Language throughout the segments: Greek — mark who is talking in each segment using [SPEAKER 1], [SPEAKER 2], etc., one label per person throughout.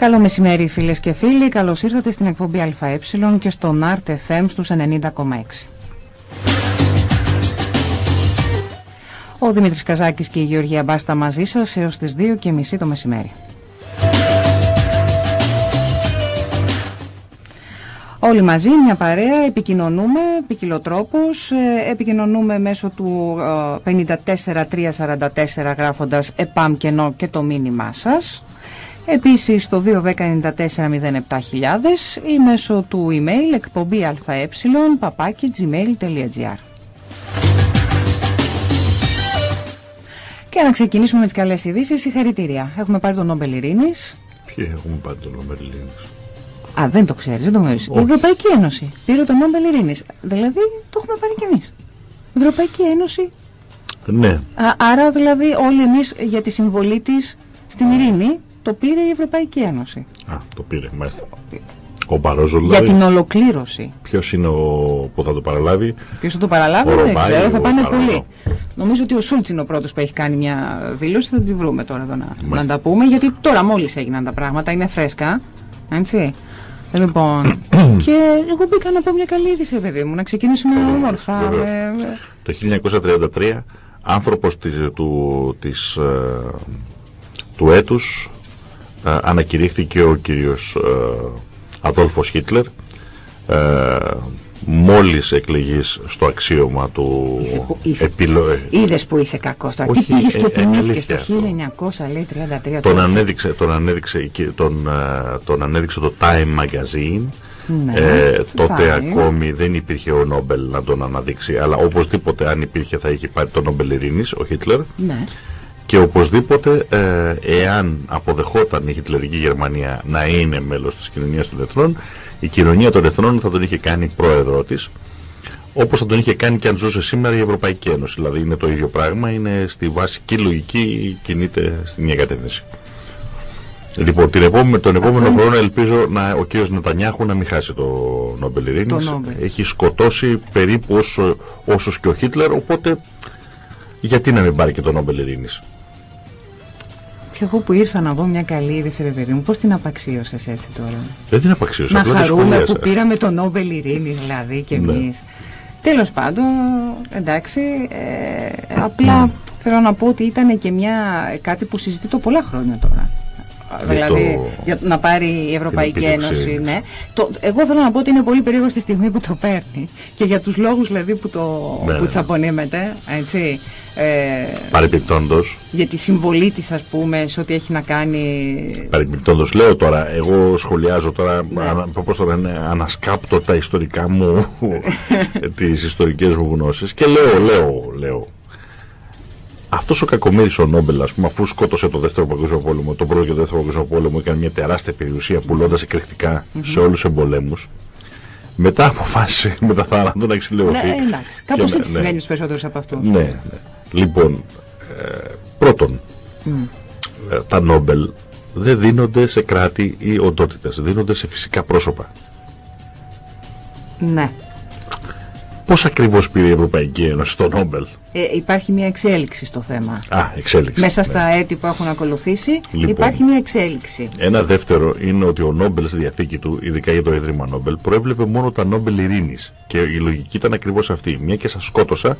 [SPEAKER 1] Καλό μεσημέρι φίλες και φίλοι, καλώς ήρθατε στην εκπομπή ΑΕ και στο NART FM στους 90,6. Ο Δημήτρης Καζάκης και η Γεωργία Μπάστα μαζί σας έως τις 2 και μισή το μεσημέρι. Όλοι μαζί, μια παρέα, επικοινωνούμε, ποικιλοτρόπως, ε, επικοινωνούμε μέσω του 54344 γράφοντας ΕΠΑΜ κενό και το μήνυμά σας. Επίσης το 2109407.000 ή μέσω του email εκπομπή αε παπάκι gmail.gr Και να ξεκινήσουμε με τις καλές ειδήσεις. Συγχαρητήρια. Έχουμε πάρει τον Νόμπελ Ειρήνης.
[SPEAKER 2] Ποιοι έχουμε πάρει τον Νόμπελ Ειρήνης;
[SPEAKER 1] Α, δεν το ξέρεις, δεν το γνωρίζεις. Η Ευρωπαϊκή Ένωση πήρε τον Νόμπελ Ειρήνης. Δηλαδή το έχουμε πάρει κι εμείς. Η Ευρωπαϊκή Ένωση.
[SPEAKER 2] Ναι.
[SPEAKER 1] Α, άρα δηλαδή όλοι εμείς για τη συμβολή της στην ειρήνη το πήρε η Ευρωπαϊκή Ένωση.
[SPEAKER 2] Α, το πήρε, μάλιστα. Ο Παρόζο δηλαδή.
[SPEAKER 1] Για την ολοκλήρωση.
[SPEAKER 2] Ποιος είναι ο που θα το παραλάβει;
[SPEAKER 1] Ποιος θα το παραλάβει, δεν ξέρω, θα πάνε πολλοί. Νομίζω ότι ο Σούλτς είναι ο πρώτος που έχει κάνει μια δήλωση, θα τη βρούμε τώρα εδώ να, να τα πούμε. Γιατί τώρα μόλις έγιναν τα πράγματα, είναι φρέσκα. Έτσι. Λοιπόν, και εγώ μπήκα να πω μια καλή είδηση, παιδί μου, να ξεκινήσουμε όμορφα.
[SPEAKER 2] Το 1933, άνθρωπος της, του, της, ε, του έτους ε, ανακηρύχθηκε ο κύριος ε, Αδόλφος Χίτλερ ε, μόλις εκλεγείς στο αξίωμα του
[SPEAKER 1] επιλογή. Είδες που είσαι κακός τώρα. Τι πήγες και θυμήθηκες το 1933.
[SPEAKER 2] Τον ανέδειξε, τον, ανέδειξε, τον, τον ανέδειξε το Time Magazine ναι, ε, τότε ακόμη δεν υπήρχε ο Νόμπελ να τον αναδείξει αλλά οπωσδήποτε αν υπήρχε θα είχε πάρει τον Νόμπελ Ειρήνης ο Χίτλερ
[SPEAKER 1] ναι.
[SPEAKER 2] Και οπωσδήποτε, ε, εάν αποδεχόταν η Χιτλερική Γερμανία να είναι μέλος της κοινωνίας των εθνών, η κοινωνία των εθνών θα τον είχε κάνει πρόεδρό της, όπως θα τον είχε κάνει και αν ζούσε σήμερα η Ευρωπαϊκή Ένωση. Δηλαδή είναι το ίδιο πράγμα, είναι στη βασική λογική, κινείται στην μια κατεύθυνση. Λοιπόν, την επόμενη, τον επόμενο Αυτό... χρόνο ελπίζω να, ο κ. Νετανιάχου να μην χάσει το Νόμπελ Ειρήνης. Έχει σκοτώσει περίπου όσο, όσους και ο Χίτλερ, οπότε γιατί να μην πάρει και τον Νόμπελ Ειρήνης;
[SPEAKER 1] Και εγώ που ήρθα να πω μια καλή είδηση, ρε παιδί μου, πώς την απαξίωσες έτσι τώρα;
[SPEAKER 2] Δεν την απαξίωσα.
[SPEAKER 1] Να χαρούμε που πήραμε τον Νόμπελ Ειρήνης, δηλαδή και ναι. εμείς. Τέλος πάντων, εντάξει, ε, απλά mm. θέλω να πω ότι ήταν και μια, κάτι που συζητείται πολλά χρόνια τώρα. Δηλαδή για να πάρει η Ευρωπαϊκή Ένωση. Ναι. Το, εγώ θέλω να πω ότι είναι πολύ περίεργο στη στιγμή που το παίρνει και για τους λόγους δηλαδή που το ναι. που τσαπονίμεται. Έτσι.
[SPEAKER 2] Ε, Παρεμπιπτόντως.
[SPEAKER 1] Για τη συμβολή της ας πούμε σε ό,τι έχει να κάνει...
[SPEAKER 2] Παρεμπιπτόντως λέω τώρα, εγώ σχολιάζω τώρα, ναι. ανα, πώς τώρα είναι, ανασκάπτω τα ιστορικά μου, τις ιστορικές μου γνώσεις και λέω, λέω, λέω. Αυτός ο κακομοίρης ο Νόμπελ, ας πούμε, αφού σκότωσε το δεύτερο παγκόσμιο πόλεμο, τον πρώτο και το δεύτερο παγκόσμιο πόλεμο, έκανε μια τεράστια περιουσία πουλώντας εκρηκτικά mm -hmm. σε όλους τους εμπολέμους μετά αποφάσισε με τα θάνατο να εξηλαιωθεί.
[SPEAKER 1] Ναι, εντάξει. Κάπως έτσι ναι. συμβαίνει στου περισσότερους από αυτούς.
[SPEAKER 2] Ναι, ναι. Λοιπόν, ε, πρώτον, ε, τα Νόμπελ δεν δίνονται σε κράτη ή οντότητες, δίνονται σε φυσικά πρόσωπα.
[SPEAKER 1] Ναι.
[SPEAKER 2] Πώς ακριβώς πήρε η Ευρωπαϊκή Ένωση στο Νόμπελ;
[SPEAKER 1] Ε, υπάρχει μια εξέλιξη στο θέμα.
[SPEAKER 2] Α, εξέλιξη.
[SPEAKER 1] Μέσα στα ναι. έτη που έχουν ακολουθήσει λοιπόν, υπάρχει μια εξέλιξη.
[SPEAKER 2] Ένα δεύτερο είναι ότι ο Νόμπελ στη διαθήκη του, ειδικά για το Ίδρυμα Νόμπελ, προέβλεπε μόνο τα Νόμπελ ειρήνης. Και η λογική ήταν ακριβώς αυτή. Μια και σας σκότωσα,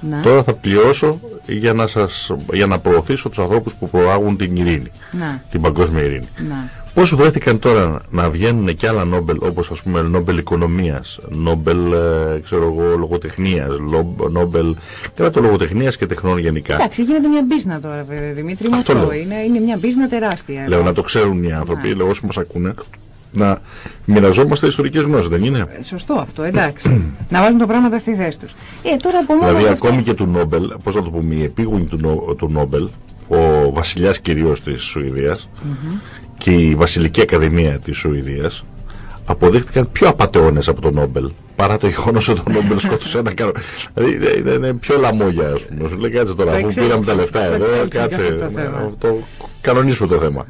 [SPEAKER 2] να. Τώρα θα πληρώσω για να, σας, για να προωθήσω τους ανθρώπους που προάγουν την ειρήνη,
[SPEAKER 1] να.
[SPEAKER 2] την παγκόσμια ειρήνη.
[SPEAKER 1] Να.
[SPEAKER 2] Πώς βρέθηκαν τώρα να βγαίνουν και άλλα Νόμπελ, όπως ας πούμε Νόμπελ Οικονομίας, Νόμπελ ε, ξέρω εγώ, Λογοτεχνίας, Νόμπελ και το Λογοτεχνίας και Τεχνών γενικά.
[SPEAKER 1] Εντάξει, γίνεται μια μπίζνα τώρα, βέβαια, Δημήτρη, αυτό, αυτό είναι, είναι μια μπίζνα τεράστια.
[SPEAKER 2] Λέω να το ξέρουν οι άνθρωποι, λέω όσοι μας ακούνε, να μοιραζόμαστε ιστορικές γνώσεις, δεν είναι;
[SPEAKER 1] Ε, σωστό αυτό, εντάξει. να βάζουν τα πράγματα στη θέση τους. Ε, τώρα από
[SPEAKER 2] δηλαδή ακόμη και του Νόμπελ, πώς να το πούμε, η επίγονη του, του Νόμπελ, ο βασιλιάς κυρίως της Σουηδίας mm και η Βασιλική Ακαδημία της Σουηδίας αποδείχτηκαν πιο απαταιώνες από τον Νόμπελ παρά το γεγονός ότι ο Νόμπελ σκότωσε ένα κάνω. Δηλαδή είναι πιο λαμόγια, ας πούμε. Σου λέει κάτσε τώρα, αφού πήραμε τα λεφτά εδώ, κάτσε. Το κανονίσουμε το θέμα.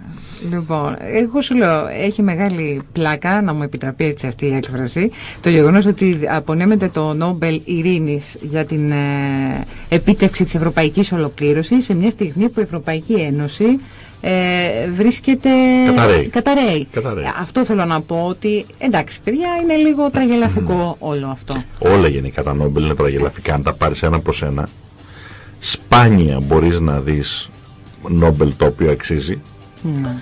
[SPEAKER 1] Λοιπόν, εγώ σου λέω, έχει μεγάλη πλάκα, να μου επιτραπεί έτσι αυτή η έκφραση, το γεγονός ότι απονέμεται το Νόμπελ Ειρήνης για την ε, επίτευξη της ευρωπαϊκής ολοκλήρωσης σε μια στιγμή που η Ευρωπαϊκή Ένωση ε, βρίσκεται
[SPEAKER 2] Καταραίει.
[SPEAKER 1] καταραίει.
[SPEAKER 2] Καταραίει.
[SPEAKER 1] Αυτό θέλω να πω ότι εντάξει παιδιά είναι λίγο τραγελαφικό όλο αυτό.
[SPEAKER 2] Όλα γενικά τα Νόμπελ είναι τραγελαφικά. Αν τα πάρεις ένα προς ένα, σπάνια μπορείς να δεις Νόμπελ το οποίο αξίζει
[SPEAKER 1] Ναι.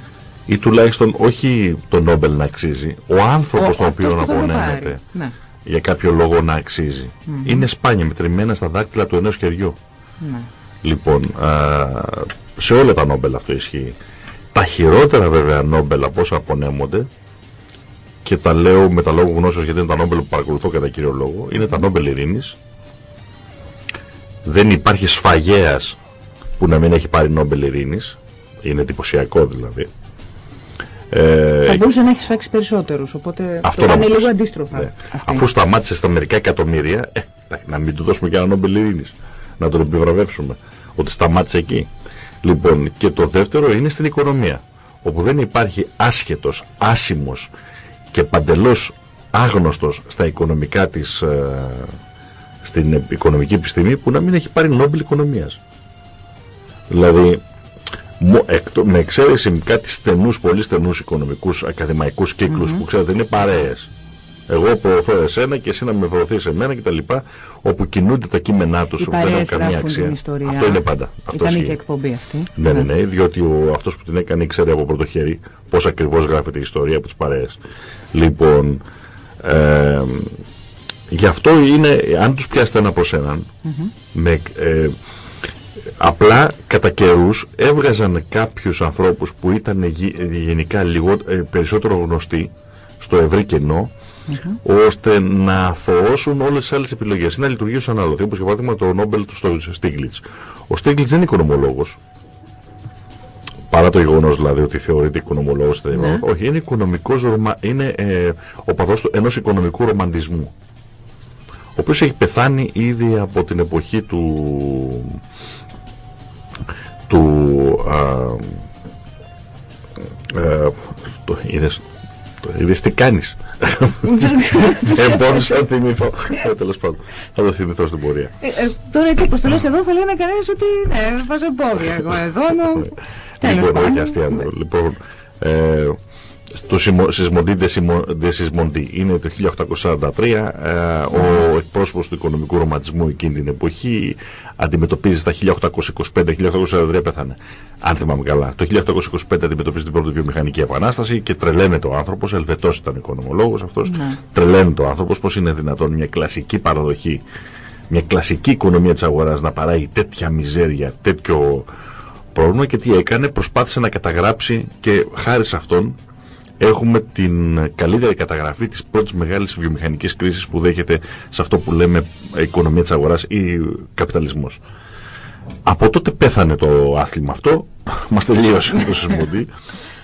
[SPEAKER 2] ή τουλάχιστον όχι το Νόμπελ να αξίζει, ο άνθρωπος
[SPEAKER 1] Ο-
[SPEAKER 2] τον
[SPEAKER 1] αυτός
[SPEAKER 2] οποίο
[SPEAKER 1] που θα το
[SPEAKER 2] απονέμεται
[SPEAKER 1] πάρει. Ναι.
[SPEAKER 2] για κάποιο λόγο να αξίζει. Είναι σπάνια μετρημένα στα δάκτυλα του ενός χεριού.
[SPEAKER 1] Ναι.
[SPEAKER 2] Λοιπόν, α, σε όλα τα Νόμπελ αυτό ισχύει. Τα χειρότερα βέβαια Νόμπελ από όσα απονέμονται και τα λέω με τα λόγου γνώσεως γιατί είναι τα Νόμπελ που παρακολουθώ κατά κύριο λόγο, είναι τα Νόμπελ Ειρήνης. Δεν υπάρχει σφαγέας που να μην έχει πάρει Νόμπελ Ειρήνης. Είναι εντυπωσιακό δηλαδή. Ε,
[SPEAKER 1] Θα μπορούσε να έχει σφάξει περισσότερους. Οπότε
[SPEAKER 2] αυτό
[SPEAKER 1] το
[SPEAKER 2] να
[SPEAKER 1] είναι
[SPEAKER 2] μου
[SPEAKER 1] λίγο
[SPEAKER 2] πεις.
[SPEAKER 1] αντίστροφα.
[SPEAKER 2] ναι.
[SPEAKER 1] αυτή.
[SPEAKER 2] Αφού σταμάτησε στα μερικά εκατομμύρια, ε, να μην του δώσουμε και ένα Νόμπελ Ειρήνης. Να τον επιβραβεύσουμε. Ότι σταμάτησε εκεί. Λοιπόν, και το δεύτερο είναι στην οικονομία. Όπου δεν υπάρχει άσχετος, άσημος και παντελώς άγνωστος στα οικονομικά της, ε, στην οικονομική επιστήμη που να μην έχει πάρει Νόμπελ Οικονομίας. Δηλαδή, μο- εκτό- με εξαίρεση κάτι στενούς, πολύ στενούς οικονομικούς ακαδημαϊκούς κύκλους που ξέρετε είναι παρέες. Εγώ προωθώ εσένα και εσύ να με προωθείς εμένα κτλ. Όπου κινούνται τα κείμενά τους
[SPEAKER 1] Οι
[SPEAKER 2] που δεν έχουν
[SPEAKER 1] παρέες
[SPEAKER 2] καμία
[SPEAKER 1] γράφουν
[SPEAKER 2] αξία.
[SPEAKER 1] την ιστορία.
[SPEAKER 2] Αυτό είναι πάντα. Αυτό
[SPEAKER 1] Ήταν
[SPEAKER 2] ισχύει.
[SPEAKER 1] και εκπομπή αυτή.
[SPEAKER 2] Ναι, ναι, ναι, διότι ο, αυτός που την έκανε ήξερε από πρώτο χέρι πώς ακριβώς γράφεται η ιστορία από τις παρέες. Λοιπόν, ε, γι' αυτό είναι, αν τους πιάσετε ένα προς έναν, με, ε, απλά κατά καιρούς έβγαζαν κάποιους ανθρώπους που ήταν γη- γενικά λιγό, ε, περισσότερο γνωστοί στο ευρύ κενό, ώστε να αθωώσουν όλες τις άλλες επιλογές ή να λειτουργήσουν ανάλογα. Όπως για παράδειγμα το Νόμπελ του στο Στίγκλιτς. Ο Στίγκλιτς δεν είναι οικονομολόγος. Παρά το γεγονός δηλαδή ότι θεωρείται οικονομολόγος.
[SPEAKER 1] Ναι.
[SPEAKER 2] Όχι, είναι οικονομικός είναι ε, οπαδό ενός οικονομικού ρομαντισμού. Ο οποίος έχει πεθάνει ήδη από την εποχή του. του. Α, ε, το, είδες, το, είδες τι κάνεις; Δεν μπορούσα να θυμηθώ. Ε, Τέλος πάντων, θα το θυμηθώ στην πορεία.
[SPEAKER 1] Ε, ε, τώρα έτσι όπως το λες εδώ θα λένε κανένας ότι ναι, βάζω πόδια εγώ εδώ. νο- Τέλος
[SPEAKER 2] Λοιπόν, όχι
[SPEAKER 1] πάντων.
[SPEAKER 2] αστεία. Λοιπόν, ε, στο Σισμοντή Ντε Σισμοντή είναι το 1843 ε, ο εκπρόσωπος του οικονομικού ρομαντισμού εκείνη την εποχή αντιμετωπίζει στα 1825-1843 πέθανε αν θυμάμαι καλά. Το 1825 αντιμετωπίζει την πρώτη βιομηχανική επανάσταση και τρελαίνεται ο άνθρωπος. Ελβετός ήταν οικονομολόγος αυτός.
[SPEAKER 1] Ναι.
[SPEAKER 2] τρελαίνεται ο άνθρωπος. Πως είναι δυνατόν μια κλασική παραδοχή μια κλασική οικονομία της αγοράς να παράγει τέτοια μιζέρια τέτοιο πρόβλημα και τι έκανε, προσπάθησε να καταγράψει και χάρη σε αυτόν έχουμε την καλύτερη καταγραφή της πρώτης μεγάλης βιομηχανικής κρίσης που δέχεται σε αυτό που λέμε οικονομία της αγοράς ή καπιταλισμός. Από τότε πέθανε το άθλημα αυτό, μας τελείωσε το συσμοντή.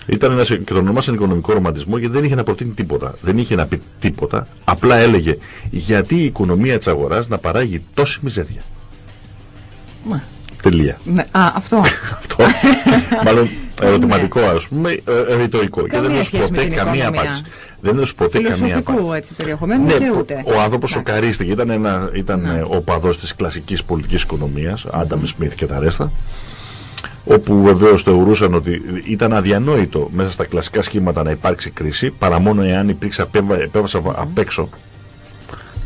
[SPEAKER 2] Ήταν ένας, και τον ονομάσαν οικονομικό ρομαντισμό γιατί δεν είχε να προτείνει τίποτα. Δεν είχε να πει τίποτα. Απλά έλεγε γιατί η οικονομία της αγοράς να παράγει τόση μιζέρια.
[SPEAKER 1] Μα,
[SPEAKER 2] Τελεία.
[SPEAKER 1] ναι, Α, αυτό.
[SPEAKER 2] Αυτό. Μάλλον ερωτηματικό, ας πούμε, ε, ρητορικό. Και δεν
[SPEAKER 1] Καμία
[SPEAKER 2] έδωσε
[SPEAKER 1] σχέση με
[SPEAKER 2] ποτέ
[SPEAKER 1] την
[SPEAKER 2] καμία
[SPEAKER 1] οικονομία.
[SPEAKER 2] απάντηση. Δεν έδωσε ποτέ καμία απάντηση.
[SPEAKER 1] Φιλοσοφικού έτσι περιεχομένου
[SPEAKER 2] Ναι,
[SPEAKER 1] και ούτε.
[SPEAKER 2] ο άνθρωπος
[SPEAKER 1] Ναι.
[SPEAKER 2] σοκαρίστηκε. Ήταν, ένα, ήταν
[SPEAKER 1] Ναι.
[SPEAKER 2] ε, ο παδό της κλασικής πολιτικής οικονομίας, Άνταμ Σμιθ και τα ρέστα. Όπου βεβαίως θεωρούσαν ότι ήταν αδιανόητο μέσα στα κλασικά σχήματα να υπάρξει κρίση παρά μόνο εάν υπήρξε απέβα- επέμβαση απ' απ' έξω.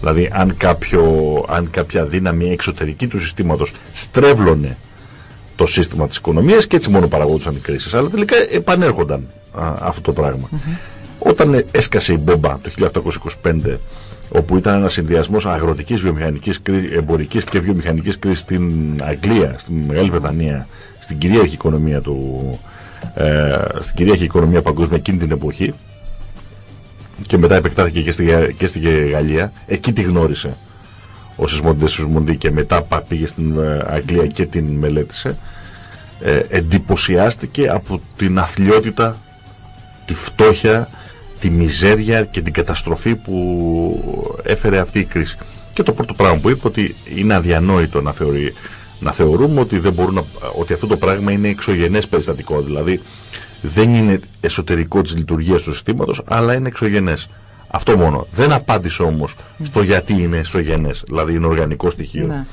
[SPEAKER 2] Δηλαδή, αν, κάποιο, αν κάποια δύναμη εξωτερική του συστήματος στρέβλωνε το σύστημα της οικονομίας και έτσι μόνο παραγόντουσαν οι κρίσεις. Αλλά τελικά επανέρχονταν α, αυτό το πραγμα Όταν ε, έσκασε η μπόμπα το 1825, όπου ήταν ένας συνδυασμός αγροτικής, βιομηχανικής, κρί- εμπορικής και βιομηχανικής κρίσης στην Αγγλία, στην Μεγάλη Βρετανία, στην κυρίαρχη οικονομία του, ε, στην κυρίαρχη οικονομία παγκόσμια εκείνη την εποχή και μετά επεκτάθηκε και στη, Γα- και στη Γαλλία, εκεί τη γνώρισε ο Σισμοντές Σισμοντή και μετά πα- πήγε στην ε, Αγγλία και την μελέτησε ε, εντυπωσιάστηκε από την αθλειότητα, τη φτώχεια, τη μιζέρια και την καταστροφή που έφερε αυτή η κρίση. Και το πρώτο πράγμα που είπε ότι είναι αδιανόητο να, θεωρεί, να θεωρούμε ότι, δεν μπορούν να, ότι αυτό το πράγμα είναι εξωγενές περιστατικό. Δηλαδή δεν είναι εσωτερικό της λειτουργίας του συστήματος, αλλά είναι εξωγενές. Αυτό μόνο. Δεν απάντησε όμως στο γιατί είναι εξωγενές, δηλαδή είναι οργανικό στοιχείο
[SPEAKER 1] Ναι.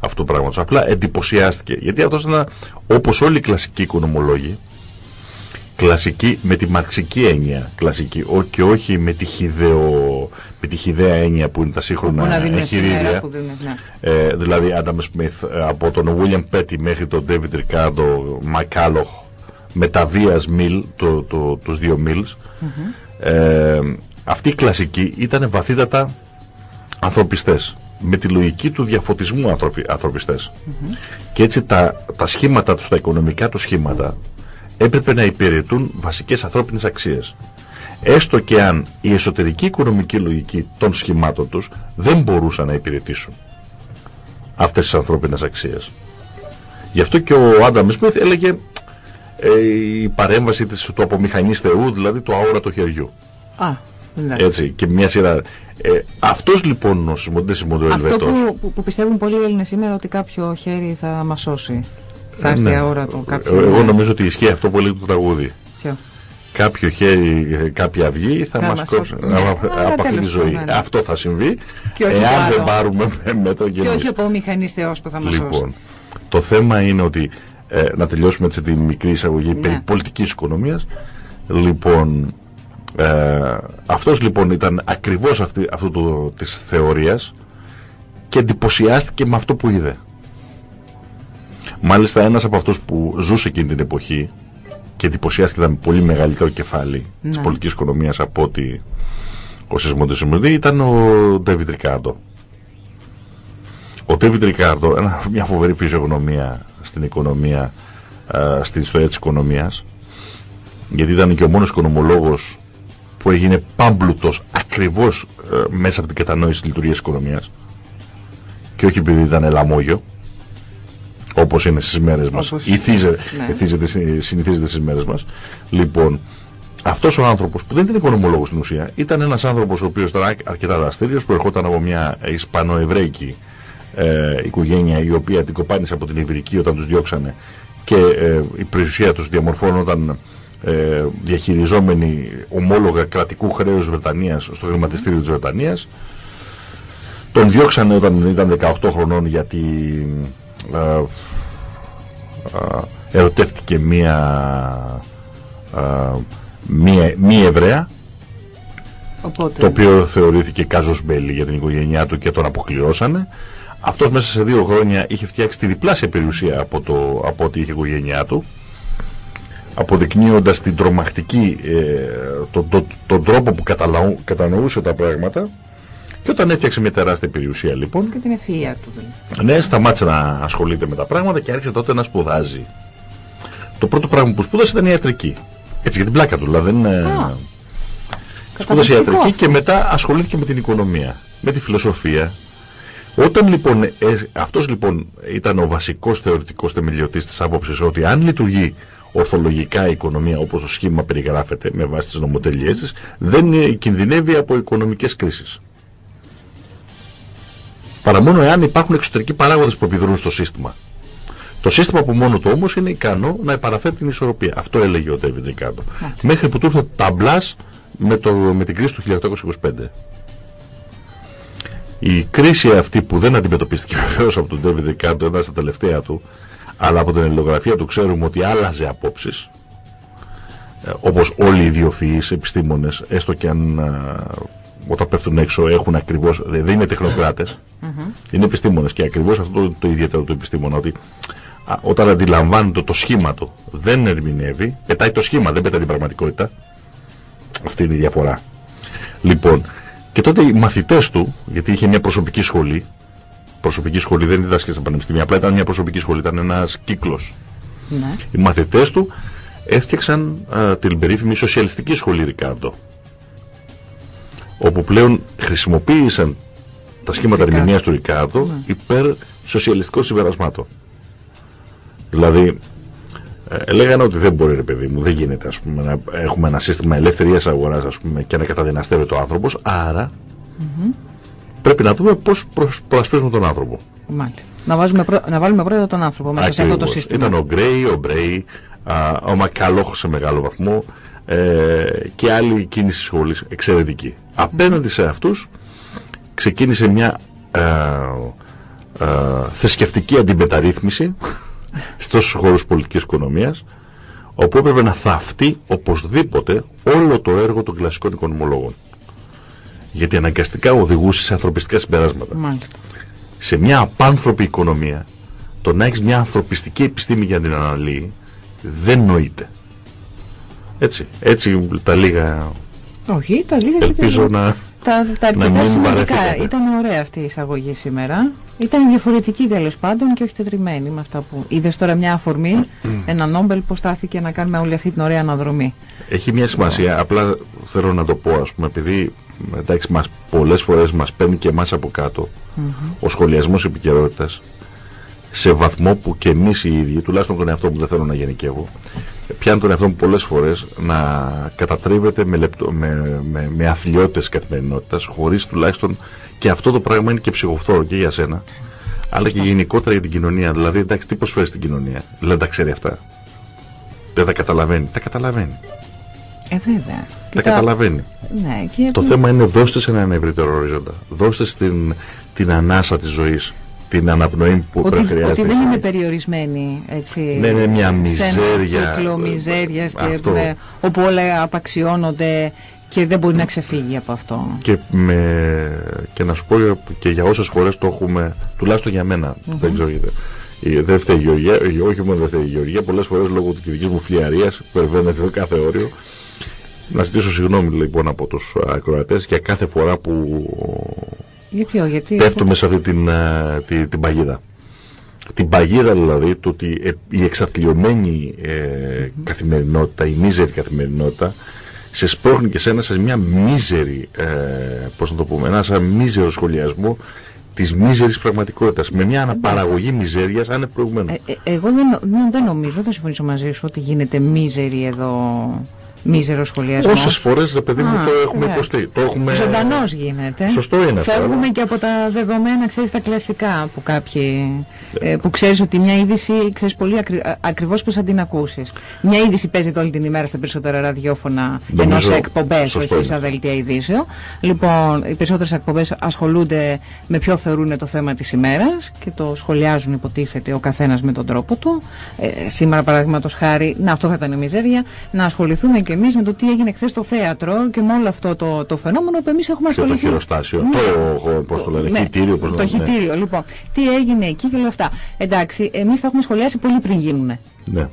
[SPEAKER 2] αυτό το πράγμα. Απλά εντυπωσιάστηκε. Γιατί αυτό ήταν, όπως όλοι οι κλασικοί οικονομολόγοι, κλασική με τη μαρξική έννοια κλασική ό, και όχι με τη, χιδεο, με τη χιδαία έννοια που είναι τα σύγχρονα εγχειρίδια ναι. ε, δηλαδή Adam Smith ε, από τον William Petty μέχρι τον David Ricardo Μακάλοχ με τα βίας Mill το, το, τους δύο Mills ε, αυτή η κλασική ήταν βαθύτατα ανθρωπιστές με τη λογική του διαφωτισμού ανθρωπι, ανθρωπιστές και έτσι τα, τα σχήματα τους, τα οικονομικά τους σχήματα έπρεπε να υπηρετούν βασικές ανθρώπινες αξίες. Έστω και αν η εσωτερική οικονομική λογική των σχημάτων τους δεν μπορούσαν να υπηρετήσουν αυτές τις ανθρώπινες αξίες. Γι' αυτό και ο Άνταμ Σμιθ έλεγε ε, η παρέμβαση της, του απομηχανής Θεού, δηλαδή το αόρατο χεριού.
[SPEAKER 1] Α,
[SPEAKER 2] Έτσι, και μια σειρά. Ε, αυτός λοιπόν ο
[SPEAKER 1] Αυτό που, που, πιστεύουν πολλοί Έλληνες σήμερα ότι κάποιο χέρι θα μας σώσει. Θα έρθει ναι. αόρατο κάποιο.
[SPEAKER 2] Εγώ νομίζω ότι ισχύει αυτό πολύ το τραγούδι. Ποιο; Κάποιο χέρι, κάποια αυγή θα, θα μας κόψει ναι. από αυτή τη ζωή. Ναι. Αυτό θα συμβεί εάν δεν πάρουμε μέτρα
[SPEAKER 1] και, και όχι από μηχανής Θεός που θα μας
[SPEAKER 2] λοιπόν, σώσει. Το θέμα είναι ότι ε, να τελειώσουμε έτσι τη μικρή εισαγωγή ναι. περί πολιτικής οικονομίας. Λοιπόν, ε, αυτός λοιπόν ήταν ακριβώς αυτή, αυτό το, της θεωρίας και εντυπωσιάστηκε με αυτό που είδε. Μάλιστα ένας από αυτούς που ζούσε εκείνη την εποχή και εντυπωσιάστηκε ήταν πολύ μεγαλύτερο κεφάλι ναι. της πολιτικής οικονομίας από ότι ο Σισμόντος ήταν ο Ντέβιτ Ρικάρντο. Ο Ντέβιτ Ρικάρντο, μια φοβερή φυσιογνωμία στην οικονομία, στην ιστορία της οικονομίας, γιατί ήταν και ο μόνος οικονομολόγος που έγινε πάμπλουτος ακριβώς ε, μέσα από την κατανόηση της λειτουργίας της οικονομίας. Και όχι επειδή ήταν ελαμόγιο όπως είναι στις μέρες μας. Ηθίζεται, ναι. συνηθίζεται στις μέρες μας. Λοιπόν αυτός ο άνθρωπος που δεν ήταν οικονομολόγος στην ουσία ήταν ένας άνθρωπος ο οποίος ήταν αρκετά δραστήριος που ερχόταν από μια Ισπανοεβραϊκή ε, οικογένεια η οποία την κοπάνησε από την Ιβρική όταν τους διώξανε και ε, η περιουσία τους διαμορφώνονταν ε, διαχειριζόμενοι ομόλογα κρατικού χρέους Βρετανίας στο χρηματιστήριο της Βρετανίας. Τον διώξανε όταν ήταν 18 χρονών γιατί ε, ε, ερωτεύτηκε μία, μία μη Εβραία το οποίο θεωρήθηκε κάζος μπέλη για την οικογένειά του και τον αποκληρώσανε αυτός μέσα σε δύο χρόνια είχε φτιάξει τη διπλάσια περιουσία από, το, από ό,τι είχε η οικογένειά του αποδεικνύοντας την τρομακτική ε, τον, τον, τον, τρόπο που κατανοούσε τα πράγματα και όταν έφτιαξε μια τεράστια περιουσία λοιπόν.
[SPEAKER 1] Και την ευφυΐα του
[SPEAKER 2] δηλαδή. Ναι, σταμάτησε να ασχολείται με τα πράγματα και άρχισε τότε να σπουδάζει. Το πρώτο πράγμα που σπούδασε ήταν η ιατρική. Έτσι για την πλάκα του, δηλαδή δεν είναι. Σπούδασε ιατρική και μετά ασχολήθηκε με την οικονομία, με τη φιλοσοφία. Όταν λοιπόν, ε, αυτός λοιπόν ήταν ο βασικός θεωρητικός θεμελιωτής της άποψης ότι αν λειτουργεί ορθολογικά η οικονομία όπως το σχήμα περιγράφεται με βάση τις νομοτελειές της, δεν κινδυνεύει από οικονομικές κρίσεις παρά μόνο εάν υπάρχουν εξωτερικοί παράγοντες που επιδρούν στο σύστημα. Το σύστημα από μόνο του όμως είναι ικανό να επαναφέρει την ισορροπία. Αυτό έλεγε ο David Ricardo. Μέχρι που του ήρθε ταμπλάς με, το, με την κρίση του 1825. Η κρίση αυτή που δεν αντιμετωπίστηκε βεβαίως από τον David Ricardo, ένα στα τελευταία του, αλλά από την ελληνογραφία του ξέρουμε ότι άλλαζε απόψεις, ε, όπως όλοι οι ιδιοφυείς επιστήμονες, έστω και αν όταν πέφτουν έξω έχουν ακριβώς. Δεν είναι τεχνοκράτες, είναι επιστήμονες. Και ακριβώς αυτό το, το ιδιαίτερο του επιστήμονα, ότι α, όταν αντιλαμβάνεται το σχήμα του, δεν ερμηνεύει, πετάει το σχήμα, δεν πετάει την πραγματικότητα. Αυτή είναι η διαφορά. Λοιπόν, και τότε οι μαθητές του, γιατί είχε μια προσωπική σχολή, προσωπική σχολή δεν διδάσκες στα πανεπιστήμια, απλά ήταν μια προσωπική σχολή, ήταν ένας κύκλος. Ναι. Οι μαθητές του έφτιαξαν α, την περίφημη σοσιαλιστική σχολή Ρικάρντο όπου πλέον χρησιμοποίησαν τα σχήματα ερμηνείας του Ρικάρδο ναι. υπέρ σοσιαλιστικών συμπερασμάτων. Δηλαδή, ε, λέγανε ότι δεν μπορεί ρε παιδί μου, δεν γίνεται ας πούμε, να έχουμε ένα σύστημα ελευθερίας αγοράς ας πούμε, και να καταδυναστεύει το άνθρωπος, άρα πρέπει να δούμε πώς προασπίζουμε τον άνθρωπο.
[SPEAKER 1] Μάλιστα. Να, βάζουμε να βάλουμε πρώτα τον άνθρωπο μέσα σε αυτό το σύστημα.
[SPEAKER 2] Ήταν ο Γκρέι, ο Μπρέι, ο Μακαλόχ σε μεγάλο βαθμό, ε, και άλλη κίνηση σχολής εξαιρετική. Απέναντι σε αυτούς ξεκίνησε μια ε, ε, θρησκευτική αντιμεταρρύθμιση στους χώρους πολιτικής οικονομίας όπου έπρεπε να θαυτεί οπωσδήποτε όλο το έργο των κλασικών οικονομολόγων. Γιατί αναγκαστικά οδηγούσε σε ανθρωπιστικά συμπεράσματα.
[SPEAKER 1] Μάλιστα.
[SPEAKER 2] Σε μια απάνθρωπη οικονομία, το να έχεις μια ανθρωπιστική επιστήμη για να την αναλύει, δεν νοείται. Έτσι, έτσι τα λίγα.
[SPEAKER 1] Όχι, τα λίγα
[SPEAKER 2] Ελπίζω να.
[SPEAKER 1] Τα, τα
[SPEAKER 2] να
[SPEAKER 1] αρκετά
[SPEAKER 2] μην
[SPEAKER 1] σημαντικά.
[SPEAKER 2] βαρεθήκατε.
[SPEAKER 1] Ήταν ωραία αυτή η εισαγωγή σήμερα. Ήταν διαφορετική τέλος πάντων και όχι τετριμένη με αυτά που είδες τώρα μια αφορμή, ένα Νόμπελ που στάθηκε να κάνουμε όλη αυτή την ωραία αναδρομή.
[SPEAKER 2] Έχει μια σημασία, απλά θέλω να το πω, ας πούμε, επειδή εντάξει, μας, πολλές φορές μας παίρνει και εμάς από κάτω ο σχολιασμός επικαιρότητας σε βαθμό που και εμείς οι ίδιοι, τουλάχιστον τον εαυτό μου δεν θέλω να γενικεύω, πιάνει τον εαυτό μου πολλές φορές να κατατρίβεται με, λεπτο, με, με, με αθλειότητες καθημερινότητας, χωρίς τουλάχιστον και αυτό το πράγμα είναι και ψυχοφθόρο και για σένα, αλλά και γενικότερα για την κοινωνία. Δηλαδή, εντάξει, τι προσφέρεις στην κοινωνία; Δεν τα ξέρει αυτά. Δεν τα καταλαβαίνει. Τα καταλαβαίνει.
[SPEAKER 1] Ε, βέβαια. Και
[SPEAKER 2] Τα καταλαβαίνει.
[SPEAKER 1] Ναι, και
[SPEAKER 2] Το θέμα είναι δώστε σε έναν ευρύτερο ορίζοντα. Δώστε την, την ανάσα της ζωής. Την αναπνοή που
[SPEAKER 1] ότι,
[SPEAKER 2] πρέπει
[SPEAKER 1] ότι
[SPEAKER 2] χρειάζεται.
[SPEAKER 1] δεν
[SPEAKER 2] η ζωή.
[SPEAKER 1] είναι περιορισμένη έτσι,
[SPEAKER 2] Ναι, είναι μια
[SPEAKER 1] σε
[SPEAKER 2] μιζέρια.
[SPEAKER 1] ένα κύκλο μιζέριας και
[SPEAKER 2] Αυτό.
[SPEAKER 1] ναι, όπου όλα απαξιώνονται και δεν μπορεί να ξεφύγει από αυτό.
[SPEAKER 2] Και, με, και να σου πω και για όσες φορές το έχουμε, τουλάχιστον για μένα, δεν ξέρω γιατί. Η- Δεν φταίει η Γεωργία, ε, όχι μόνο δεν φταίει η Γεωργία, πολλές φορές λόγω της δικής μου φλιαρίας που υπερβαίνεται το κάθε όριο. Να ζητήσω συγγνώμη λοιπόν από τους ακροατές για κάθε φορά που
[SPEAKER 1] Για ποιο, γιατί...
[SPEAKER 2] πέφτουμε σε αυτή την, α, τη- την παγίδα. Την παγίδα δηλαδή το ότι ε, η εξαθλειωμένη ε, καθημερινότητα, η μίζερη καθημερινότητα σε σπρώχνει και σένα σε μια μίζερη, ε, πώς να το πούμε, ένα σαν μίζερο σχολιασμό της μίζερης πραγματικότητας με μια αναπαραγωγή μιζέριας ανεπροηγουμένου.
[SPEAKER 1] Ε, ε, εγώ δεν, νο- δεν, δεν νομίζω, δεν συμφωνήσω μαζί σου ότι γίνεται μίζερη εδώ, μίζερο σχολιασμός.
[SPEAKER 2] Όσες φορές, ρε παιδί μου,
[SPEAKER 1] Α,
[SPEAKER 2] το έχουμε
[SPEAKER 1] ωραία.
[SPEAKER 2] υποστεί. Το έχουμε...
[SPEAKER 1] Ζωντανός γίνεται.
[SPEAKER 2] Σωστό είναι αυτό,
[SPEAKER 1] Φεύγουμε
[SPEAKER 2] αλλά-
[SPEAKER 1] και από τα δεδομένα, ξέρεις, τα κλασικά που κάποιοι. ε, που ξέρεις ότι μια είδηση ξέρεις πολύ ακρι, ακριβώς πώς θα την ακούσεις. Μια είδηση παίζεται όλη την ημέρα στα περισσότερα ραδιόφωνα ενώ
[SPEAKER 2] Νομίζω
[SPEAKER 1] σε εκπομπές,
[SPEAKER 2] σωστό
[SPEAKER 1] όχι σε
[SPEAKER 2] είναι.
[SPEAKER 1] δελτία ειδήσεων. Λοιπόν, οι περισσότερες εκπομπές ασχολούνται με ποιο θεωρούν το θέμα της ημέρας και το σχολιάζουν, υποτίθεται, ο καθένας με τον τρόπο του. Ε, σήμερα, παραδείγματος χάρη, να αυτό θα ήταν η μιζέρια, να ασχοληθούμε κι εμείς με το τι έγινε χθες στο θέατρο και με όλο αυτό το, το φαινόμενο που εμείς έχουμε
[SPEAKER 2] Και το
[SPEAKER 1] ασχοληθεί.
[SPEAKER 2] χειροστάσιο,
[SPEAKER 1] Ναι.
[SPEAKER 2] το, πώς το λένε,
[SPEAKER 1] Ναι,
[SPEAKER 2] χιτήριο, πώς
[SPEAKER 1] το
[SPEAKER 2] το λένε. ναι.
[SPEAKER 1] χιτήριο, λοιπόν. Τι έγινε εκεί και όλα αυτά. Εντάξει, εμείς τα έχουμε σχολιάσει πολύ πριν γίνουν.
[SPEAKER 2] Ναι.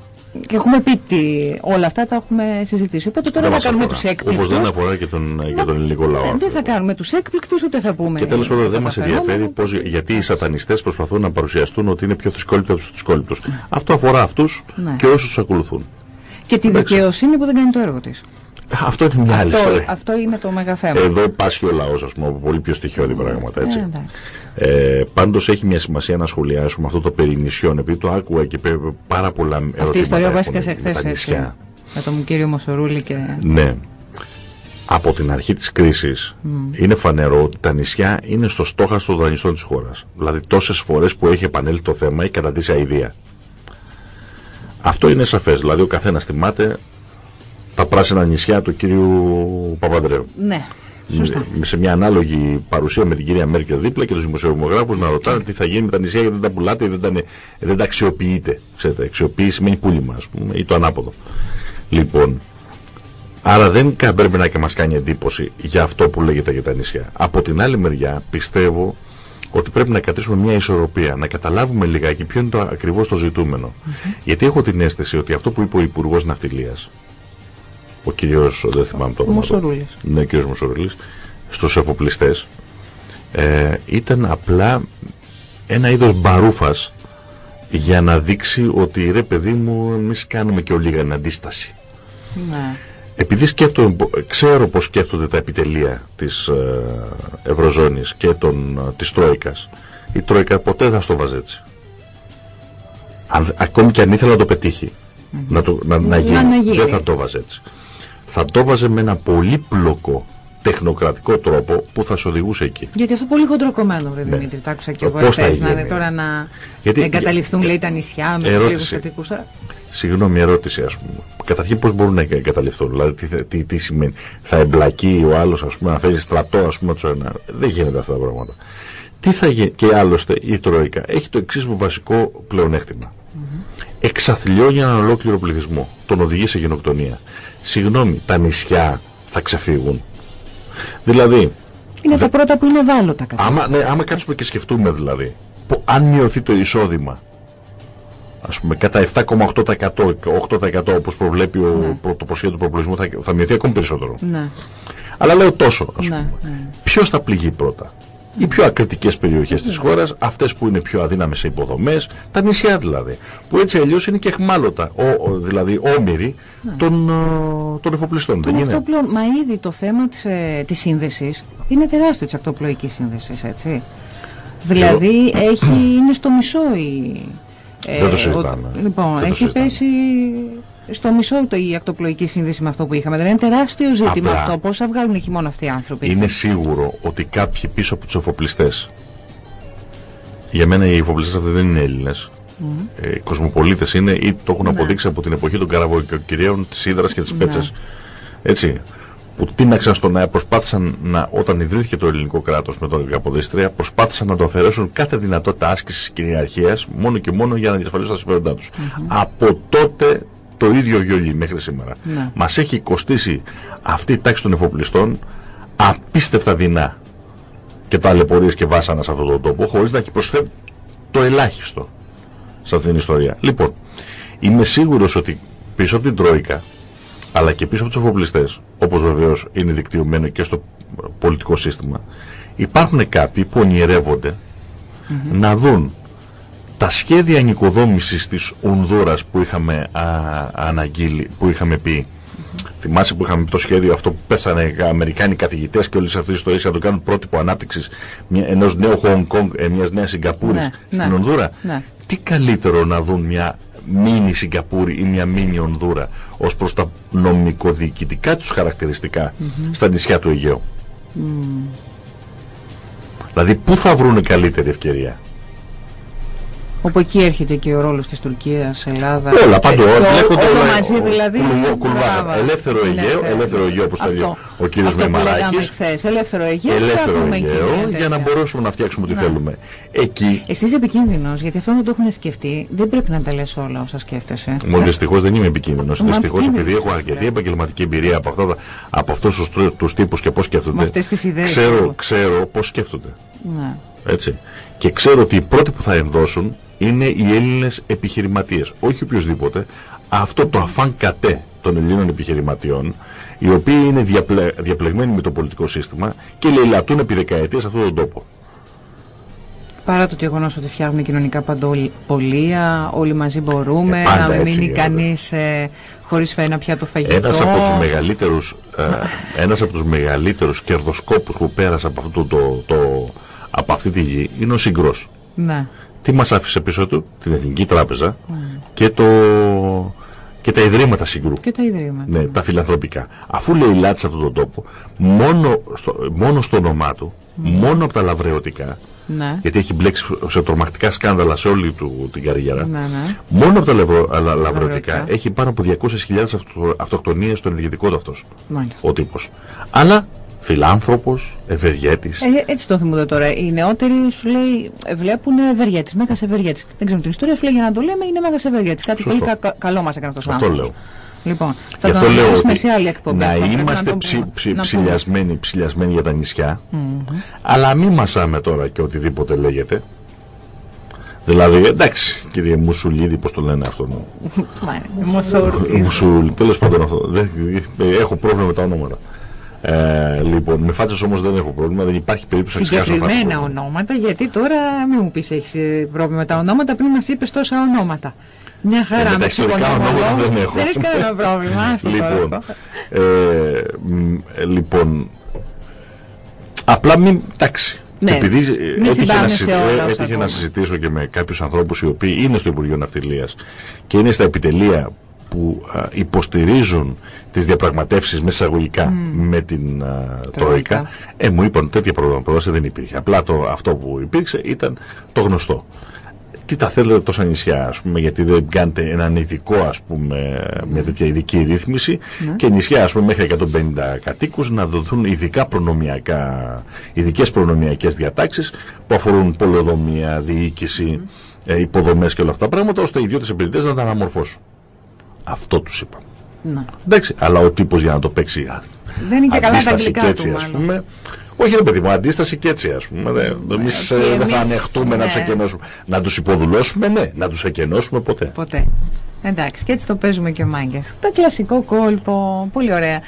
[SPEAKER 1] Και έχουμε πει τι, όλα αυτά τα έχουμε συζητήσει. Οπότε τώρα
[SPEAKER 2] Δεν
[SPEAKER 1] θα
[SPEAKER 2] μας
[SPEAKER 1] κάνουμε
[SPEAKER 2] αφορά.
[SPEAKER 1] τους έκπληκτους.
[SPEAKER 2] Όπως δεν αφορά και τον, και τον ελληνικό λαό.
[SPEAKER 1] δεν θα κάνουμε τους έκπληκτους, ούτε θα πούμε.
[SPEAKER 2] Και τέλος πάντων
[SPEAKER 1] για
[SPEAKER 2] δεν
[SPEAKER 1] τα
[SPEAKER 2] μας
[SPEAKER 1] φαινόμενα.
[SPEAKER 2] ενδιαφέρει πώς, γιατί οι σατανιστές προσπαθούν να παρουσιαστούν ότι είναι πιο θρησκόληπτοι από τους θρησκόληπτους. Αυτό αφορά αυτούς
[SPEAKER 1] Ναι.
[SPEAKER 2] και όσους τους ακολουθούν.
[SPEAKER 1] Και τη
[SPEAKER 2] Εντάξει.
[SPEAKER 1] δικαιοσύνη που δεν κάνει το έργο της.
[SPEAKER 2] Αυτό είναι μια άλλη
[SPEAKER 1] Αυτό,
[SPEAKER 2] ιστορία.
[SPEAKER 1] αυτό είναι το μεγάλο θέμα.
[SPEAKER 2] Εδώ πάσχει ο λαός, ας πούμε, από πολύ πιο στοιχειώδη πράγματα. Έτσι.
[SPEAKER 1] Ε, εντάξει.
[SPEAKER 2] Ε, Πάντως έχει μια σημασία να σχολιάσουμε αυτό το περί νησιών, επειδή το άκουγα και πέ- πάρα πολλά ερωτήματα.
[SPEAKER 1] Αυτή η ιστορία
[SPEAKER 2] έχουν
[SPEAKER 1] βασικά σε
[SPEAKER 2] με τα
[SPEAKER 1] χθες
[SPEAKER 2] νησιά.
[SPEAKER 1] Με τον κύριο Μοσορούλη και.
[SPEAKER 2] Ναι. Από την αρχή της κρίσης είναι φανερό ότι τα νησιά είναι στο στόχαστρο των δανειστών της χώρας. Δηλαδή τόσες φορές που έχει επανέλθει το θέμα έχει καταντήσει αηδία. Αυτό είναι σαφές. Δηλαδή ο καθένας θυμάται τα πράσινα νησιά του κύριου Παπανδρέου.
[SPEAKER 1] Ναι, σωστά.
[SPEAKER 2] Με- σε μια ανάλογη παρουσία με την κυρία Μέρκελ δίπλα και τους δημοσιογράφους να ρωτάνε τι θα γίνει με τα νησιά γιατί δεν τα πουλάτε ή δεν τα, νε- δεν τα αξιοποιείτε. Ξέρετε, αξιοποίηση σημαίνει πούλημα ας πούμε ή το ανάποδο. Λοιπόν, άρα δεν κα- πρέπει να και μας κάνει εντύπωση για αυτό που λέγεται για τα νησιά. Από την άλλη μεριά πιστεύω ότι πρέπει να κρατήσουμε μια ισορροπία, να καταλάβουμε λιγάκι ποιο είναι το ακριβώς το ζητούμενο. Γιατί έχω την αίσθηση ότι αυτό που είπε ο Υπουργός Ναυτιλίας, ο κύριος, δεν θυμάμαι το όνομα του.
[SPEAKER 1] Μοσορούλης.
[SPEAKER 2] Ναι, ο κύριος Μοσορουλής, στους εφοπλιστές, ε, ήταν απλά ένα είδος μπαρούφας για να δείξει ότι ρε παιδί μου εμείς κάνουμε και ολίγα αντίσταση.
[SPEAKER 1] Ναι.
[SPEAKER 2] Επειδή σκέφτομαι, ξέρω πώς σκέφτονται τα επιτελεία της ε, Ευρωζώνης και των, ε, της Τρόικας, η Τρόικα ποτέ δεν θα στο βάζει έτσι. Αν, ακόμη και αν ήθελε να το πετύχει, να, το, να, να,
[SPEAKER 1] Να-
[SPEAKER 2] γίνει,
[SPEAKER 1] να γίνει.
[SPEAKER 2] δεν θα το βάζει έτσι. Θα το βάζε με ένα πολύπλοκο τεχνοκρατικό τρόπο που θα σε οδηγούσε εκεί.
[SPEAKER 1] Γιατί αυτό πολύ χοντροκομμένο, βρε
[SPEAKER 2] Ναι.
[SPEAKER 1] Δημήτρη. Τα άκουσα και
[SPEAKER 2] Ε,
[SPEAKER 1] εγώ
[SPEAKER 2] πώς θα
[SPEAKER 1] εχθές, να
[SPEAKER 2] γίνει.
[SPEAKER 1] είναι τώρα να
[SPEAKER 2] Γιατί-
[SPEAKER 1] εγκαταλειφθούν,
[SPEAKER 2] ε,
[SPEAKER 1] λέει, τα νησιά με τους
[SPEAKER 2] ερώτηση.
[SPEAKER 1] λίγους κατοίκους. Τώρα,
[SPEAKER 2] Συγγνώμη, ερώτηση ας πούμε. Καταρχήν πώς μπορούν να εγκαταλειφθούν, δηλαδή τι, θε- τι, τι σημαίνει. Θα εμπλακεί ο άλλος ας πούμε να φέρει στρατό ας πούμε τους ένα. Δεν γίνεται αυτά τα πράγματα. Τι θα γίνει, και άλλωστε η Τρόικα έχει το εξής βασικό πλεονέκτημα. εξαθλιώνει έναν ολόκληρο πληθυσμό. Τον οδηγεί σε γενοκτονία. Συγγνώμη, τα νησιά θα ξεφύγουν. Δηλαδή.
[SPEAKER 1] Είναι τα πρώτα που είναι ευάλωτα κατά.
[SPEAKER 2] Άμα, ναι, άμα κάτσουμε και σκεφτούμε δηλαδή, που αν μειωθεί το εισόδημα, ας πούμε κατά 7,8% 8% όπως προβλέπει ο ναι. πρωτοποσχέδιο του προπολογισμού θα, θα μειωθεί ακόμη περισσότερο.
[SPEAKER 1] Ναι.
[SPEAKER 2] Αλλά λέω τόσο, ας ναι, πούμε. Ναι. Ποιος θα πληγεί πρώτα; Οι πιο ακριτικές περιοχές της χώρας, αυτές που είναι πιο αδύναμες σε υποδομές, τα νησιά δηλαδή, που έτσι αλλιώς είναι και εχμάλωτα, ο, δηλαδή όμοιροι ναι. των, των εφοπλιστών.
[SPEAKER 1] δεν είναι; μα ήδη το θέμα της, ε, της σύνδεσης είναι τεράστιο της ακτοπλοϊκής σύνδεσης, έτσι. Δηλαδή έχει, είναι στο μισό η...
[SPEAKER 2] Ε, δεν το συζητάμε.
[SPEAKER 1] λοιπόν,
[SPEAKER 2] δεν
[SPEAKER 1] έχει πέσει στο μισό το, η ακτοπλοϊκή σύνδεση με αυτό που είχαμε. Δηλαδή είναι τεράστιο ζήτημα Απλά, αυτό. Πώ θα βγάλουν χειμώνα αυτοί οι άνθρωποι;
[SPEAKER 2] Είναι σίγουρο ότι κάποιοι πίσω από τους εφοπλιστές. Για μένα οι εφοπλιστές αυτοί δεν είναι Έλληνες. Mm. Ε, κοσμοπολίτες είναι ή το έχουν ναι. αποδείξει από την εποχή των καραβοκυριαίων της Ήδρας και της Πέτσας. Ναι. Έτσι. Που τίναξαν στον αέρα, προσπάθησαν να, όταν ιδρύθηκε το ελληνικό κράτος με τον Καποδίστρια, προσπάθησαν να το αφαιρέσουν κάθε δυνατότητα άσκησης κυριαρχία μόνο και μόνο για να διασφαλίσουν τα συμφέροντά τους. Mm-hmm. Από τότε το ίδιο γιολί μέχρι σήμερα. Ναι. Μας έχει κοστίσει αυτή η τάξη των εφοπλιστών απίστευτα δεινά και ταλαιπωρίες και βάσανα σε αυτόν τον τόπο χωρίς να έχει προσφέρει το ελάχιστο σε αυτήν την ιστορία. Λοιπόν, είμαι σίγουρος ότι πίσω από την Τρόικα αλλά και πίσω από τους εφοπλιστές όπως βεβαίως είναι δικτυωμένο και στο πολιτικό σύστημα υπάρχουν κάποιοι που ονειρεύονται να δουν τα σχέδια νοικοδόμησης της Ονδούρας που είχαμε α, αναγγείλει, που είχαμε πει mm-hmm. Θυμάσαι που είχαμε το σχέδιο αυτό που πέσανε οι Αμερικάνοι καθηγητές και όλες αυτές τις ιστορίες να το κάνουν πρότυπο ανάπτυξης ενός νέου Χονγκ Κονγκ, ε, μιας νέας Σιγκαπούρης ναι, στην ναι, Ονδούρα. Ναι. Τι καλύτερο να δουν μια μίνι Σιγκαπούρη ή μια μίνι Ονδούρα ως προς τα νομικοδιοικητικά τους χαρακτηριστικά mm-hmm. στα νησιά του Αιγαίου. Mm. Δηλαδή, πού θα βρουν καλύτερη ευκαιρία;
[SPEAKER 1] Όπου εκεί έρχεται και ο ρόλος της Τουρκίας, Ελλάδα.
[SPEAKER 2] Όλα παντού.
[SPEAKER 1] Όλα, όλα μαζί δηλαδή.
[SPEAKER 2] Ελεύθερο Αιγαίο, ελεύθερο Αιγαίο όπως θέλει ο κύριος Μεμαράκης.
[SPEAKER 1] Ελεύθερο Αιγαίο.
[SPEAKER 2] Ελεύθερο Αιγαίο για να μπορέσουμε να φτιάξουμε ό,τι θέλουμε. Εκεί.
[SPEAKER 1] Εσύ είσαι επικίνδυνος γιατί αυτό δεν το έχουν σκεφτεί. Δεν πρέπει να τα λες όλα όσα σκέφτεσαι.
[SPEAKER 2] Μόνο δυστυχώς δεν είμαι επικίνδυνος. Δυστυχώς επειδή έχω αρκετή επαγγελματική εμπειρία από αυτούς τους τύπους και πώς σκέφτονται. Ξέρω πώς σκέφτονται. Ναι. Έτσι. Και ξέρω ότι οι πρώτοι που θα ενδώσουν είναι οι Έλληνες επιχειρηματίες, όχι οποιοδήποτε. Αυτό το αφάν κατέ των Ελλήνων επιχειρηματιών, οι οποίοι είναι διαπλε... διαπλεγμένοι με το πολιτικό σύστημα και λαιλατούν επί δεκαετίες σε αυτόν τον τόπο.
[SPEAKER 1] Παρά το γεγονός ότι φτιάχνουν κοινωνικά παντοπολία, όλοι μαζί μπορούμε, ε, να μην μείνει κανείς ε, χωρίς φένα πια το φαγητό.
[SPEAKER 2] Ένας από τους μεγαλύτερους ε, ένας από τους μεγαλύτερους κερδοσκόπους που πέρασε από, αυτό το, το, από αυτή τη γη είναι ο Συγκρός.
[SPEAKER 1] Ναι
[SPEAKER 2] τι μας άφησε πίσω του, την Εθνική Τράπεζα και, το, και τα Ιδρύματα Συγκρού.
[SPEAKER 1] Και τα Ιδρύματα.
[SPEAKER 2] Ναι, τα φιλανθρωπικά. Αφού λέει λάτι σε αυτόν τον τόπο, μόνο στο, μόνο στο όνομά του, μόνο από τα λαβρεωτικά, ναι. γιατί έχει μπλέξει σε τρομακτικά σκάνδαλα σε όλη του την καριέρα, ναι, ναι. μόνο από τα λαβρεωτικά έχει πάνω από 200.000 αυτοκτονίες στο ενεργητικό του αυτός, ο τύπος. Αλλά Φιλάνθρωπο, ευεργέτη.
[SPEAKER 1] Ε, έτσι το θυμούνται τώρα. Οι νεότεροι σου λέει βλέπουν ευεργέτη, μέγα ευεργέτη. Δεν ξέρω την ιστορία, σου λέει για να το λέμε είναι μέγα ευεργέτη. Κάτι πολύ κα, καλό μα έκανε αυτό ο
[SPEAKER 2] Αυτό λέω.
[SPEAKER 1] Λοιπόν, θα το λέω σε άλλη εκπομπή.
[SPEAKER 2] Να είμαστε ψι, ψι, ψηλιασμένοι, ψηλιασμένοι για τα νησιά, mm -hmm. αλλά μην μασάμε τώρα και οτιδήποτε λέγεται. Δηλαδή, εντάξει, κύριε Μουσουλίδη, πώ το λένε αυτό. Μουσουλίδη. Τέλο πάντων αυτό. Έχω πρόβλημα με τα ονόματα. Ε, λοιπόν, με φάτσε όμως δεν έχω πρόβλημα, δεν υπάρχει περίπτωση να ξεχάσω
[SPEAKER 1] Συγκεκριμένα ονόματα, γιατί τώρα μην μου πεις έχεις πρόβλημα με τα ονόματα πριν μας είπες τόσα ονόματα. Μια χαρά
[SPEAKER 2] ε, με τα ονόματα δεν έχω.
[SPEAKER 1] Δεν έχει κανένα πρόβλημα.
[SPEAKER 2] λοιπόν, ε, λοιπόν, απλά μην. Εντάξει. Ναι, επειδή έτυχε, να, έτυχε να συζητήσω και με κάποιους ανθρώπους οι οποίοι είναι στο Υπουργείο Ναυτιλίας και είναι στα επιτελεία που υποστηρίζουν τις διαπραγματεύσεις μέσα mm. με την Τρόικα, ε, μου είπαν τέτοια πρόταση δεν υπήρχε. Απλά το, αυτό που υπήρξε ήταν το γνωστό. Τι τα θέλετε τόσα νησιά, ας πούμε, γιατί δεν κάνετε έναν ειδικό, ας πούμε, μια τέτοια ειδική ρύθμιση ναι. και νησιά, ας πούμε, μέχρι 150 κατοίκους να δοθούν ειδικά προνομιακά, ειδικές προνομιακές διατάξεις που αφορούν πολεοδομία, διοίκηση, ε, υποδομές και όλα αυτά τα πράγματα, ώστε οι ιδιώτες επενδυτές να τα αναμορφώσουν. Αυτό τους είπα.
[SPEAKER 1] Να.
[SPEAKER 2] Εντάξει, αλλά ο τύπος για να το παίξει
[SPEAKER 1] Δεν είναι και καλά τα
[SPEAKER 2] αντίσταση και
[SPEAKER 1] αγγλικά
[SPEAKER 2] έτσι,
[SPEAKER 1] του
[SPEAKER 2] ας
[SPEAKER 1] μάλλον.
[SPEAKER 2] πούμε. Όχι, ρε παιδί μου, αντίσταση και έτσι, ας πούμε. Εμείς
[SPEAKER 1] και
[SPEAKER 2] δεν θα
[SPEAKER 1] εμείς,
[SPEAKER 2] ανεχτούμε να
[SPEAKER 1] ναι.
[SPEAKER 2] τους εκενώσουμε. Να τους υποδουλώσουμε, ναι. Να τους εκενώσουμε ποτέ.
[SPEAKER 1] Ποτέ. Εντάξει, και έτσι το παίζουμε και μάγκες. Το κλασικό κόλπο. Πολύ ωραία.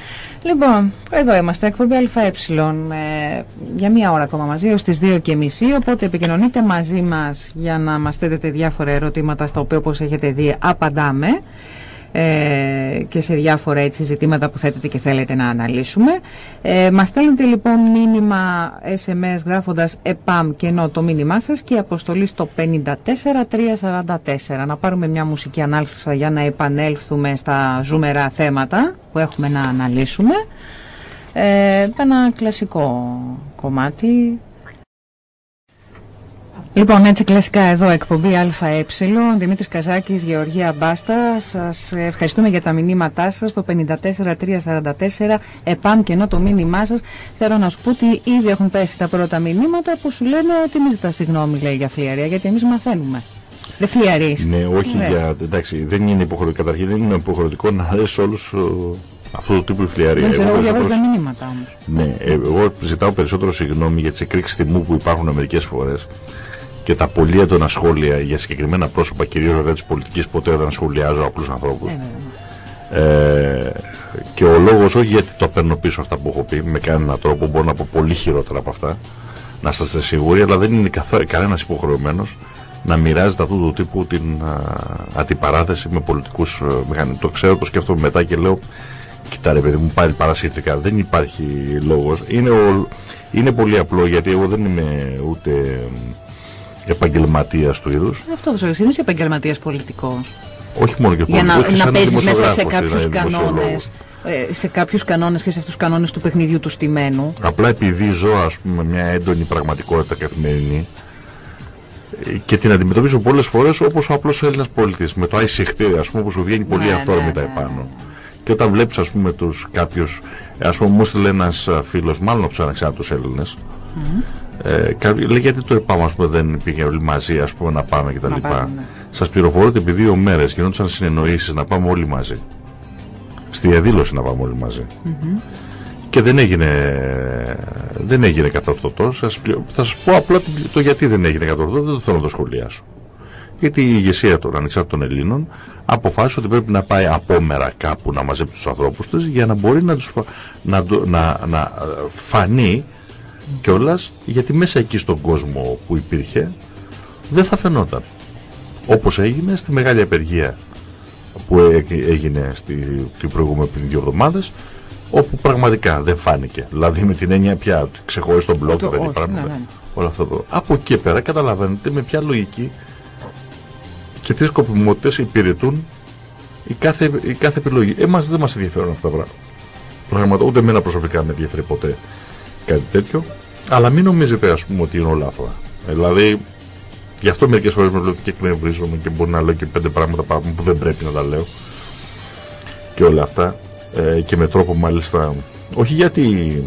[SPEAKER 1] Λοιπόν, εδώ είμαστε, εκπομπή ΑΕ. Ε, για μία ώρα ακόμα μαζί, έως τις 2 και μισή. Οπότε επικοινωνείτε μαζί μας για να μας θέτετε διάφορα ερωτήματα, στα οποία όπως έχετε δει απαντάμε. Ε, και σε διάφορα έτσι ζητήματα που θέτετε και θέλετε να αναλύσουμε. Ε, μας στέλνετε λοιπόν μήνυμα SMS γράφοντας ΕΠΑΜ και ενώ το μήνυμά σας και αποστολή στο 54344. Να πάρουμε μια μουσική ανάλυση για να επανέλθουμε στα ζούμερα θέματα που έχουμε να αναλύσουμε. Ε, ένα κλασικό κομμάτι Λοιπόν, έτσι κλασικά εδώ εκπομπή ΑΕ, Δημήτρης Καζάκης, Γεωργία Μπάστα. Σας ευχαριστούμε για τα μηνύματά σας, το 54344, επάμ και ενώ το μήνυμά σας. Θέλω να σου πω ότι ήδη έχουν πέσει τα πρώτα μηνύματα που σου λένε ότι μη ζητάς συγγνώμη, λέει, για φλιαρία, γιατί εμείς μαθαίνουμε. Δεν φλιαρείς.
[SPEAKER 2] Ναι, όχι
[SPEAKER 1] Λες.
[SPEAKER 2] για. Εντάξει, δεν είναι υποχρεωτικό. Καταρχήν δεν είναι υποχρεωτικό να αρέσει όλους αυτού του τύπου φλιαρία.
[SPEAKER 1] Δεν ξέρω,
[SPEAKER 2] Εγώ
[SPEAKER 1] εγώ διαβάζω
[SPEAKER 2] περισσότερος-
[SPEAKER 1] τα μηνύματα όμως.
[SPEAKER 2] Ναι, ε, εγώ ζητάω περισσότερο συγγνώμη για τις εκρήξεις τιμού που υπάρχουν μερικές φορές και τα πολύ έντονα σχόλια για συγκεκριμένα πρόσωπα, κυρίως βέβαια της πολιτικής, ποτέ δεν σχολιάζω απλούς ανθρώπους.
[SPEAKER 1] Ε, βέβαια.
[SPEAKER 2] Ε, και ο λόγος όχι γιατί το παίρνω πίσω αυτά που έχω πει, με κανέναν τρόπο μπορώ να πω πολύ χειρότερα από αυτά, να είστε σίγουροι, αλλά δεν είναι κανένας υποχρεωμένος να μοιράζεται αυτού του τύπου την α, αντιπαράθεση με πολιτικούς μηχανισμού. Το ξέρω, το σκέφτομαι μετά και λέω, κοιτά ρε παιδί μου, πάλι παρασύρθηκα. Δεν υπάρχει λόγος. Είναι, ο- είναι πολύ απλό γιατί εγώ δεν είμαι ούτε επαγγελματίας του είδους.
[SPEAKER 1] Αυτό το σου είναι επαγγελματίας πολιτικός.
[SPEAKER 2] Όχι μόνο και
[SPEAKER 1] Για να,
[SPEAKER 2] πολιτικός, και
[SPEAKER 1] να
[SPEAKER 2] σαν
[SPEAKER 1] παίζεις μέσα σε
[SPEAKER 2] δημοσιογράφος,
[SPEAKER 1] κάποιους
[SPEAKER 2] σαν δημοσιολόγος.
[SPEAKER 1] κανόνες ε, σε κάποιους κανόνες και σε αυτούς τους κανόνες του παιχνιδιού του στημένου.
[SPEAKER 2] Απλά επειδή ζω ας πούμε μια έντονη πραγματικότητα καθημερινή ε, και την αντιμετωπίζω πολλές φορές όπως ο απλός Έλληνας πολίτης με το αϊσυχτήρι ας πούμε που σου βγαίνει πολύ
[SPEAKER 1] Ναι,
[SPEAKER 2] αυθόρμητα
[SPEAKER 1] ναι, ναι,
[SPEAKER 2] επάνω. Και όταν βλέπεις ας πούμε τους κάποιους, ας πούμε μου στείλε ένας α, φίλος, μάλλον από τους ανεξάρτητους Έλληνες, ε, κάποιοι, λέει γιατί το ΕΠΑΜ ας πούμε δεν πήγε όλοι μαζί ας πούμε να πάμε κτλ.
[SPEAKER 1] Να πάμε, ναι.
[SPEAKER 2] Σας πληροφορώ ότι επί δύο μέρες γινόντουσαν συνεννοήσεις να πάμε όλοι μαζί. Στη διαδήλωση να πάμε όλοι μαζί και δεν έγινε, δεν έγινε κατορθωτός. Σας, πλη- θα σας πω απλά το, το γιατί δεν έγινε κατορθωτός, δεν το θέλω να το σχολιάσω. Γιατί η ηγεσία των ανεξάρτητων Ελλήνων αποφάσισε ότι πρέπει να πάει απόμερα κάπου να μαζέψει τους ανθρώπους της για να μπορεί να, τους, φα- να, το- να, να ε, φανεί κιόλας γιατί μέσα εκεί στον κόσμο που υπήρχε δεν θα φαινόταν. Όπως έγινε στη μεγάλη απεργία που έ- έγινε στη, την προηγούμενη πριν δύο εβδομάδες όπου πραγματικά δεν φάνηκε. Δηλαδή με την έννοια πια ότι ξεχωρίζει τον μπλοκ,
[SPEAKER 1] Το-
[SPEAKER 2] δεν
[SPEAKER 1] όχι,
[SPEAKER 2] υπάρχουν.
[SPEAKER 1] ναι, ναι.
[SPEAKER 2] Όλα αυτά. το- Από εκεί και πέρα καταλαβαίνετε με ποια λογική και τι σκοπιμότητες υπηρετούν η κάθε, η κάθε επιλογή. Εμάς δεν μας ενδιαφέρουν αυτά τα πράγματα. Πράγματα, ούτε εμένα προσωπικά με ενδιαφέρει ποτέ κάτι τέτοιο. Αλλά μην νομίζετε ας πούμε ότι είναι όλα αυτά. Δηλαδή Γι' αυτό μερικές φορές με βλέπετε και εκνευρίζομαι και μπορεί να λέω και πέντε πράγματα παραπάνω που δεν πρέπει να τα λέω. Και όλα αυτά. Ε, και με τρόπο μάλιστα. Όχι γιατί.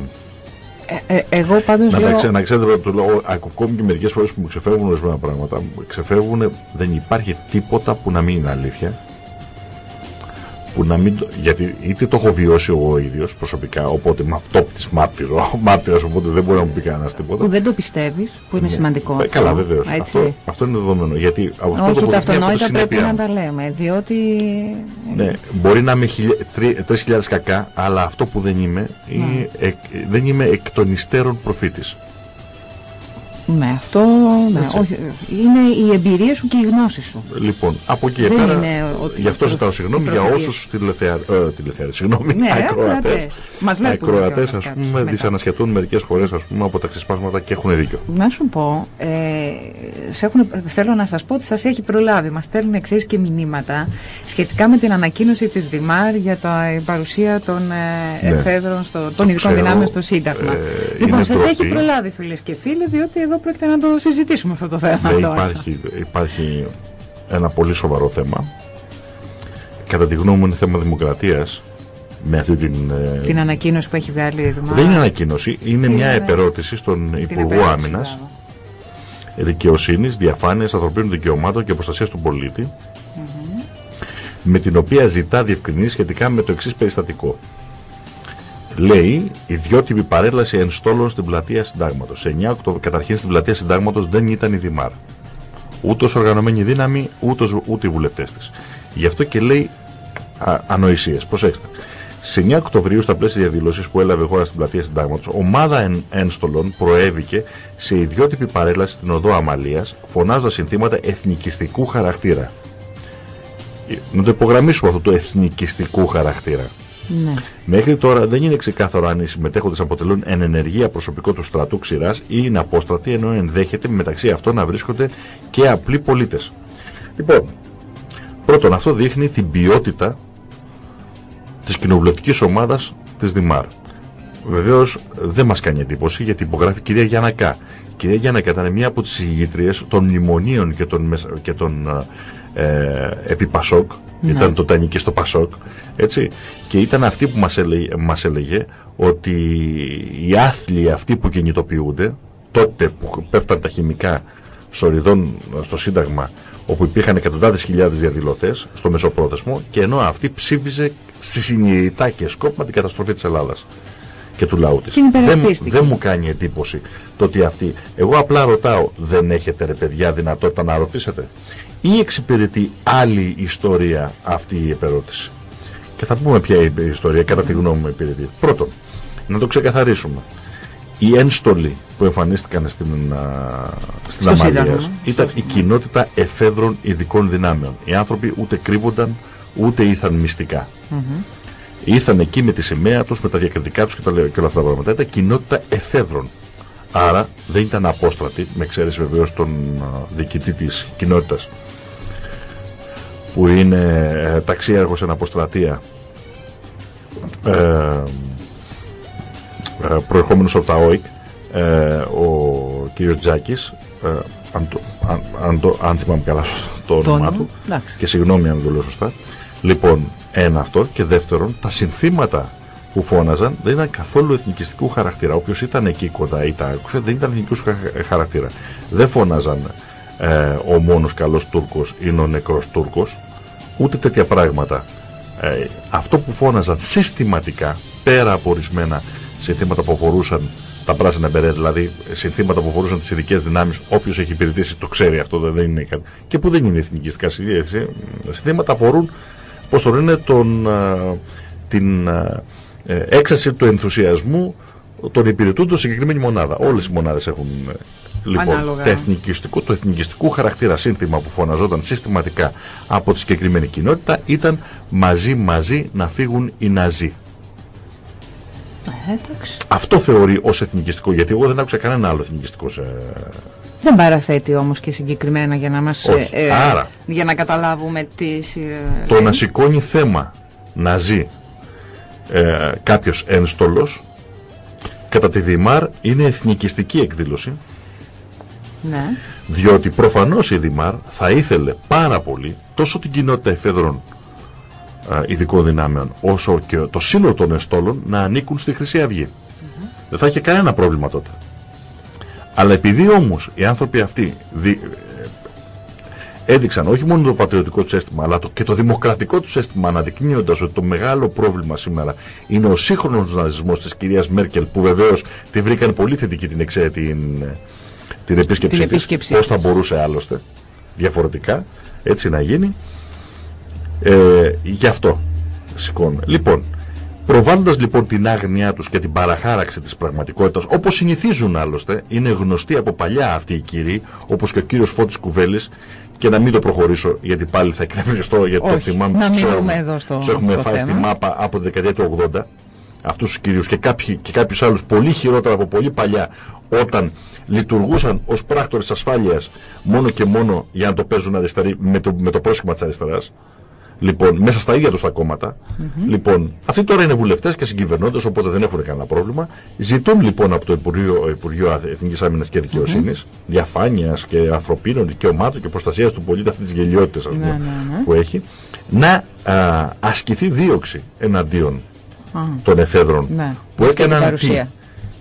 [SPEAKER 1] Ε, ε, εγώ πάντως
[SPEAKER 2] Να,
[SPEAKER 1] λέω...
[SPEAKER 2] τα ξέ- να ξέρετε, πρέπει να το λέω ακόμη και μερικές φορές που μου ξεφεύγουν ορισμένα πράγματα. Μου ξεφεύγουν, δεν υπάρχει τίποτα που να μην είναι αλήθεια. Που να μην, το- γιατί είτε το έχω βιώσει εγώ ο ίδιος προσωπικά, οπότε με αυτό της μάρτυρο, μάρτυρας, οπότε δεν μπορεί να μου πει κανένας τίποτα.
[SPEAKER 1] Που δεν το πιστεύεις, που είναι
[SPEAKER 2] Ναι.
[SPEAKER 1] σημαντικό.
[SPEAKER 2] Ε, Καλά,
[SPEAKER 1] αυτό,
[SPEAKER 2] βεβαίως.
[SPEAKER 1] έτσι.
[SPEAKER 2] Αυτό, αυτό είναι δεδομένο. Γιατί από αυτό
[SPEAKER 1] Όχι,
[SPEAKER 2] το
[SPEAKER 1] τα
[SPEAKER 2] αποδεικνύει από τη
[SPEAKER 1] αυτονόητα πρέπει
[SPEAKER 2] συνέπεια
[SPEAKER 1] να
[SPEAKER 2] μου.
[SPEAKER 1] τα λέμε, διότι...
[SPEAKER 2] Ναι, μπορεί να είμαι 3.000 κακά, αλλά αυτό που δεν είμαι, είναι εκ, δεν είμαι εκ των υστέρων προφήτης.
[SPEAKER 1] Ναι, αυτό ναι,
[SPEAKER 2] Έτσι.
[SPEAKER 1] όχι, είναι η εμπειρία σου και η γνώση σου.
[SPEAKER 2] Λοιπόν, από εκεί και
[SPEAKER 1] Δεν
[SPEAKER 2] πέρα,
[SPEAKER 1] είναι ότι-
[SPEAKER 2] γι' αυτό ζητάω συγγνώμη για
[SPEAKER 1] προφητείες.
[SPEAKER 2] όσους τηλεθεα... ε, τηλεθεαres, συγγνώμη,
[SPEAKER 1] Ναι,
[SPEAKER 2] ακροατές,
[SPEAKER 1] ακροατές. Μας βλέπουν
[SPEAKER 2] ακροατές
[SPEAKER 1] κιόλας
[SPEAKER 2] ας
[SPEAKER 1] κάποιους
[SPEAKER 2] πούμε,
[SPEAKER 1] μετά.
[SPEAKER 2] δυσανασχετούν μερικές φορές ας πούμε, από τα ξεσπάσματα και έχουν δίκιο.
[SPEAKER 1] Να σου πω, ε, σε έχουν, θέλω να σας πω ότι σας έχει προλάβει. Μας στέλνουν εξής και μηνύματα σχετικά με την ανακοίνωση της Δημάρ για τα, η παρουσία των ε,
[SPEAKER 2] Ναι.
[SPEAKER 1] εφέδρων, στο, των ειδικών
[SPEAKER 2] ξέρω,
[SPEAKER 1] δυνάμεων στο Σύνταγμα.
[SPEAKER 2] ε,
[SPEAKER 1] λοιπόν,
[SPEAKER 2] είναι
[SPEAKER 1] σας
[SPEAKER 2] ντροπή.
[SPEAKER 1] έχει προλάβει φίλες και φίλοι, διότι εδώ πρόκειται να το συζητήσουμε αυτό το θέμα
[SPEAKER 2] Ναι,
[SPEAKER 1] τώρα.
[SPEAKER 2] υπάρχει, υπάρχει ένα πολύ σοβαρό θέμα. Κατά τη γνώμη μου είναι θέμα δημοκρατίας με αυτή την... ε,
[SPEAKER 1] Την ανακοίνωση που έχει βγάλει η Δημάρ.
[SPEAKER 2] Δεν είναι ανακοίνωση, είναι
[SPEAKER 1] Είναι,
[SPEAKER 2] μια
[SPEAKER 1] ναι.
[SPEAKER 2] επερώτηση στον
[SPEAKER 1] Την
[SPEAKER 2] Υπουργό
[SPEAKER 1] επερώτηση,
[SPEAKER 2] Άμυνας
[SPEAKER 1] μπράβο.
[SPEAKER 2] δικαιοσύνης, διαφάνειας, ανθρωπίνων δικαιωμάτων και προστασίας του πολιτη με την οποία ζητά διευκρινήσεις σχετικά με το εξής περιστατικό. Λέει ιδιότιμη παρέλαση ενστόλων στην πλατεία Συντάγματος. 9 Οκτωβρίου, καταρχήν στην πλατεία Συντάγματος δεν ήταν η Δημάρ. Ούτε ω οργανωμένη δύναμη, ούτε, ούτε οι βουλευτές της. Γι' αυτό και λέει ανοησίες. Προσέξτε. Σε 9 Οκτωβρίου, στα πλαίσια διαδηλώσει που έλαβε η χώρα στην πλατεία Συντάγματος, ομάδα εν, ένστολων προέβηκε σε ιδιότυπη παρέλαση στην οδό Αμαλίας, φωνάζοντας συνθήματα εθνικιστικού χαρακτήρα. Ε, να το υπογραμμίσουμε αυτό το εθνικιστικού χαρακτήρα.
[SPEAKER 1] Ναι.
[SPEAKER 2] Μέχρι τώρα δεν είναι ξεκάθαρο αν οι συμμετέχοντες αποτελούν εν ενεργεία προσωπικό του στρατού ξηράς ή είναι απόστρατοι, ενώ ενδέχεται μεταξύ αυτών να βρίσκονται και απλοί πολίτες. Λοιπόν, πρώτον, αυτό δείχνει την ποιότητα της κοινοβουλευτικής ομάδας της Δημάρ. Βεβαίως δεν μας κάνει εντύπωση γιατί υπογράφει η κυρία Γιάννακα. Η κυρία Γιάννακα ήταν μία από τις ηγητρίε των μνημονίων και των, και των ε, επί Πασόκ. Ναι. Ήταν το Τανική στο Πασόκ. Έτσι. Και ήταν αυτή που μας έλεγε, μας έλεγε ότι οι άθλοι αυτοί που κινητοποιούνται, τότε που πέφταν τα χημικά σοριδών στο Σύνταγμα, όπου υπήρχαν εκατοντάδες χιλιάδες διαδηλωτές στο Μεσοπρόθεσμο, και ενώ αυτή ψήφιζε συνειδητά και σκόπιμα την καταστροφή της Ελλάδας και του λαού της. Δεν, δεν μου κάνει εντύπωση το ότι αυτή... Εγώ απλά ρωτάω, δεν έχετε ρε παιδιά δυνατότητα να ρωτήσετε; Ή εξυπηρετεί άλλη ιστορία αυτή η επερώτηση. Και θα πούμε ποια η ιστορία, κατά τη γνώμη μου υπηρετεί. Πρώτον, να το ξεκαθαρίσουμε. Οι ένστολοι που εμφανίστηκαν στην, στην Αμαλία ήταν η κοινότητα εφέδρων ειδικών δυνάμεων. Οι άνθρωποι ούτε κρύβονταν, ούτε ήρθαν μυστικά. Mm Ήρθαν εκεί με τη σημαία τους, με τα διακριτικά τους και, τα, και όλα αυτά τα πράγματα. Ήταν κοινότητα εφέδρων. Άρα δεν ήταν απόστρατοι, με εξαίρεση βεβαίως τον διοικητή της κοινότητας που είναι ε, ταξίαρχος εν αποστρατεία ε, ε, προερχόμενος από τα ΟΙΚ ε, ο κύριος Τζάκης ε, αν, το, αν, αν, το, αν θυμάμαι καλά το όνομά του και συγγνώμη αν το λέω σωστά λοιπόν ένα αυτό και δεύτερον τα συνθήματα που φώναζαν δεν ήταν καθόλου εθνικιστικού χαρακτήρα. Όποιος ήταν εκεί κοντά ή τα άκουσε δεν ήταν εθνικού χαρακτήρα. Δεν φώναζαν ε, ο μόνος καλός Τούρκος είναι ο νεκρός Τούρκος ούτε τέτοια πράγματα. Ε, αυτό που φώναζαν συστηματικά, πέρα από ορισμένα συνθήματα που αφορούσαν τα πράσινα μπερέ, δηλαδή συνθήματα που αφορούσαν τις ειδικές δυνάμεις, όποιος έχει υπηρετήσει το ξέρει αυτό, δεν είναι και που δεν είναι εθνικιστικά συνθήματα, αφορούν, πώς το λένε, τον, ε, την ε, έξαση του ενθουσιασμού των υπηρετούντων συγκεκριμένη μονάδα. Όλες οι μονάδες έχουν Λοιπόν, το εθνικιστικό, το εθνικιστικό χαρακτήρα σύνθημα που φωναζόταν συστηματικά από τη συγκεκριμένη κοινότητα ήταν μαζί μαζί να φύγουν οι Ναζί.
[SPEAKER 1] Ε,
[SPEAKER 2] Αυτό θεωρεί ως εθνικιστικό, γιατί εγώ δεν άκουσα κανένα άλλο εθνικιστικό σε...
[SPEAKER 1] Δεν παραθέτει όμως και συγκεκριμένα για να μας...
[SPEAKER 2] Όχι. Ε, Άρα,
[SPEAKER 1] για να καταλάβουμε τι...
[SPEAKER 2] Ε, το να σηκώνει θέμα Ναζί ε, κάποιος ένστολος κατά τη Δημάρ είναι εθνικιστική εκδήλωση
[SPEAKER 1] ναι.
[SPEAKER 2] Διότι προφανώς η Δημάρ θα ήθελε πάρα πολύ τόσο την κοινότητα εφέδρων α, ειδικών δυνάμεων όσο και το σύνολο των εστόλων να ανήκουν στη Χρυσή Αυγή. Δεν θα είχε κανένα πρόβλημα τότε. Αλλά επειδή όμως οι άνθρωποι αυτοί δι, ε, έδειξαν όχι μόνο το πατριωτικό του αίσθημα αλλά το, και το δημοκρατικό του αίσθημα αναδεικνύοντας ότι το μεγάλο πρόβλημα σήμερα είναι ο σύγχρονος ναζισμός της κυρίας Μέρκελ που βεβαίως τη βρήκαν πολύ θετική την εξαίρετη την επίσκεψή, την επίσκεψή πώς θα μπορούσε άλλωστε διαφορετικά έτσι να γίνει. Ε, γι' αυτό σηκώνουμε. Λοιπόν, προβάλλοντας λοιπόν την άγνοιά τους και την παραχάραξη της πραγματικότητας όπως συνηθίζουν άλλωστε, είναι γνωστοί από παλιά αυτοί οι κύριοι, όπως και ο κύριος Φώτης Κουβέλης και να μην το προχωρήσω γιατί πάλι θα εκνευριστώ γιατί το θυμάμαι
[SPEAKER 1] να μείνουμε εδώ στο,
[SPEAKER 2] τους έχουμε φάει στη μάπα από τη δεκαετία του 80 αυτούς τους κυρίους και, κάποιοι, και κάποιους άλλους πολύ χειρότερα από πολύ παλιά όταν λειτουργούσαν ως πράκτορες ασφάλειας μόνο και μόνο για να το παίζουν αριστεροί με το, με το πρόσχημα της αριστεράς. Λοιπόν, μέσα στα ίδια τους τα κόμματα. Λοιπόν, αυτοί τώρα είναι βουλευτές και συγκυβερνώντες, οπότε δεν έχουν κανένα πρόβλημα. Ζητούν λοιπόν από το Υπουργείο, Υπουργείο Εθνικής Άμυνας και Δικαιοσύνης mm -hmm. διαφάνειας και ανθρωπίνων δικαιωμάτων και προστασίας του πολίτη αυτή της γελιότητας ναι, ναι, ναι. που έχει, να α, ασκηθεί δίωξη εναντίον των εφέδρων
[SPEAKER 1] ναι.
[SPEAKER 2] που έκαναν τι;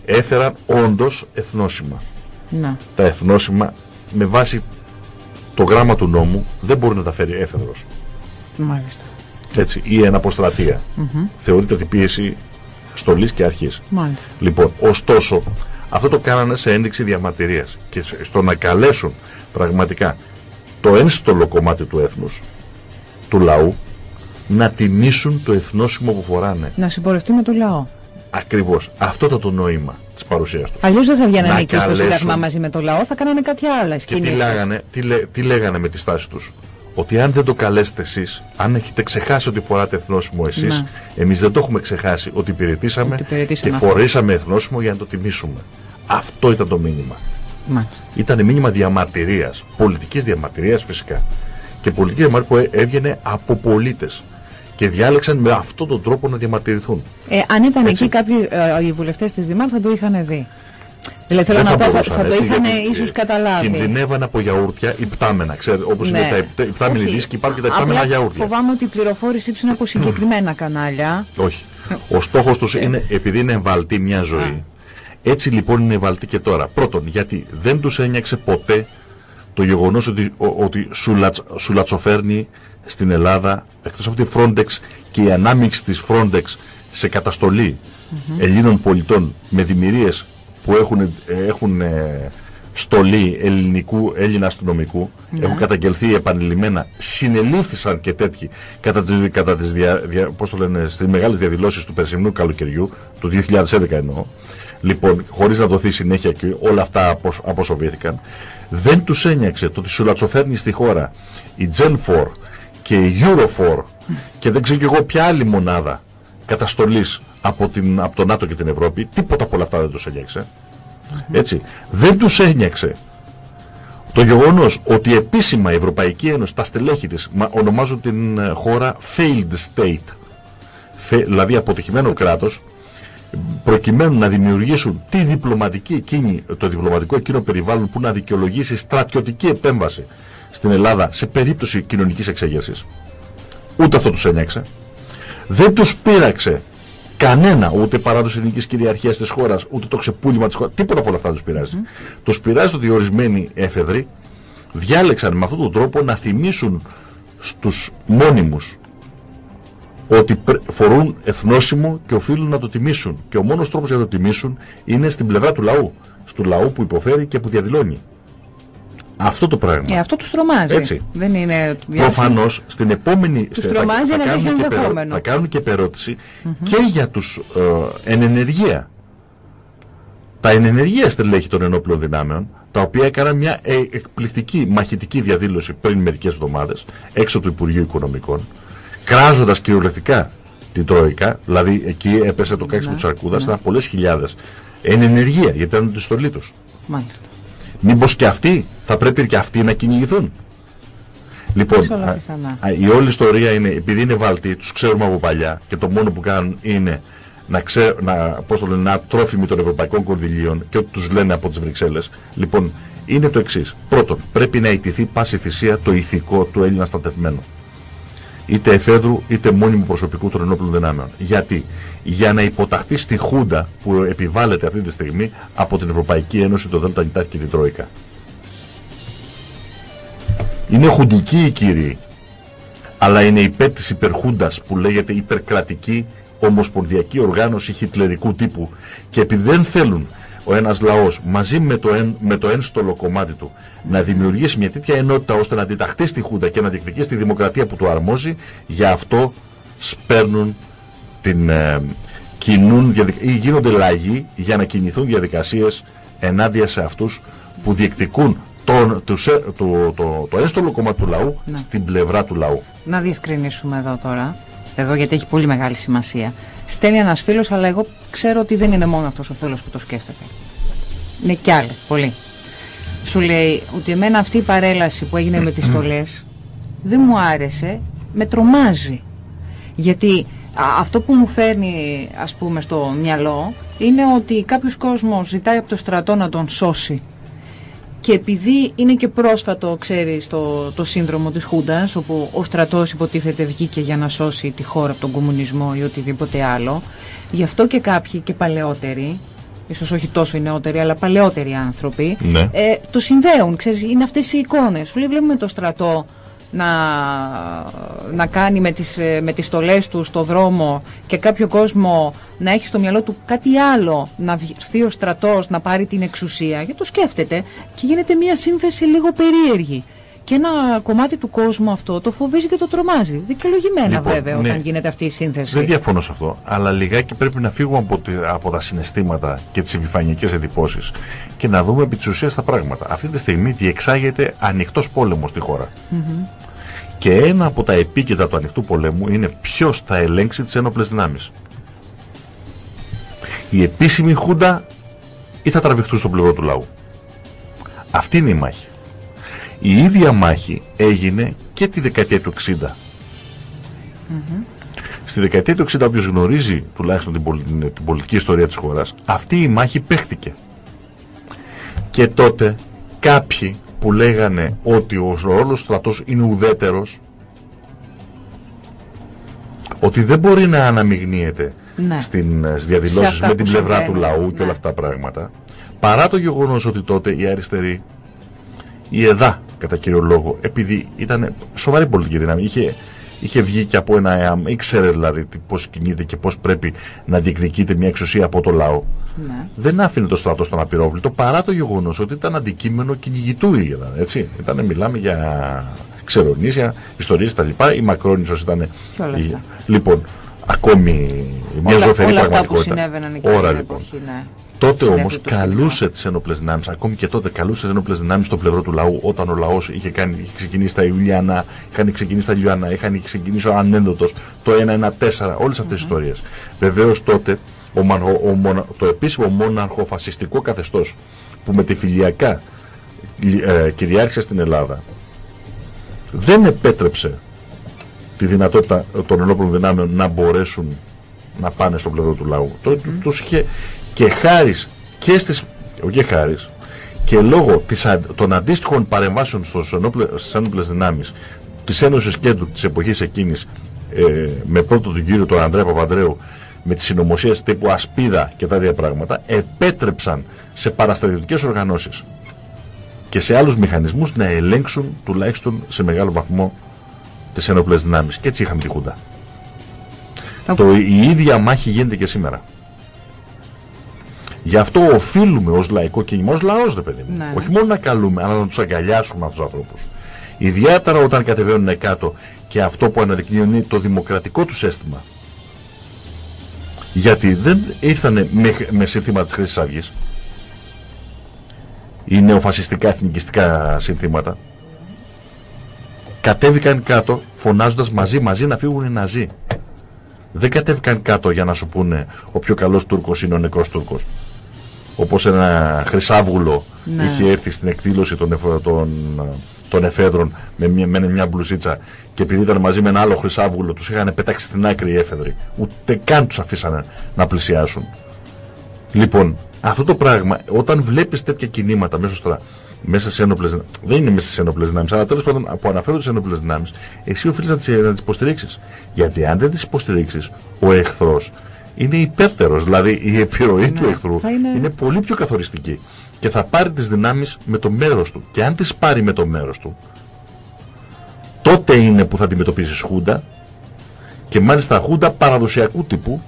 [SPEAKER 2] Έφεραν όντως εθνόσημα.
[SPEAKER 1] Ναι.
[SPEAKER 2] Τα εθνόσημα με βάση το γράμμα του νόμου δεν μπορεί να τα φέρει έφεδρος.
[SPEAKER 1] Μάλιστα.
[SPEAKER 2] Έτσι, ή εναποστρατεία.
[SPEAKER 1] Μμμ.
[SPEAKER 2] Θεωρείται την πίεση στολής και αρχής.
[SPEAKER 1] Μάλιστα.
[SPEAKER 2] Λοιπόν, ωστόσο, αυτό το κάνανε σε ένδειξη διαμαρτυρίας και σε- στο να καλέσουν πραγματικά το ένστολο κομμάτι του έθνους, του λαού, να τιμήσουν το εθνόσημο που φοράνε.
[SPEAKER 1] Να συμπορευτούμε το λαό.
[SPEAKER 2] Ακριβώς. Αυτό ήταν το νόημα της παρουσίας τους.
[SPEAKER 1] Αλλιώς δεν θα βγαίνανε
[SPEAKER 2] Να
[SPEAKER 1] εκεί στο
[SPEAKER 2] καλέσουν.
[SPEAKER 1] Σύνταγμα μαζί με το λαό, θα κάνανε κάποια άλλα
[SPEAKER 2] Και τι
[SPEAKER 1] σκηνές.
[SPEAKER 2] λέγανε, τι, λέ- τι λέγανε με τη στάση τους; Ότι αν δεν το καλέσετε εσείς, αν έχετε ξεχάσει ότι φοράτε εθνόσημο εσείς,
[SPEAKER 1] Να.
[SPEAKER 2] εμείς δεν το έχουμε ξεχάσει ότι υπηρετήσαμε
[SPEAKER 1] Ότι υπηρετήσαμε
[SPEAKER 2] και
[SPEAKER 1] αυτό.
[SPEAKER 2] φορήσαμε εθνόσημο για να το τιμήσουμε. Αυτό ήταν το μήνυμα.
[SPEAKER 1] Μάλιστα.
[SPEAKER 2] Ήταν μήνυμα διαμαρτυρίας, πολιτικής διαμαρτυρίας φυσικά. Και πολιτική διαμαρτυρία που έ- έβγαινε από πολίτες. Και διάλεξαν με αυτόν τον τρόπο να διαμαρτυρηθούν.
[SPEAKER 1] Ε, αν ήταν
[SPEAKER 2] Έτσι.
[SPEAKER 1] εκεί κάποιοι ε, οι βουλευτές της Δημάρ θα το είχαν δει. Δηλαδή θέλω
[SPEAKER 2] Δεν
[SPEAKER 1] να πω, θα,
[SPEAKER 2] μπορούσαν,
[SPEAKER 1] θα το
[SPEAKER 2] έτσι,
[SPEAKER 1] είχαν
[SPEAKER 2] γιατί,
[SPEAKER 1] ίσως
[SPEAKER 2] ε,
[SPEAKER 1] καταλάβει.
[SPEAKER 2] Κινδυνεύαν από γιαούρτια υπτάμενα. Ξέρετε, όπως είναι τα υπ- υπτάμενοι
[SPEAKER 1] Ναι. Όχι.
[SPEAKER 2] δίσκοι, υπάρχουν και τα υπτάμενα
[SPEAKER 1] Απλά
[SPEAKER 2] γιαούρτια.
[SPEAKER 1] Φοβάμαι ότι η πληροφόρησή τους είναι από συγκεκριμένα κανάλια.
[SPEAKER 2] Όχι. Ο στόχος τους είναι, επειδή είναι εμβαλτή μια ζωή, έτσι λοιπόν είναι εμβαλτή και τώρα. Πρώτον, γιατί δεν τους ένιαξε ποτέ το γεγονός ότι, ο- ότι σου, λατς- σου λατσοφέρνει στην Ελλάδα, εκτός από τη Frontex και η ανάμειξη της Frontex σε καταστολή Ελλήνων πολιτών με δημιουργίες που έχουν, ε, έχουν ε, στολή ελληνικού, Έλληνα αστυνομικού, έχουν καταγγελθεί επανειλημμένα, συνελήφθησαν και τέτοιοι κατά, τη- κατά τις δια, δια, πώς το λένε, στις μεγάλες διαδηλώσεις του περσινού καλοκαιριού, του 2011 εννοώ, λοιπόν, χωρίς να δοθεί συνέχεια και όλα αυτά αποσ, αποσοβήθηκαν, δεν τους ένιαξε το ότι σου λατσοφέρνει στη χώρα η Gen 4 και η Eurofor και δεν ξέρω κι εγώ ποια άλλη μονάδα καταστολής από, την, από το ΝΑΤΟ και την Ευρώπη, τίποτα από όλα αυτά δεν τους ένιαξε. Έτσι. Δεν τους ένιαξε το γεγονός ότι επίσημα η Ευρωπαϊκή Ένωση, τα στελέχη της, μα- ονομάζουν την ε, χώρα failed state, Φε- δηλαδή αποτυχημένο κράτος, προκειμένου να δημιουργήσουν τη διπλωματική εκείνη, το διπλωματικό εκείνο περιβάλλον που να δικαιολογήσει στρατιωτική επέμβαση στην Ελλάδα σε περίπτωση κοινωνικής εξέγερσης. Ούτε αυτό τους ένιαξε. Δεν τους πείραξε κανένα, ούτε παράδοση εθνικής κυριαρχίας της χώρας, ούτε το ξεπούλημα της χώρας, τίποτα από όλα αυτά τους πειράζει. Τους πειράζει το ότι ορισμένοι έφεδροι διάλεξαν με αυτόν τον τρόπο να θυμίσουν στους μόνιμους ότι πρε- φορούν εθνόσημο και οφείλουν να το τιμήσουν. Και ο μόνος τρόπος για να το τιμήσουν είναι στην πλευρά του λαού. Του λαού που υποφέρει και που διαδηλώνει. Αυτό το πράγμα.
[SPEAKER 1] Ε, αυτό τους τρομάζει.
[SPEAKER 2] Έτσι.
[SPEAKER 1] Δεν είναι.
[SPEAKER 2] Προφανώς στην επόμενη.
[SPEAKER 1] Τους
[SPEAKER 2] θα-
[SPEAKER 1] τρομάζει
[SPEAKER 2] θα,
[SPEAKER 1] ένα
[SPEAKER 2] κάνουν
[SPEAKER 1] τέτοιο
[SPEAKER 2] και περο-
[SPEAKER 1] ενδεχόμενο.
[SPEAKER 2] θα κάνουν και περώτηση και για τους ε, εν ενεργεία. Τα εν ενεργεία στελέχη των ενόπλων δυνάμεων, τα οποία έκαναν μια ε, εκπληκτική μαχητική διαδήλωση πριν μερικές εβδομάδες έξω του Υπουργείου Οικονομικών, κράζοντας κυριολεκτικά την Τρόικα, δηλαδή εκεί έπεσε το κάξιμο
[SPEAKER 1] Ναι,
[SPEAKER 2] τη Αρκούδα,
[SPEAKER 1] ναι.
[SPEAKER 2] ήταν πολλές χιλιάδες. Εν ενεργεία, γιατί ήταν τη στολή τους.
[SPEAKER 1] Μάλιστα.
[SPEAKER 2] Μήπως και αυτοί θα πρέπει και αυτοί να κυνηγηθούν. Λοιπόν,
[SPEAKER 1] Ίσως όλα
[SPEAKER 2] α,
[SPEAKER 1] πιθανά.
[SPEAKER 2] α, η όλη ιστορία είναι, επειδή είναι βαλτοί, τους ξέρουμε από παλιά και το μόνο που κάνουν είναι να, ξέ, να, πώς το λένε, να τρόφιμοι των ευρωπαϊκών κονδυλίων και ό,τι τους λένε από τις Βρυξέλλες. Λοιπόν, είναι το εξής. Πρώτον, πρέπει να ιτηθεί πάση θυσία το ηθικό του Έλληνα στρατευμένου. Είτε εφέδρου είτε μόνιμου προσωπικού των ενόπλων δυνάμεων. Γιατί; Για να υποταχθεί στη Χούντα που επιβάλλεται αυτή τη στιγμή από την Ευρωπαϊκή Ένωση, το ΔΝΤ και την Τρόικα. Είναι χουντικοί οι κύριοι, αλλά είναι υπέρ της υπερχούντας που λέγεται υπερκρατική ομοσπονδιακή οργάνωση χιτλερικού τύπου και επειδή δεν θέλουν ο ένας λαός μαζί με το, εν, με το ένστολο κομμάτι του να δημιουργήσει μια τέτοια ενότητα ώστε να αντιταχθεί στη Χούντα και να διεκδικήσει τη δημοκρατία που του αρμόζει, για αυτό σπέρνουν την, ε, κινούν διαδικα- ή γίνονται λαγοί για να κινηθούν διαδικασίες ενάντια σε αυτούς που διεκδικούν τον, τους, ε, το, το, το ένστολο κομμάτι του λαού
[SPEAKER 1] Ναι.
[SPEAKER 2] στην πλευρά του λαού.
[SPEAKER 1] Να διευκρινίσουμε εδώ τώρα. Εδώ γιατί έχει πολύ μεγάλη σημασία. Στέλνει ένας φίλος, αλλά εγώ ξέρω ότι δεν είναι μόνο αυτός ο φίλος που το σκέφτεται. Είναι κι άλλοι, πολλοί. Σου λέει ότι εμένα αυτή η παρέλαση που έγινε με τις στολές δεν μου άρεσε, με τρομάζει. Γιατί α, αυτό που μου φέρνει ας πούμε στο μυαλό είναι ότι κάποιος κόσμος ζητάει από το στρατό να τον σώσει. Και επειδή είναι και πρόσφατο, ξέρεις, το, το σύνδρομο της Χούντας, όπου ο στρατός υποτίθεται βγήκε για να σώσει τη χώρα από τον κομμουνισμό ή οτιδήποτε άλλο, γι' αυτό και κάποιοι και παλαιότεροι ίσως όχι τόσο οι νεότεροι, αλλά παλαιότεροι άνθρωποι,
[SPEAKER 2] Ναι.
[SPEAKER 1] ε, το συνδέουν, ξέρεις, είναι αυτές οι εικόνες. Σου λέει βλέπουμε το στρατό να, να κάνει με τις, ε, με τις στολές του στο δρόμο και κάποιο κόσμο να έχει στο μυαλό του κάτι άλλο, να έρθει ο στρατός να πάρει την εξουσία, γιατί το σκέφτεται και γίνεται μια σύνθεση λίγο περίεργη. Και ένα κομμάτι του κόσμου αυτό το φοβίζει και το τρομάζει. Δικαιολογημένα
[SPEAKER 2] Λοιπόν,
[SPEAKER 1] βέβαια
[SPEAKER 2] ναι.
[SPEAKER 1] όταν γίνεται αυτή η σύνθεση.
[SPEAKER 2] Δεν διαφωνώ σε αυτό, αλλά λιγάκι πρέπει να φύγουμε από, τη- από τα συναισθήματα και τις επιφανειακές εντυπώσεις και να δούμε επί της ουσίας τα πράγματα. Αυτή τη στιγμή διεξάγεται ανοιχτός πόλεμος στη χώρα. Και ένα από τα επίκαιτα του ανοιχτού πολέμου είναι ποιος θα ελέγξει τις ένοπλες δυνάμεις. Η επίσημη χούντα ή θα τραβηχτούν στο πλευρό του λαού. Αυτή είναι η μάχη. Η ίδια μάχη έγινε και τη δεκαετία του 60. Στη δεκαετία του 60, όποιος γνωρίζει τουλάχιστον την, πολι- την, την πολιτική ιστορία της χώρας, αυτή η μάχη παίχτηκε. Και τότε κάποιοι που λέγανε ότι ο ρόλος του στρατός είναι ουδέτερος, ότι δεν μπορεί να αναμειγνύεται
[SPEAKER 1] Ναι.
[SPEAKER 2] στην, ε, στις
[SPEAKER 1] Σε
[SPEAKER 2] διαδηλώσεις
[SPEAKER 1] αυτά
[SPEAKER 2] με
[SPEAKER 1] που
[SPEAKER 2] την πλευρά του
[SPEAKER 1] συμβαίνουν.
[SPEAKER 2] λαού και
[SPEAKER 1] Ναι.
[SPEAKER 2] όλα αυτά τα πράγματα, παρά το γεγονός ότι τότε η αριστερή, η ΕΔΑ κατά κύριο λόγο, επειδή ήταν σοβαρή πολιτική δύναμη, είχε, είχε βγει και από ένα ΕΑΜ, ήξερε δηλαδή τι- πώς κινείται και πώς πρέπει να διεκδικείται μια εξουσία από το λαό.
[SPEAKER 1] Ναι.
[SPEAKER 2] Δεν άφηνε το στρατό στον απειρόβλητο παρά το γεγονός ότι ήταν αντικείμενο κυνηγητού η ΕΔΑ. Έτσι. Ήταν, μιλάμε για ξερονίσια, ιστορίες κτλ. Η Μακρόνισο ήταν.
[SPEAKER 1] Και όλα
[SPEAKER 2] η-
[SPEAKER 1] αυτά.
[SPEAKER 2] Λοιπόν, ακόμη μια
[SPEAKER 1] όλα,
[SPEAKER 2] ζωφερή
[SPEAKER 1] όλα αυτά που
[SPEAKER 2] πραγματικότητα.
[SPEAKER 1] συνέβαιναν εκεί
[SPEAKER 2] Ώρα
[SPEAKER 1] την
[SPEAKER 2] λοιπόν.
[SPEAKER 1] εποχή, ναι.
[SPEAKER 2] Τότε
[SPEAKER 1] Συνέβη
[SPEAKER 2] όμως
[SPEAKER 1] το
[SPEAKER 2] καλούσε τις ένοπλες δυνάμεις, ακόμη και τότε καλούσε τις ένοπλες δυνάμεις στο πλευρό του λαού, όταν ο λαός είχε, κάνει- είχε ξεκινήσει τα Ιουλιανά, είχαν ξεκινήσει τα Λιουανά, είχαν ξεκινήσει ο Ανένδοτος, το 1-1-4, όλες αυτές τις ιστορίες. Βεβαίως τότε ο, μανχο- ο μονα- το επίσημο μοναρχοφασιστικό καθεστώς που με τη φιλιακά ε, κυριάρχησε στην Ελλάδα δεν επέτρεψε τη δυνατότητα των ενόπλων δυνάμεων να μπορέσουν να πάνε στο πλευρό του λαού. Το, τους είχε και χάρης και στις, όχι και χάρης, και λόγω της, αν- των αντίστοιχων παρεμβάσεων στους ενόπλε- στις ένοπλες δυνάμεις της Ένωσης Κέντρου της εποχής εκείνης ε, με πρώτο τον κύριο τον Ανδρέα Παπανδρέου με τις συνωμοσίες τύπου Ασπίδα και τα ίδια πράγματα επέτρεψαν σε παραστατιωτικές οργανώσεις και σε άλλους μηχανισμούς να ελέγξουν τουλάχιστον σε μεγάλο βαθμό τις ένοπλες δυνάμεις και έτσι είχαμε τη Χούντα.
[SPEAKER 1] Τα-
[SPEAKER 2] Το, η ίδια μάχη γίνεται και σήμερα. Γι' αυτό οφείλουμε ως λαϊκό κίνημα, ως λαός ρε παιδί μου.
[SPEAKER 1] Ναι, ναι.
[SPEAKER 2] Όχι μόνο να καλούμε, αλλά να τους αγκαλιάσουμε αυτούς τους ανθρώπους. Ιδιαίτερα όταν κατεβαίνουν κάτω και αυτό που αναδεικνύουν είναι το δημοκρατικό τους αίσθημα. Γιατί δεν ήρθανε με, με σύνθημα της Χρυσής Αυγής ή νεοφασιστικά εθνικιστικά συνθήματα. Κατέβηκαν κάτω φωνάζοντας μαζί μαζί να φύγουν οι Ναζί. Δεν κατέβηκαν κάτω για να σου πούνε ο πιο καλός Τούρκος είναι ο νεκρός Τούρκος. Όπως ένα χρυσάβγουλο
[SPEAKER 1] Ναι.
[SPEAKER 2] είχε έρθει στην εκδήλωση των, εφ- των, των εφέδρων με μια, με μια μπλουζίτσα και επειδή ήταν μαζί με ένα άλλο χρυσάβγουλο τους είχαν πετάξει στην άκρη οι έφεδροι. Ούτε καν τους αφήσανε να πλησιάσουν. Λοιπόν, αυτό το πράγμα, όταν βλέπεις τέτοια κινήματα μέσα, στο, μέσα σε ένοπλες δεν είναι μέσα σε ένοπλες δυνάμεις, αλλά τέλος πάντων που αναφέρονται σε ένοπλες δυνάμεις, εσύ οφείλεις να τι τις υποστηρίξεις. Γιατί αν δεν τις υποστηρίξεις, ο εχθρός είναι υπέρτερος. Δηλαδή η επιρροή του εχθρού
[SPEAKER 1] θα είναι-
[SPEAKER 2] είναι πολύ πιο καθοριστική. Και θα πάρει τις δυνάμεις με το μέρος του. Και αν τις πάρει με το μέρος του, τότε είναι που θα αντιμετωπίσεις Χούντα και μάλιστα Χούντα παραδοσιακού τύπου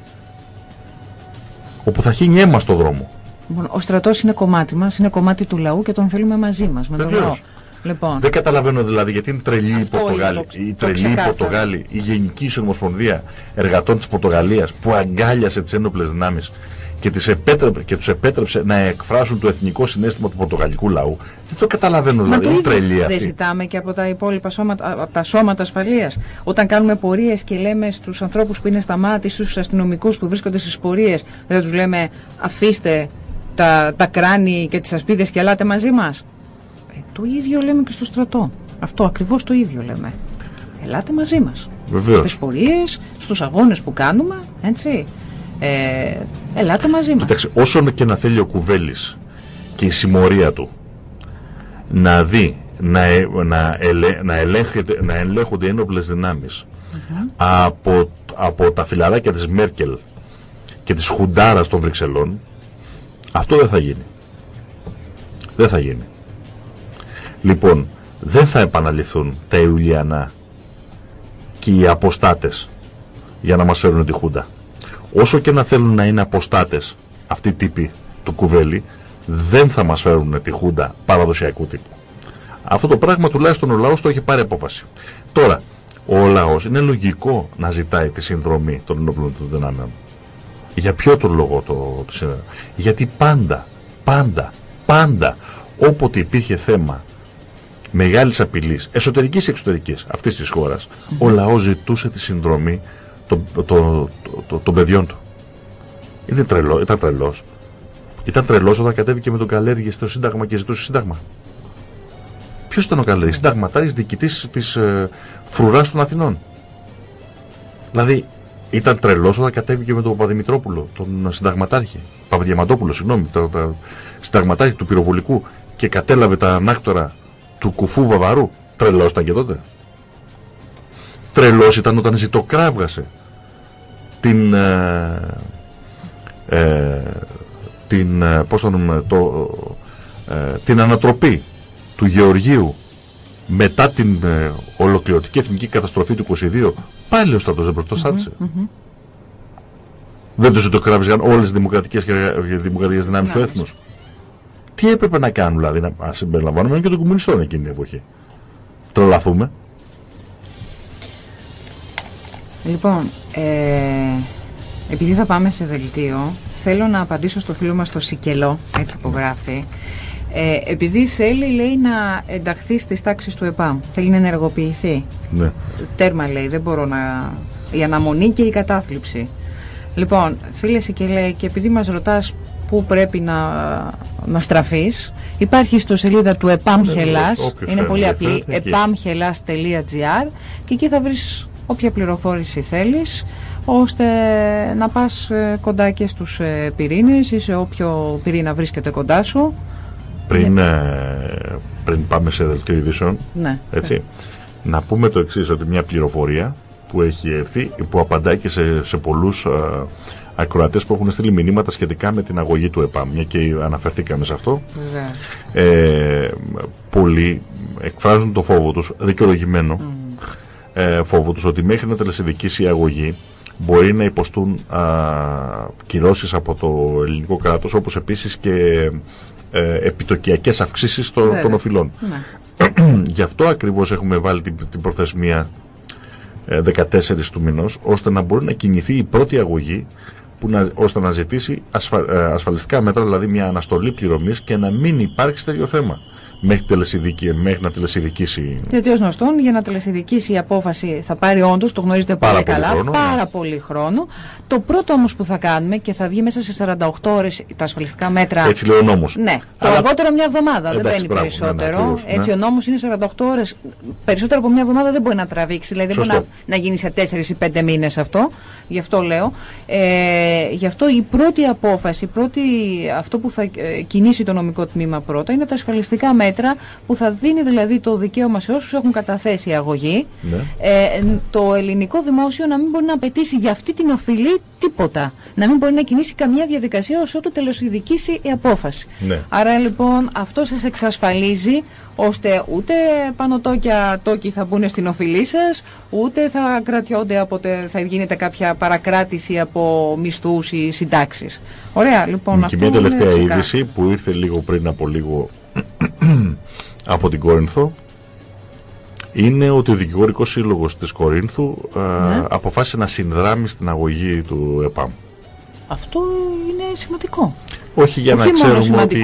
[SPEAKER 2] όπου θα χύνει αίμα στο δρόμο.
[SPEAKER 1] Λοιπόν, ο στρατός είναι κομμάτι μας, είναι κομμάτι του λαού και τον θέλουμε μαζί μας, με τον
[SPEAKER 2] Βεβαίως.
[SPEAKER 1] λαό. Λοιπόν,
[SPEAKER 2] Δεν καταλαβαίνω δηλαδή γιατί είναι τρελή η
[SPEAKER 1] Αυτό
[SPEAKER 2] Πορτογάλη,
[SPEAKER 1] είναι το-
[SPEAKER 2] η
[SPEAKER 1] το
[SPEAKER 2] τρελή
[SPEAKER 1] ξεκάθαρο.
[SPEAKER 2] Πορτογάλη, η Γενική Συνομοσπονδία Εργατών της Πορτογαλίας που αγκάλιασε τις ένοπλες δυνάμεις και, τις επέτρεπε, και τους επέτρεψε να εκφράσουν το εθνικό συνέστημα του πορτογαλικού λαού. Δεν το καταλαβαίνω
[SPEAKER 1] Μα
[SPEAKER 2] δηλαδή,
[SPEAKER 1] το
[SPEAKER 2] είναι
[SPEAKER 1] ίδιο
[SPEAKER 2] τρελή
[SPEAKER 1] δεν
[SPEAKER 2] αυτή.
[SPEAKER 1] ζητάμε και από τα υπόλοιπα σώματα, από τα σώματα ασφαλείας. Όταν κάνουμε πορείες και λέμε στους ανθρώπους που είναι στα μάτια, στους αστυνομικούς που βρίσκονται στις πορείες, δεν τους λέμε αφήστε τα, τα κράνη και τις ασπίδες και ελάτε μαζί μας. Ε, το ίδιο λέμε και στο στρατό. Αυτό ακριβώς το ίδιο λέμε. Ελάτε μαζί μας.
[SPEAKER 2] Βεβαίως.
[SPEAKER 1] Στις πορείες, στους αγώνες που κάνουμε, έτσι. Ε, ελάτε μαζί μας.
[SPEAKER 2] Κοιτάξτε, όσο και να θέλει ο Κουβέλης και η συμμορία του να δει να, ε- να, ελε- να, ελέγχεται, να ελέγχονται οι ένοπλες δυνάμεις από, από τα φιλαράκια της Μέρκελ και της Χουντάρας των Βρυξελών Αυτό δεν θα γίνει. Δεν θα γίνει. Λοιπόν, δεν θα επαναληφθούν τα Ιουλιανά και οι αποστάτες για να μας φέρουν τη Χούντα. Όσο και να θέλουν να είναι αποστάτες αυτοί οι τύποι του κουβέλι, δεν θα μας φέρουν τη Χούντα παραδοσιακού τύπου. Αυτό το πράγμα τουλάχιστον ο λαός το έχει πάρει απόφαση. Τώρα, ο λαός είναι λογικό να ζητάει τη συνδρομή των ενόπλων του δυνάμεων. Για ποιο τον λόγο το, το Γιατί πάντα, πάντα, πάντα, όποτε υπήρχε θέμα μεγάλης απειλής, εσωτερικής ή εξωτερικής αυτής της χώρας, ο λαός ζητούσε τη συνδρομή των, το, το, το, παιδιών του. Είναι τρελό, ήταν τρελός. Ήταν τρελός όταν κατέβηκε με τον Καλέργη στο Σύνταγμα και ζητούσε Σύνταγμα. Ποιος ήταν ο Καλέργη, συνταγματάρη διοικητής της ε, φρουράς των Αθηνών. Δηλαδή, ήταν τρελός όταν κατέβηκε με τον Παπαδημητρόπουλο, τον συνταγματάρχη. Παπαδιαμαντόπουλο, συγγνώμη, τον το, συνταγματάρχη του πυροβολικού και κατέλαβε τα ανάκτορα του κουφού Βαβαρού. Τρελό ήταν και τότε. Τρελός ήταν όταν ζητοκράβγασε την, ε, ε, την, ε, πώς το, το, ε, την ανατροπή του Γεωργίου μετά την ε, ολοκληρωτική εθνική καταστροφή του 22 πάλι ο στρατός δεν προστασάτησε. Mm -hmm, Δεν το ζητοκράβησαν όλες οι δημοκρατικές και δημοκρατικές δυνάμεις του έθνους. Τι έπρεπε να κάνουν δηλαδή, να συμπεριλαμβάνουμε και των κομμουνιστών εκείνη την εποχή. Τρολαθούμε.
[SPEAKER 1] Λοιπόν, ε, επειδή θα πάμε σε δελτίο, θέλω να απαντήσω στο φίλο μας το Σικελό, έτσι απογράφει. Ε, επειδή θέλει, λέει, να ενταχθεί στις τάξεις του ΕΠΑΜ. Θέλει να ενεργοποιηθεί.
[SPEAKER 2] Ναι.
[SPEAKER 1] Τέρμα, λέει, δεν μπορώ να... Η αναμονή και η κατάθλιψη. Λοιπόν, φίλε Σικελέ, και επειδή μας ρωτάς πού πρέπει να, να στραφείς, υπάρχει στο σελίδα του ΕΠΑΜ Χελάς, είναι πολύ απλή, epamhelas.gr και εκεί θα βρεις όποια πληροφόρηση θέλεις ώστε να πας ε, κοντά και στους ε, πυρήνες ή σε όποιο πυρήνα βρίσκεται κοντά σου.
[SPEAKER 2] Πριν, ε, πριν πάμε σε δελτίο ειδήσεων,
[SPEAKER 1] ναι.
[SPEAKER 2] έτσι, να πούμε το εξής, ότι μια πληροφορία που έχει έρθει, που απαντάει και σε, σε πολλούς ακροατές που έχουν στείλει μηνύματα σχετικά με την αγωγή του ΕΠΑΜ, μια και αναφερθήκαμε σε αυτό. Ε, πολλοί εκφράζουν το φόβο τους, δικαιολογημένο, ε, φόβο τους ότι μέχρι να τελεσυνδικήσει η αγωγή μπορεί να υποστούν α, κυρώσεις από το ελληνικό κράτος όπως επίσης και ε, επιτοκιακές αυξήσεις των οφειλών. Ναι. Γι' αυτό ακριβώς έχουμε βάλει την, την προθεσμία 14 ε, του μηνός ώστε να μπορεί να κινηθεί η πρώτη αγωγή που να, ώστε να ζητήσει ασφα, ε, ασφαλιστικά μέτρα, δηλαδή μια αναστολή πληρωμής και να μην υπάρξει τέτοιο θέμα μέχρι, τελεσιδική, μέχρι να τελεσιδικήσει.
[SPEAKER 1] Γιατί ως γνωστόν, για να τελεσιδικήσει η απόφαση θα πάρει όντως, το γνωρίζετε πάρα πολύ, καλά, χρόνο, πάρα ναι. πολύ χρόνο. Το πρώτο όμως που θα κάνουμε και θα βγει μέσα σε 48 ώρες τα ασφαλιστικά μέτρα.
[SPEAKER 2] Έτσι λέει ο νόμος.
[SPEAKER 1] Ναι, το αργότερο μια εβδομάδα, δεν μπαίνει περισσότερο. Ναι, ναι, Έτσι ο νόμος είναι 48 ώρες. Περισσότερο από μια εβδομάδα δεν μπορεί να τραβήξει. Δηλαδή δεν μπορεί να, να γίνει σε 4 ή 5 μήνες αυτό. Γι' αυτό λέω. Ε, γι' αυτό η πρώτη απόφαση, πρώτη, αυτό που θα ε, κινήσει το νομικό τμήμα πρώτα είναι τα ασφαλιστικά μέτρα μέτρα που θα δίνει δηλαδή το δικαίωμα σε όσους έχουν καταθέσει αγωγή ναι. ε, το ελληνικό δημόσιο να μην μπορεί να απαιτήσει για αυτή την οφειλή τίποτα. Να μην μπορεί να κινήσει καμία διαδικασία όσο του τελεσιδικήσει η απόφαση.
[SPEAKER 2] Ναι.
[SPEAKER 1] Άρα λοιπόν αυτό σας εξασφαλίζει ώστε ούτε πανωτόκια τόκοι θα μπουν στην οφειλή σας, ούτε θα κρατιόνται από θα γίνεται κάποια παρακράτηση από μισθούς ή συντάξεις. Ωραία, λοιπόν.
[SPEAKER 2] Και μια τελευταία είδηση που ήρθε λίγο πριν από λίγο από την Κόρινθο είναι ότι ο δικηγορικός σύλλογος της Κορίνθου ε, ναι. αποφάσισε να συνδράμει στην αγωγή του ΕΠΑΜ.
[SPEAKER 1] Αυτό είναι σημαντικό.
[SPEAKER 2] Όχι για να ξέρουμε ότι.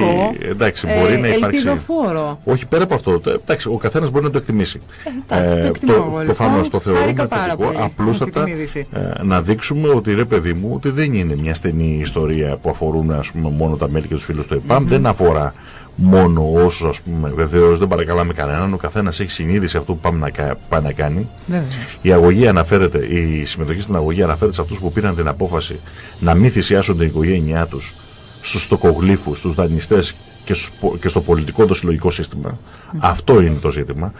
[SPEAKER 2] Εντάξει, μπορεί ε, να υπάρξει.
[SPEAKER 1] Ελπιδοφόρο.
[SPEAKER 2] Όχι πέρα από αυτό. Εντάξει, ο καθένας μπορεί να το εκτιμήσει.
[SPEAKER 1] Ε, ε, το
[SPEAKER 2] Προφανώς το θεωρούμε θετικό. Απλούστατα ε, να δείξουμε ότι ρε παιδί μου, ότι δεν είναι μια στενή ιστορία που αφορούν ας πούμε, μόνο τα μέλη και τους φίλους του ΕΠΑΜ. Mm -hmm. Δεν αφορά μόνο όσου, ας πούμε, βεβαίως δεν παρακαλάμε κανέναν. Ο καθένας έχει συνείδηση αυτό που πάμε να, πάει να κάνει. Η αγωγή αναφέρεται, η συμμετοχή στην αγωγή αναφέρεται σε αυτούς που πήραν την απόφαση να μην θυσιάσουν την οικογένειά τους στους τοκογλύφου, στους δανειστές και, και στο πολιτικό το συλλογικό σύστημα. Αυτό είναι το ζήτημα.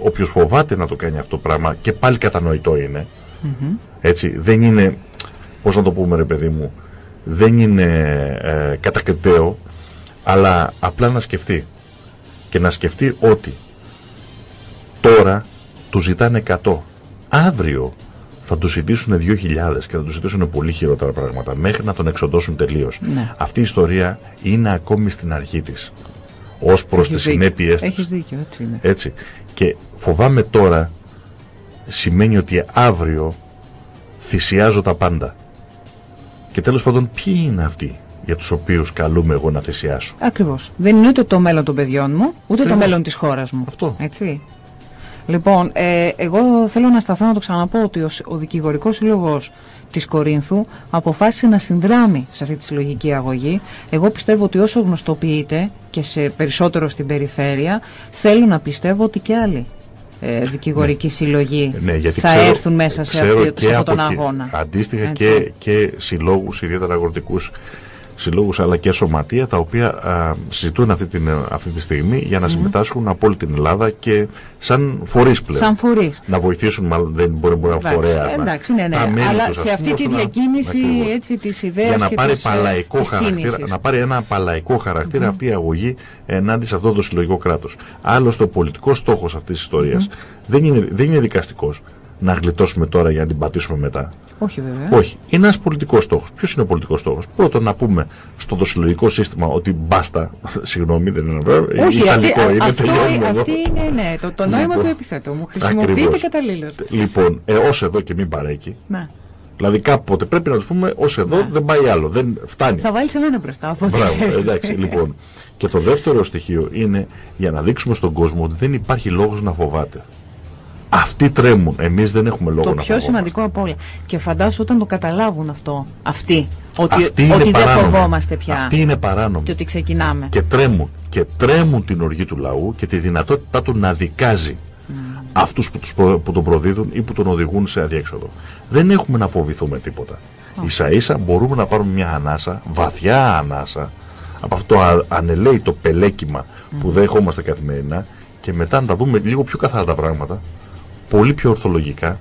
[SPEAKER 2] Όποιος φοβάται να το κάνει αυτό το πράγμα και πάλι κατανοητό είναι. Έτσι, δεν είναι, πώς να το πούμε ρε παιδί μου, δεν είναι ε, κατακριτέο, αλλά απλά να σκεφτεί. Και να σκεφτεί ότι τώρα του ζητάνε 100. Αύριο θα του ζητήσουν 2.000 και θα τους ζητήσουν πολύ χειρότερα πράγματα μέχρι να τον εξοντώσουν τελείως.
[SPEAKER 1] Ναι.
[SPEAKER 2] Αυτή η ιστορία είναι ακόμη στην αρχή της. Ω προς τις συνέπειές της.
[SPEAKER 1] Έχεις δίκιο, έτσι είναι.
[SPEAKER 2] Έτσι. Και φοβάμαι τώρα σημαίνει ότι αύριο θυσιάζω τα πάντα. Και τέλος πάντων ποιοι είναι αυτοί; Για τους οποίους καλούμε εγώ να θυσιάσω.
[SPEAKER 1] Ακριβώς. Δεν είναι ούτε το μέλλον των παιδιών μου, ούτε το
[SPEAKER 2] Ακριβώς.
[SPEAKER 1] μέλλον της χώρας μου.
[SPEAKER 2] Αυτό.
[SPEAKER 1] Έτσι. Λοιπόν, ε, εγώ θέλω να σταθώ να το ξαναπώ ότι ο, σ- ο δικηγορικός σύλλογος της Κορίνθου αποφάσισε να συνδράμει σε αυτή τη συλλογική αγωγή. Εγώ πιστεύω ότι όσο γνωστοποιείται και σε περισσότερο στην περιφέρεια, θέλω να πιστεύω ότι και άλλοι ε, δικηγορικοί σύλλογοι
[SPEAKER 2] Ναι, γιατί
[SPEAKER 1] θα
[SPEAKER 2] ξέρω-
[SPEAKER 1] έρθουν μέσα σε,
[SPEAKER 2] ξέρω
[SPEAKER 1] αυτή,
[SPEAKER 2] και
[SPEAKER 1] σε αυτόν τον
[SPEAKER 2] από εκεί.
[SPEAKER 1] αγώνα.
[SPEAKER 2] Αντίστοιχα
[SPEAKER 1] Έτσι.
[SPEAKER 2] και, και συλλόγους, ιδιαίτερα αγροτικούς συλλόγους αλλά και σωματεία τα οποία α, συζητούν αυτή, την, αυτή τη στιγμή για να συμμετάσχουν από όλη την Ελλάδα και σαν φορείς πλέον.
[SPEAKER 1] Σαν φορείς.
[SPEAKER 2] Να βοηθήσουν, μάλλον δεν μπορεί, μπορεί να
[SPEAKER 1] Εντάξει,
[SPEAKER 2] φορέας. να-
[SPEAKER 1] εντάξει, ναι, ναι.
[SPEAKER 2] τα μέλη
[SPEAKER 1] Αλλά
[SPEAKER 2] τους, ας
[SPEAKER 1] σε αυτή
[SPEAKER 2] πούμε,
[SPEAKER 1] τη
[SPEAKER 2] ώστε να-
[SPEAKER 1] διακίνηση
[SPEAKER 2] Ακριβώς.
[SPEAKER 1] έτσι, της ιδέας
[SPEAKER 2] για να
[SPEAKER 1] και
[SPEAKER 2] πάρει
[SPEAKER 1] της, ε,
[SPEAKER 2] παλαϊκό
[SPEAKER 1] της
[SPEAKER 2] χαρακτήρα,
[SPEAKER 1] κίνησης.
[SPEAKER 2] να πάρει ένα παλαϊκό χαρακτήρα αυτή η αγωγή ενάντια σε αυτό το συλλογικό κράτος. Άλλωστε, ο πολιτικός στόχος αυτής της ιστορίας δεν, είναι, δεν είναι δικαστικός. Να γλιτώσουμε τώρα για να την πατήσουμε μετά;
[SPEAKER 1] Όχι βέβαια.
[SPEAKER 2] Όχι. Είναι ένας πολιτικός στόχος. Ποιος είναι ο πολιτικός στόχος; Πρώτον, να πούμε στο δοσυλλογικό σύστημα ότι μπάστα. Συγγνώμη, δεν είναι βέβαια.
[SPEAKER 1] Όχι, αυτή,
[SPEAKER 2] Ιταλικό
[SPEAKER 1] α-
[SPEAKER 2] είναι,
[SPEAKER 1] αυτό,
[SPEAKER 2] τελειώνουμε εδώ.
[SPEAKER 1] αυτή είναι ναι, το, το νόημα
[SPEAKER 2] Λοιπόν.
[SPEAKER 1] του επιθέτου μου. Χρησιμοποιείται
[SPEAKER 2] Ακριβώς.
[SPEAKER 1] καταλήλως.
[SPEAKER 2] Λοιπόν, ε, ως εδώ και μην παρέκει.
[SPEAKER 1] Ναι.
[SPEAKER 2] Δηλαδή κάποτε πρέπει να τους πούμε ως εδώ
[SPEAKER 1] Ναι.
[SPEAKER 2] δεν πάει άλλο. Δεν φτάνει.
[SPEAKER 1] Θα βάλεις εμένα μπροστά, από ό,τι
[SPEAKER 2] Μπράβο,
[SPEAKER 1] ξέρεις.
[SPEAKER 2] εντάξει, λοιπόν. Και το δεύτερο στοιχείο είναι για να δείξουμε στον κόσμο ότι δεν υπάρχει λόγος να φοβάται. Αυτοί τρέμουν. Εμείς δεν έχουμε λόγο
[SPEAKER 1] Το
[SPEAKER 2] να
[SPEAKER 1] πιο
[SPEAKER 2] φοβόμαστε.
[SPEAKER 1] σημαντικό από όλα. Και φαντάσου όταν το καταλάβουν αυτό, αυτοί, ότι,
[SPEAKER 2] Αυτοί είναι
[SPEAKER 1] ότι δεν
[SPEAKER 2] παράνομοι.
[SPEAKER 1] φοβόμαστε πια
[SPEAKER 2] Αυτοί είναι παράνομοι.
[SPEAKER 1] και ότι ξεκινάμε.
[SPEAKER 2] Και τρέμουν. Και τρέμουν την οργή του λαού και τη δυνατότητά του να δικάζει αυτούς που, τους, προ- που τον προδίδουν ή που τον οδηγούν σε αδιέξοδο. Δεν έχουμε να φοβηθούμε τίποτα. Ίσα ίσα μπορούμε να πάρουμε μια ανάσα, βαθιά ανάσα, από αυτό το α- ανελαίητο πελέκυμα που δέχομαστε καθημερινά και μετά να τα δούμε λίγο πιο καθαρά τα πράγματα, πολύ πιο ορθολογικά,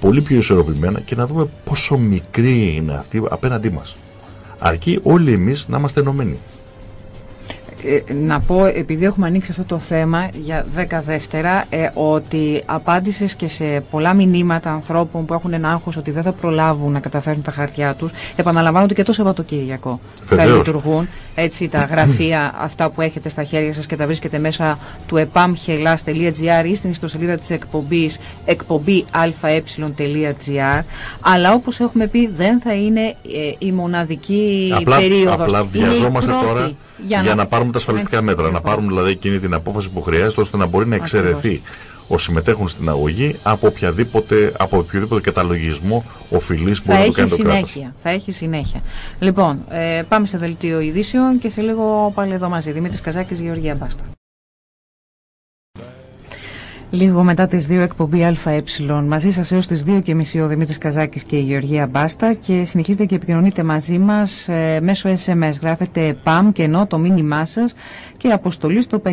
[SPEAKER 2] πολύ πιο ισορροπημένα και να δούμε πόσο μικρή είναι αυτή απέναντί μας. Αρκεί όλοι εμείς να είμαστε ενωμένοι.
[SPEAKER 1] Ε, να πω, επειδή έχουμε ανοίξει αυτό το θέμα για 10 δεύτερα, ε, ότι απάντησες και σε πολλά μηνύματα ανθρώπων που έχουν ένα άγχος ότι δεν θα προλάβουν να καταφέρουν τα χαρτιά τους. Επαναλαμβάνω ότι και το Σαββατοκύριακο θα
[SPEAKER 2] Βεβαίως.
[SPEAKER 1] λειτουργούν έτσι τα γραφεία αυτά που έχετε στα χέρια σας και τα βρίσκετε μέσα του epamhelas.gr ή στην ιστοσελίδα της εκπομπής εκπομπή αε.gr αλλά όπως έχουμε πει δεν θα είναι ε, η μοναδική
[SPEAKER 2] Απλά,
[SPEAKER 1] περίοδος.
[SPEAKER 2] απλά
[SPEAKER 1] Είναι η
[SPEAKER 2] βιαζόμαστε
[SPEAKER 1] πρώτη
[SPEAKER 2] τώρα για, να, πάρουμε τα ασφαλιστικά
[SPEAKER 1] Έτσι,
[SPEAKER 2] μέτρα. Να
[SPEAKER 1] λοιπόν.
[SPEAKER 2] πάρουμε δηλαδή εκείνη την απόφαση που χρειάζεται ώστε να μπορεί να
[SPEAKER 1] Ακριβώς.
[SPEAKER 2] εξαιρεθεί ο συμμετέχον στην αγωγή από, οποιαδήποτε, από οποιοδήποτε καταλογισμό οφειλής
[SPEAKER 1] Θα
[SPEAKER 2] μπορεί να το
[SPEAKER 1] έχει
[SPEAKER 2] κάνει το κράτος.
[SPEAKER 1] συνέχεια. Θα έχει συνέχεια. Λοιπόν, ε, πάμε σε δελτίο ειδήσεων και σε λίγο πάλι εδώ μαζί. Δημήτρης Καζάκης, Γεωργία Μπάστα. Λίγο μετά τις 2 εκπομπή ΑΕ, μαζί σας έως τις 2 και μισή ο Δημήτρης Καζάκης και η Γεωργία Μπάστα και συνεχίζετε και επικοινωνείτε μαζί μας ε, μέσω SMS. Γράφετε PAM και ενώ το μήνυμά σας και αποστολή στο 54344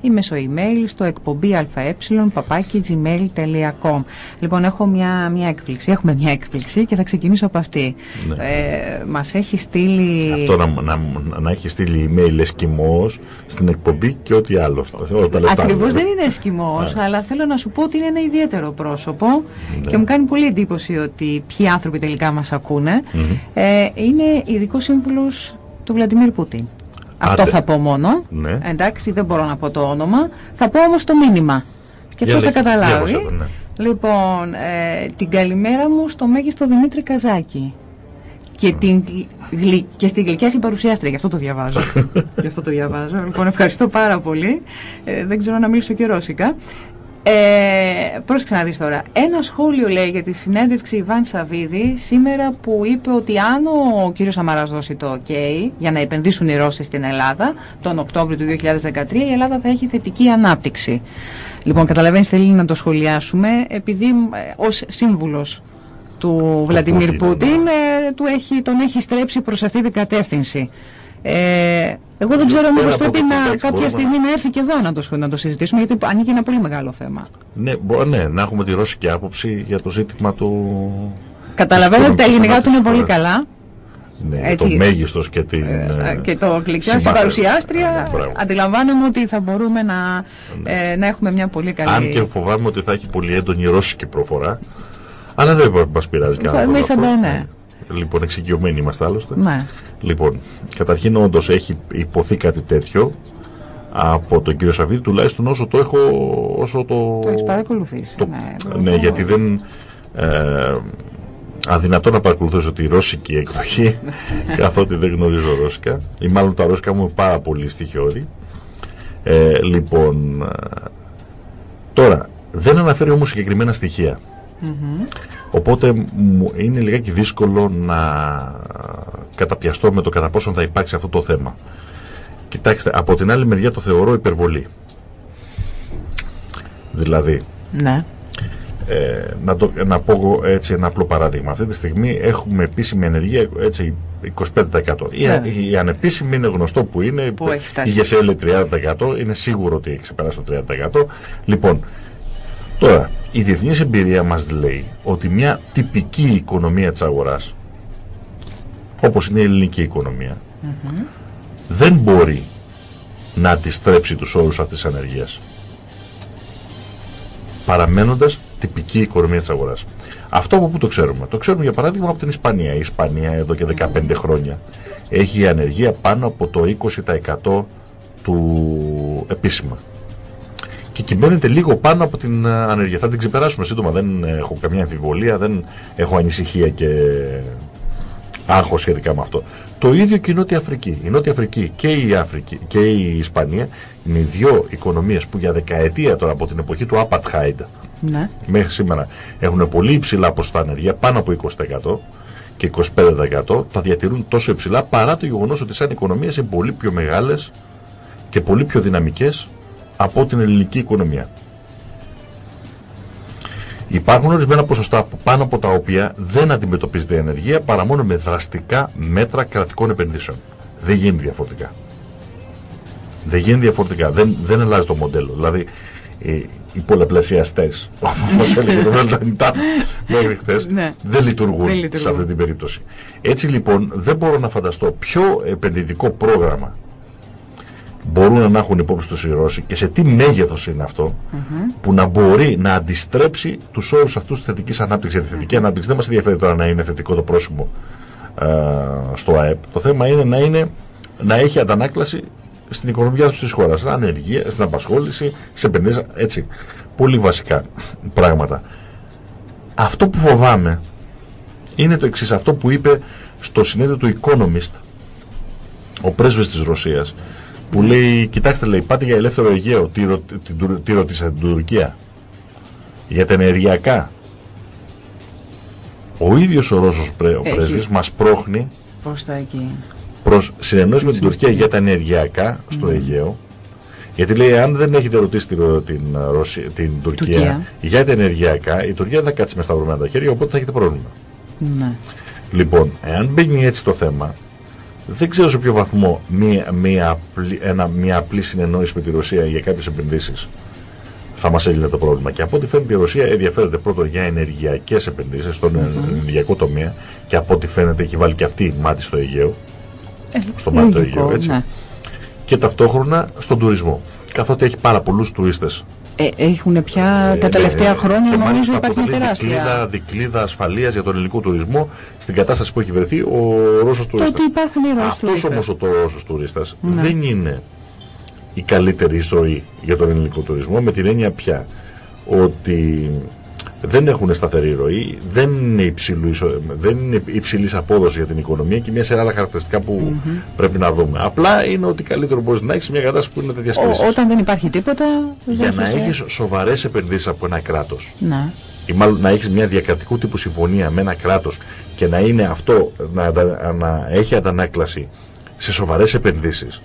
[SPEAKER 1] ή μέσω email στο εκπομπή αε παπάκι gmail.com. Λοιπόν, έχω μια, μια έκπληξη. Έχουμε μια έκπληξη και θα ξεκινήσω από αυτή.
[SPEAKER 2] Ναι.
[SPEAKER 1] Ε, μας έχει στείλει...
[SPEAKER 2] Αυτό να, να, να έχει στείλει email εσκιμός στην εκπομπή και ό,τι άλλο. Όλα τα λεφτά.
[SPEAKER 1] Ακριβώς
[SPEAKER 2] δηλαδή.
[SPEAKER 1] δεν είναι εσκιμός, αλλά θέλω να σου πω ότι είναι ένα ιδιαίτερο πρόσωπο
[SPEAKER 2] Ναι.
[SPEAKER 1] και μου κάνει πολύ εντύπωση ότι ποιοι άνθρωποι τελικά μας ακούνε. Ε, είναι ειδικός σύμβουλος του Βλαντιμίρ Πούτιν. Αυτό
[SPEAKER 2] Άντε.
[SPEAKER 1] θα πω μόνο.
[SPEAKER 2] Ναι.
[SPEAKER 1] Εντάξει, δεν μπορώ να πω το όνομα. Θα πω όμως το μήνυμα. Και
[SPEAKER 2] Για
[SPEAKER 1] αυτός θα
[SPEAKER 2] λέγε,
[SPEAKER 1] καταλάβει.
[SPEAKER 2] διάβασε το, ναι.
[SPEAKER 1] Λοιπόν, ε, την καλημέρα μου στο μέγιστο Δημήτρη Καζάκη. Και, την, γλυ- και στην γλυκιά παρουσιάστρια, γι' αυτό το διαβάζω. γι' αυτό το διαβάζω. Λοιπόν, ευχαριστώ πάρα πολύ. Ε, δεν ξέρω να μιλήσω και ρώσικα. Ε, πρόσεξε να δεις τώρα. Ένα σχόλιο λέει για τη συνέντευξη Ιβάν Σαββίδη σήμερα που είπε ότι αν ο κύριος Σαμαράς δώσει το OK για να επενδύσουν οι Ρώσοι στην Ελλάδα τον Οκτώβριο του 2013 η Ελλάδα θα έχει θετική ανάπτυξη. Λοιπόν, καταλαβαίνεις θέλει να το σχολιάσουμε επειδή ε, ως σύμβουλος του Βλαντιμίρ
[SPEAKER 2] Πούτιν,
[SPEAKER 1] Πούτιν
[SPEAKER 2] ναι.
[SPEAKER 1] ε, του έχει, τον έχει στρέψει προς αυτή την κατεύθυνση. Ε, εγώ δεν ξέρω
[SPEAKER 2] Πέρα
[SPEAKER 1] μήπως
[SPEAKER 2] από
[SPEAKER 1] πρέπει
[SPEAKER 2] το
[SPEAKER 1] να,
[SPEAKER 2] εντάξει,
[SPEAKER 1] κάποια
[SPEAKER 2] μπορούμε
[SPEAKER 1] στιγμή να έρθει και εδώ να το, σχ- να το συζητήσουμε γιατί ανοίγει ένα πολύ μεγάλο θέμα.
[SPEAKER 2] Ναι, μπο- ναι, να έχουμε τη ρώσικη άποψη για το ζήτημα του,
[SPEAKER 1] Καταλαβαίνω ότι τα ελληνικά του είναι πολύ καλά.
[SPEAKER 2] Ναι,
[SPEAKER 1] Έτσι.
[SPEAKER 2] το μέγιστος και την.
[SPEAKER 1] Ε,
[SPEAKER 2] ε,
[SPEAKER 1] και το κλικιά
[SPEAKER 2] συμπάθεια.
[SPEAKER 1] παρουσιάστρια.
[SPEAKER 2] Ναι, μπράβο.
[SPEAKER 1] αντιλαμβάνομαι ότι θα μπορούμε να, ε, να έχουμε μια πολύ καλή.
[SPEAKER 2] Αν και φοβάμαι ότι θα έχει πολύ έντονη ρώσικη προφορά. Αλλά δεν μας πειράζει
[SPEAKER 1] Θα-
[SPEAKER 2] κανένα.
[SPEAKER 1] εμείς θα
[SPEAKER 2] αυτό.
[SPEAKER 1] τα- ναι.
[SPEAKER 2] Λοιπόν, εξοικειωμένοι είμαστε άλλωστε.
[SPEAKER 1] Ναι.
[SPEAKER 2] Λοιπόν, καταρχήν όντως έχει υποθεί κάτι τέτοιο από τον κύριο Σαββίδη, τουλάχιστον όσο το έχω. Όσο το...
[SPEAKER 1] Το έχεις παρακολουθήσει.
[SPEAKER 2] το-
[SPEAKER 1] ναι,
[SPEAKER 2] ναι, γιατί δεν. Ε, αδυνατό να παρακολουθήσω τη ρώσικη εκδοχή, καθότι δεν γνωρίζω ρώσικα, ή μάλλον τα ρώσικα μου είναι πάρα πολύ στοιχειώδη. Ε, λοιπόν, ε, τώρα, δεν αναφέρει όμως συγκεκριμένα στοιχεία. Οπότε μου είναι λιγάκι δύσκολο να καταπιαστώ με το κατά πόσον θα υπάρξει αυτό το θέμα. Κοιτάξτε, από την άλλη μεριά το θεωρώ υπερβολή. Δηλαδή,
[SPEAKER 1] Ναι.
[SPEAKER 2] ε, να, το, να πω εγώ έτσι ένα απλό παράδειγμα. Αυτή τη στιγμή έχουμε επίσημη ενεργεία έτσι 25%. Η,
[SPEAKER 1] Ναι.
[SPEAKER 2] η ανεπίσημη είναι γνωστό που είναι.
[SPEAKER 1] Που έχει φτάσει.
[SPEAKER 2] Η ΓΕΣΕ λέει 30%. Είναι σίγουρο ότι έχει ξεπεράσει το 30%. Λοιπόν, τώρα η διεθνής εμπειρία μας λέει ότι μια τυπική οικονομία της αγοράς όπως είναι η ελληνική οικονομία, δεν μπορεί να αντιστρέψει τους όρους αυτής της ανεργίας παραμένοντας τυπική οικονομία της αγοράς. Αυτό από πού το ξέρουμε; Το ξέρουμε για παράδειγμα από την Ισπανία. Η Ισπανία εδώ και 15 χρόνια έχει ανεργία πάνω από το 20% του επίσημα. Και κυμαίνεται λίγο πάνω από την ε, ανεργία. Θα την ξεπεράσουμε σύντομα. Δεν έχω καμία αμφιβολία, δεν έχω ανησυχία και άγχος σχετικά με αυτό. Το ίδιο και η Νότια Αφρική. Η Νότια Αφρική και η, Αφρική, και η Ισπανία είναι οι δύο οικονομίες που για δεκαετία τώρα από την εποχή του Apartheid
[SPEAKER 1] ναι.
[SPEAKER 2] μέχρι σήμερα έχουν πολύ υψηλά ποσοστά ανεργία, πάνω από 20% και 25% τα διατηρούν τόσο υψηλά παρά το γεγονός ότι σαν οικονομίες είναι πολύ πιο μεγάλες και πολύ πιο δυναμικές από την ελληνική οικονομία. Υπάρχουν ορισμένα ποσοστά που- πάνω από τα οποία δεν αντιμετωπίζεται η ενεργεία παρά μόνο με δραστικά μέτρα κρατικών επενδύσεων. Δεν γίνει διαφορετικά. Δεν γίνει διαφορετικά. Δεν, δεν αλλάζει το μοντέλο. Δηλαδή, ε, οι πολλαπλασιαστές, όπως έλεγε το Βελτανιτά μέχρι χθες,
[SPEAKER 1] Ναι.
[SPEAKER 2] δεν, λειτουργούν
[SPEAKER 1] Δεν λειτουργούν.
[SPEAKER 2] σε αυτή την περίπτωση. Έτσι λοιπόν, δεν μπορώ να φανταστώ ποιο επενδυτικό πρόγραμμα μπορούν να έχουν υπόψη τους οι Ρώσοι και σε τι μέγεθος είναι αυτό που να μπορεί να αντιστρέψει τους όρους αυτούς της θετικής ανάπτυξης. Γιατί η θετική ανάπτυξη δεν μας ενδιαφέρει τώρα να είναι θετικό το πρόσημο ε, στο ΑΕΠ. Το θέμα είναι να, είναι να έχει αντανάκλαση στην οικονομία της χώρας, στην ανεργία, στην απασχόληση, σε επενδύσεις, έτσι. Πολύ βασικά πράγματα. Αυτό που φοβάμαι είναι το εξής, αυτό που είπε στο συνέδριο του Economist ο πρέσβης της Ρωσίας που λέει, κοιτάξτε λέει, πάτε για ελεύθερο Αιγαίο, τι, ρω, τι, τι, τι ρωτήσατε την Τουρκία για τα ενεργειακά. Ο ίδιος ο Ρώσος πρέ, ο
[SPEAKER 1] Έχει.
[SPEAKER 2] πρέσβης μας πρόχνει
[SPEAKER 1] Προς τα εκεί.
[SPEAKER 2] προς συνεννόηση με την Τουρκία για τα ενεργειακά στο Αιγαίο γιατί λέει, αν δεν έχετε ρωτήσει την, την, Ρωσία- την Τουρκία,
[SPEAKER 1] Τουρκία.
[SPEAKER 2] για τα ενεργειακά, η Τουρκία δεν θα κάτσει με σταυρωμένα τα χέρια, οπότε θα έχετε πρόβλημα.
[SPEAKER 1] Ναι.
[SPEAKER 2] Λοιπόν, εάν μπαίνει έτσι το θέμα, δεν ξέρω σε ποιο βαθμό μία, μία, απλή, ένα, μία απλή συνεννόηση με τη Ρωσία για κάποιες επενδύσεις θα μας έλυνε το πρόβλημα. Και από ό,τι φαίνεται η Ρωσία ενδιαφέρεται πρώτον για ενεργειακές επενδύσεις στον ενεργειακό τομέα και από ό,τι φαίνεται έχει βάλει και αυτή μάτι στο Αιγαίο.
[SPEAKER 1] Ε,
[SPEAKER 2] Στο μάτι του
[SPEAKER 1] λογικό,
[SPEAKER 2] Αιγαίου, έτσι.
[SPEAKER 1] ναι.
[SPEAKER 2] Και ταυτόχρονα στον τουρισμό. Καθότι έχει πάρα πολλούς τουρίστες.
[SPEAKER 1] Ε, έχουν πια τα τελευταία χρόνια
[SPEAKER 2] και
[SPEAKER 1] νομίζω
[SPEAKER 2] μάλιστα
[SPEAKER 1] υπάρχει μια
[SPEAKER 2] αποτελεί
[SPEAKER 1] τεράστια.
[SPEAKER 2] Δικλίδα, δικλίδα ασφαλείας για τον ελληνικό τουρισμό στην κατάσταση που έχει βρεθεί ο Ρώσος
[SPEAKER 1] Το
[SPEAKER 2] τουρίστας.
[SPEAKER 1] ότι υπάρχουν οι Ρώσοι
[SPEAKER 2] Αυτός
[SPEAKER 1] τουρίστες.
[SPEAKER 2] όμως ο το Ρώσος τουρίστας
[SPEAKER 1] Ναι.
[SPEAKER 2] δεν είναι η καλύτερη ζωή για τον ελληνικό τουρισμό με την έννοια πια ότι δεν έχουν σταθερή ροή, δεν είναι, υψηλού, ισο- δεν είναι υψηλής απόδοσης για την οικονομία και μια σειρά άλλα χαρακτηριστικά που πρέπει να δούμε. Απλά είναι ότι καλύτερο μπορείς να έχεις μια κατάσταση που είναι τέτοια κρίση.
[SPEAKER 1] Ο- όταν δεν υπάρχει τίποτα.
[SPEAKER 2] Για να
[SPEAKER 1] δέχεσαι-
[SPEAKER 2] έχεις σοβαρές επενδύσεις από ένα κράτος
[SPEAKER 1] Ναι.
[SPEAKER 2] ή μάλλον να έχεις μια διακρατικού τύπου συμφωνία με ένα κράτος και να είναι αυτό να, αντα- να έχει αντανάκλαση σε σοβαρές επενδύσεις,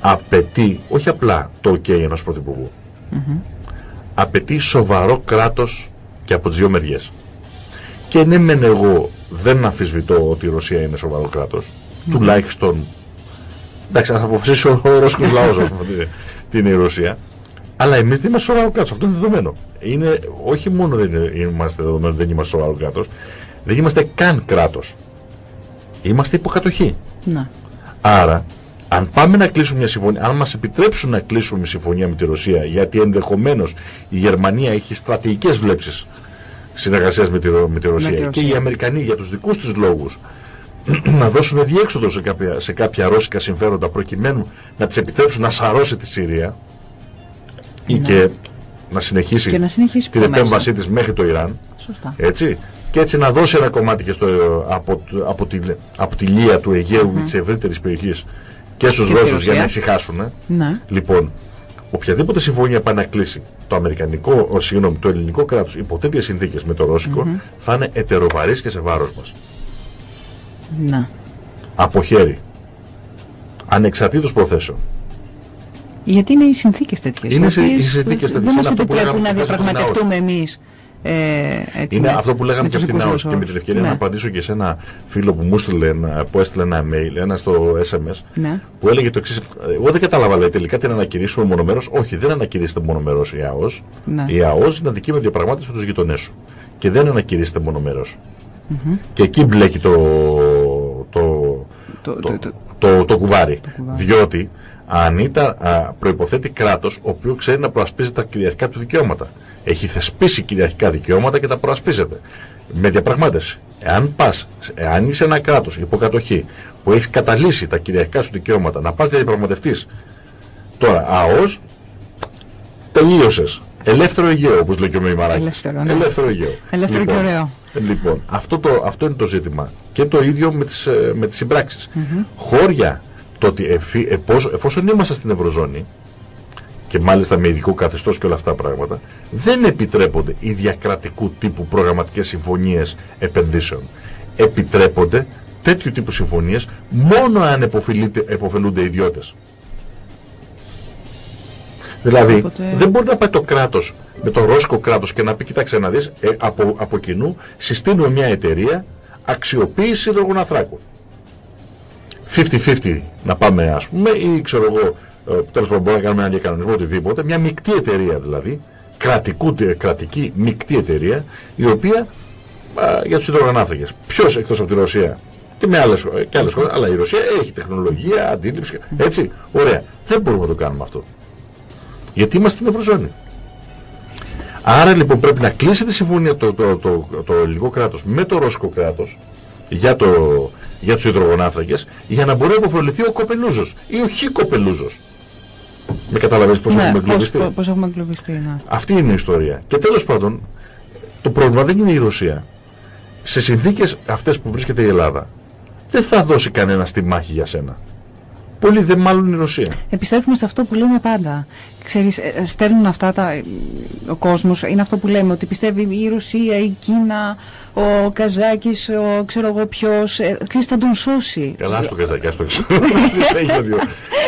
[SPEAKER 2] απαιτεί όχι απλά το OK ενός πρωθυπουργού. Απαιτεί σοβαρό κράτος και από τις δύο μεριές. Και ναι, μεν εγώ δεν αμφισβητώ ότι η Ρωσία είναι σοβαρό κράτος, Τουλάχιστον. Εντάξει, α αποφασίσει ο, ο Ρώσικος λαός, ας πούμε, τι- τι είναι η Ρωσία. Αλλά εμείς δεν είμαστε σοβαρό κράτος. Αυτό είναι δεδομένο. Είναι, όχι μόνο δεν είναι- είμαστε δεδομένο, δεν είμαστε σοβαρό κράτος. Δεν είμαστε καν κράτος. Είμαστε υποκατοχή.
[SPEAKER 1] Να.
[SPEAKER 2] Άρα, αν πάμε να κλείσουμε μια συμφωνία, αν μας επιτρέψουν να κλείσουμε μια συμφωνία με τη Ρωσία, γιατί ενδεχομένως η Γερμανία έχει στρατηγικές βλέψεις συνεργασίας με τη, με τη Ρωσία
[SPEAKER 1] Με τη
[SPEAKER 2] και
[SPEAKER 1] Ρωσία.
[SPEAKER 2] οι Αμερικανοί για τους δικούς τους λόγους να δώσουν διέξοδο σε κάποια, σε κάποια ρώσικα συμφέροντα προκειμένου να τις επιτρέψουν να σαρώσει τη Συρία ή και να συνεχίσει,
[SPEAKER 1] Και να συνεχίσει
[SPEAKER 2] την
[SPEAKER 1] πιο μέσα.
[SPEAKER 2] επέμβασή της μέχρι το Ιράν
[SPEAKER 1] Σωστά.
[SPEAKER 2] έτσι, και έτσι να δώσει ένα κομμάτι και στο, από, από, τη, από τη λία του Αιγαίου ή της ευρύτερης περιοχής και στους
[SPEAKER 1] Και στη
[SPEAKER 2] Ρώσους για
[SPEAKER 1] Ρωσία.
[SPEAKER 2] να ησυχάσουν.
[SPEAKER 1] Ναι.
[SPEAKER 2] Λοιπόν, οποιαδήποτε συμφωνία πάει να κλείσει το αμερικανικό, ο, συγγνώμη, το ελληνικό κράτος υπό τέτοιες συνθήκες με το ρωσικο θα είναι ετεροβαρής και σε βάρος μας.
[SPEAKER 1] Να.
[SPEAKER 2] Από χέρι. Ανεξαρτήτως προθέσεων.
[SPEAKER 1] Γιατί είναι οι συνθήκες τέτοιες.
[SPEAKER 2] Είναι οι συνθήκες τέτοιες.
[SPEAKER 1] Δεν
[SPEAKER 2] Είναι
[SPEAKER 1] μα
[SPEAKER 2] αυτό που
[SPEAKER 1] επιτρέπουν
[SPEAKER 2] λέγαμε
[SPEAKER 1] να
[SPEAKER 2] και χθες με την
[SPEAKER 1] διαπραγματευτούμε εμείς. Ε, έτσι,
[SPEAKER 2] Είναι
[SPEAKER 1] με-
[SPEAKER 2] αυτό που λέγαμε
[SPEAKER 1] με
[SPEAKER 2] και
[SPEAKER 1] τους
[SPEAKER 2] στην
[SPEAKER 1] δικούς
[SPEAKER 2] ΑΟΣ
[SPEAKER 1] μας
[SPEAKER 2] και με την
[SPEAKER 1] όρους.
[SPEAKER 2] ευκαιρία
[SPEAKER 1] ναι.
[SPEAKER 2] να απαντήσω και σε ένα φίλο που μου έστειλε, ένα- που έστειλε ένα mail, ένα στο SMS,
[SPEAKER 1] Ναι.
[SPEAKER 2] που έλεγε το εξής. Εγώ δεν κατάλαβα, λέει, τελικά την ανακηρύσουμε μονομέρο. Όχι, δεν ανακηρύσσεται μονομέρο η ΑΟΣ.
[SPEAKER 1] Ναι.
[SPEAKER 2] Η ΑΟΣ είναι αντικείμενο διαπραγμάτευσης με τους γειτονές σου. Και δεν ανακηρύσσεται μονομέρο. Και εκεί μπλέκει το, το,
[SPEAKER 1] Το-
[SPEAKER 2] το,
[SPEAKER 1] το- το-
[SPEAKER 2] το, το κουβάρι.
[SPEAKER 1] κουβάρι.
[SPEAKER 2] Διότι αν ήταν, α, προϋποθέτει κράτος ο οποίος ξέρει να προασπίζει τα κυριαρχικά του δικαιώματα. Έχει θεσπίσει κυριαρχικά δικαιώματα και τα προασπίζεται. Με διαπραγμάτευση. Εάν πας, εάν είσαι ένα κράτος υποκατοχή που έχεις καταλύσει τα κυριαρχικά σου δικαιώματα να πας διαπραγματευτείς τώρα ΑΟΣ τελείωσες. Ελεύθερο Αιγαίο, όπως λέει και ο Μημαράκης.
[SPEAKER 1] Ελεύθερο, ναι.
[SPEAKER 2] Ελεύθερο Αιγαίο.
[SPEAKER 1] Ελεύθερο και ωραίο.
[SPEAKER 2] Λοιπόν, αυτό, το, αυτό είναι το ζήτημα. Και το ίδιο με τις, ε, με τις συμπραξεις Χώρια, το ότι εφι- επόσο- εφόσον είμαστε στην Ευρωζώνη, και μάλιστα με ειδικό καθεστώς και όλα αυτά τα πράγματα, δεν επιτρέπονται οι διακρατικού τύπου προγραμματικές συμφωνίες επενδύσεων. Επιτρέπονται τέτοιου τύπου συμφωνίες μόνο αν επωφελείται- επωφελούνται οι ιδιώτες. Δηλαδή,
[SPEAKER 1] Οπότε-
[SPEAKER 2] δεν μπορεί να πάει το κράτος με το ρώσικο κράτος και να πει: Κοιτάξτε να δεις, ε, από, από κοινού συστήνουμε μια εταιρεία αξιοποίηση υδρογοναθράκων. 50-50 να πάμε, ας πούμε, ή ξέρω εγώ, ε, τέλος πάντων, μπορούμε να κάνουμε ένα διακανονισμό οτιδήποτε, μια μεικτή εταιρεία δηλαδή, κρατικού, ε, κρατική μεικτή εταιρεία, η οποία α, για τους υδρογονάθρακες. Ποιος εκτός από τη Ρωσία και με άλλες, ε, και άλλες χώρες, αλλά η Ρωσία έχει τεχνολογία, αντίληψη, έτσι, ωραία. Δεν μπορούμε να το κάνουμε αυτό. Γιατί είμαστε στην Ευρωζώνη. Άρα λοιπόν πρέπει να κλείσει τη συμφωνία το, το, το, το, ελληνικό κράτος με το ρώσικο κράτος για, το, για τους υδρογονάθρακες για να μπορεί να υποφεληθεί ο κοπελούζος ή ο χι κοπελούζος. Με καταλαβαίνεις πώς
[SPEAKER 1] Ναι,
[SPEAKER 2] έχουμε
[SPEAKER 1] πώς,
[SPEAKER 2] εγκλωβιστεί.
[SPEAKER 1] πώς, πώς έχουμε εγκλωβιστεί, ναι.
[SPEAKER 2] Αυτή είναι η ιστορία. Και τέλος πάντων, το πρόβλημα δεν είναι η Ρωσία. Σε συνθήκες αυτές που βρίσκεται η Ελλάδα, δεν θα δώσει κανένα στη μάχη για σένα. Πολύ δε μάλλον η Ρωσία.
[SPEAKER 1] Επιστρέφουμε σε αυτό που λέμε πάντα. Ξέρεις, ε, ε, στέλνουν αυτά τα, ε, ο κόσμος, είναι αυτό που λέμε, ότι πιστεύει η Ρωσία, η Κίνα, ο Καζάκης, ο ξέρω εγώ ποιος, ε, ξέρεις, θα τον σώσει.
[SPEAKER 2] Καλά στο καζακιά στο ξέρω. Δεν έχει δυο.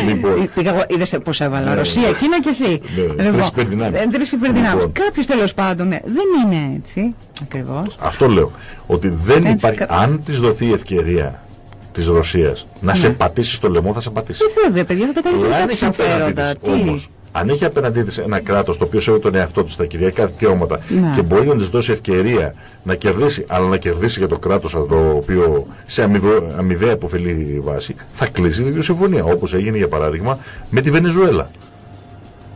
[SPEAKER 2] Λοιπόν,
[SPEAKER 1] Ε, Πήγα εγώ, είδες πώς έβαλα.
[SPEAKER 2] Ναι,
[SPEAKER 1] Ρωσία,
[SPEAKER 2] ναι.
[SPEAKER 1] Κίνα και εσύ.
[SPEAKER 2] Ναι, τρεις υπερδυνάμεις.
[SPEAKER 1] ε, Τρεις υπερδυνάμεις.
[SPEAKER 2] Λοιπόν.
[SPEAKER 1] Κάποιος τέλος πάντων, ναι, δεν είναι έτσι, ακριβώς.
[SPEAKER 2] αυτό λέω. Ότι δεν
[SPEAKER 1] Έτσι,
[SPEAKER 2] υπάρχει.
[SPEAKER 1] κα-
[SPEAKER 2] Αν της δοθεί η ευκαιρία της Ρωσίας να σε
[SPEAKER 1] Ναι.
[SPEAKER 2] πατήσει στο λαιμό, θα σε πατήσει.
[SPEAKER 1] Ε, βέβαια, παιδιά, θα τα κάνει
[SPEAKER 2] Εάν
[SPEAKER 1] τα
[SPEAKER 2] έχει απέναντι
[SPEAKER 1] συμφέροντα.
[SPEAKER 2] της,
[SPEAKER 1] Τι;
[SPEAKER 2] όμως, αν έχει απέναντί της ένα κράτος το οποίο σέβεται τον εαυτό της, τα κυριαρχικά δικαιώματα
[SPEAKER 1] Ναι.
[SPEAKER 2] και μπορεί να της δώσει ευκαιρία να κερδίσει, αλλά να κερδίσει για το κράτος το οποίο σε αμοιβο- αμοιβαία υποφελή βάση, θα κλείσει τη συμφωνία. Όπως έγινε για παράδειγμα με τη Βενεζουέλα.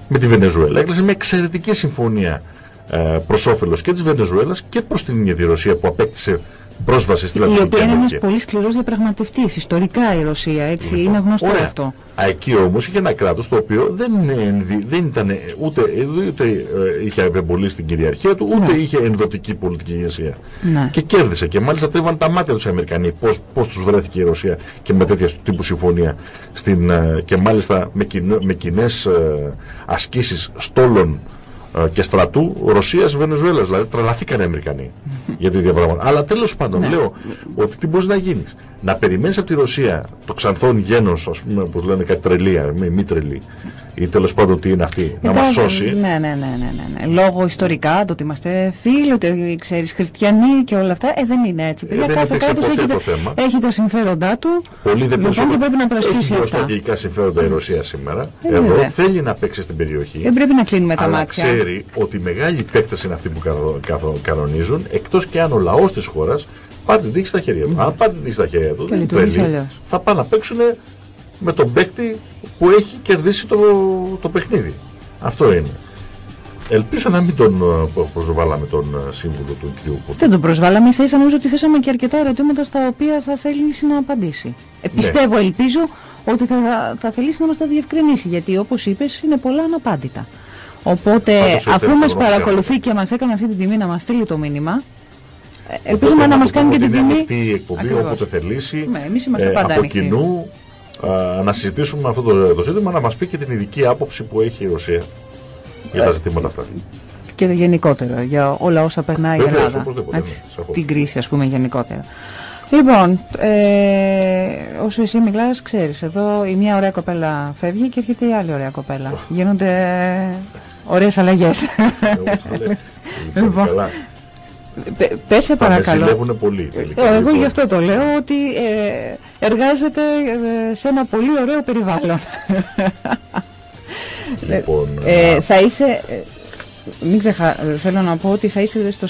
[SPEAKER 2] Με τη Βενεζουέλα έκλεισε μια εξαιρετική συμφωνία ε, προς όφελος και της Βενεζουέλας και προς την ίδια τη Ρωσία που απέκτησε πρόσβαση στη
[SPEAKER 1] Η
[SPEAKER 2] Λατινική
[SPEAKER 1] οποία είναι
[SPEAKER 2] Αμερική.
[SPEAKER 1] ένας πολύ σκληρός διαπραγματευτής, ιστορικά η Ρωσία, έτσι,
[SPEAKER 2] Λοιπόν,
[SPEAKER 1] είναι γνωστό
[SPEAKER 2] ωραία.
[SPEAKER 1] αυτό.
[SPEAKER 2] Α, εκεί όμως είχε ένα κράτος το οποίο δεν, ενδυ- δεν ήταν ούτε, ούτε ε, είχε απεμπολίσει στην κυριαρχία του, ούτε
[SPEAKER 1] Ναι.
[SPEAKER 2] είχε ενδοτική πολιτική ηγεσία.
[SPEAKER 1] Ναι.
[SPEAKER 2] Και κέρδισε. Και μάλιστα τρίβαν τα μάτια τους οι Αμερικανοί πώς πώς τους βρέθηκε η Ρωσία και με τέτοια τύπου συμφωνία. Στην, ε, και μάλιστα με, κοινέ με κοινές, ε, ασκήσεις στόλων ε, και στρατού Ρωσία-Βενεζουέλα. Δηλαδή τρελαθήκαν οι Αμερικανοί για τη διαπραγμάτευση. Αλλά τέλος πάντων
[SPEAKER 1] Ναι.
[SPEAKER 2] λέω ότι τι μπορείς να γίνεις. Να περιμένεις από τη Ρωσία το ξανθόν γένος, ας πούμε, όπως λένε κάτι τρελία, μη, μη τρελή, ή τέλος πάντων τι είναι αυτή, να μας σώσει.
[SPEAKER 1] Ναι, ναι, ναι, ναι, ναι, ναι. Λόγω ιστορικά, το ότι είμαστε φίλοι, ότι ξέρεις χριστιανοί και όλα αυτά, ε, δεν είναι έτσι.
[SPEAKER 2] Ε, δεν κάθε κράτος
[SPEAKER 1] έχει,
[SPEAKER 2] το θέμα.
[SPEAKER 1] έχει τα συμφέροντά του.
[SPEAKER 2] Πολύ δεν
[SPEAKER 1] λοιπόν, και πρέπει να προασπίσει
[SPEAKER 2] αυτά. Έχει στρατηγικά συμφέροντα η Ρωσία σήμερα.
[SPEAKER 1] Ε,
[SPEAKER 2] Εδώ βέβαια. θέλει να παίξει στην περιοχή.
[SPEAKER 1] Δεν πρέπει να κλείνουμε τα
[SPEAKER 2] αλλά
[SPEAKER 1] μάτια.
[SPEAKER 2] ξέρει ότι οι μεγάλοι παίκτες είναι αυτοί που κανονίζουν, εκτός και αν ο λαός της χώρας πάρει την τύχη στα χέρια του. Αν πάρει την τύχη στα χέρια του, θα πάνε να παίξουν με τον παίκτη που έχει κερδίσει το, το παιχνίδι. Αυτό είναι. Ελπίζω να μην τον ε, προσβάλαμε τον ε, σύμβουλο του κ. Πούτιν.
[SPEAKER 1] Δεν τον προσβάλαμε. ίσα ίσα νομίζω ότι θέσαμε και αρκετά ερωτήματα στα οποία θα θέλει να απαντήσει. Ε, ναι. πιστεύω, ελπίζω ότι θα, θα θελήσει να μας τα διευκρινίσει. Γιατί όπως είπες, είναι πολλά αναπάντητα. Οπότε, αφού μας παρακολουθεί και μας έκανε αυτή τη τιμή να μας στείλει το μήνυμα, ε, ελπίζουμε να μας κάνει και την τιμή.
[SPEAKER 2] Αυτή η εκπομπή, όποτε θελήσει,
[SPEAKER 1] ναι, εμείς είμαστε ε, πάντα
[SPEAKER 2] από κοινού να συζητήσουμε αυτό το, το ζήτημα, να μας πει και την ειδική άποψη που έχει η Ρωσία για τα ζητήματα αυτά.
[SPEAKER 1] Και γενικότερα, για όλα όσα περνάει η Ελλάδα. Έτσι, την κρίση, ας πούμε, γενικότερα. Λοιπόν, ε, όσο εσύ μιλάς, ξέρεις, εδώ η μια ωραία κοπέλα φεύγει και έρχεται η άλλη ωραία κοπέλα. Γίνονται ωραίες αλλαγές.
[SPEAKER 2] λοιπόν,
[SPEAKER 1] Πέσε παρακαλώ.
[SPEAKER 2] ζηλεύουν πολύ. Τελικά,
[SPEAKER 1] ε, εγώ γι' αυτό το λέω ότι ε, εργάζεται ε, σε ένα πολύ ωραίο περιβάλλον.
[SPEAKER 2] Λοιπόν,
[SPEAKER 1] ε, θα είσαι... Μην ξεχα... Θέλω να πω ότι θα είσαι στο,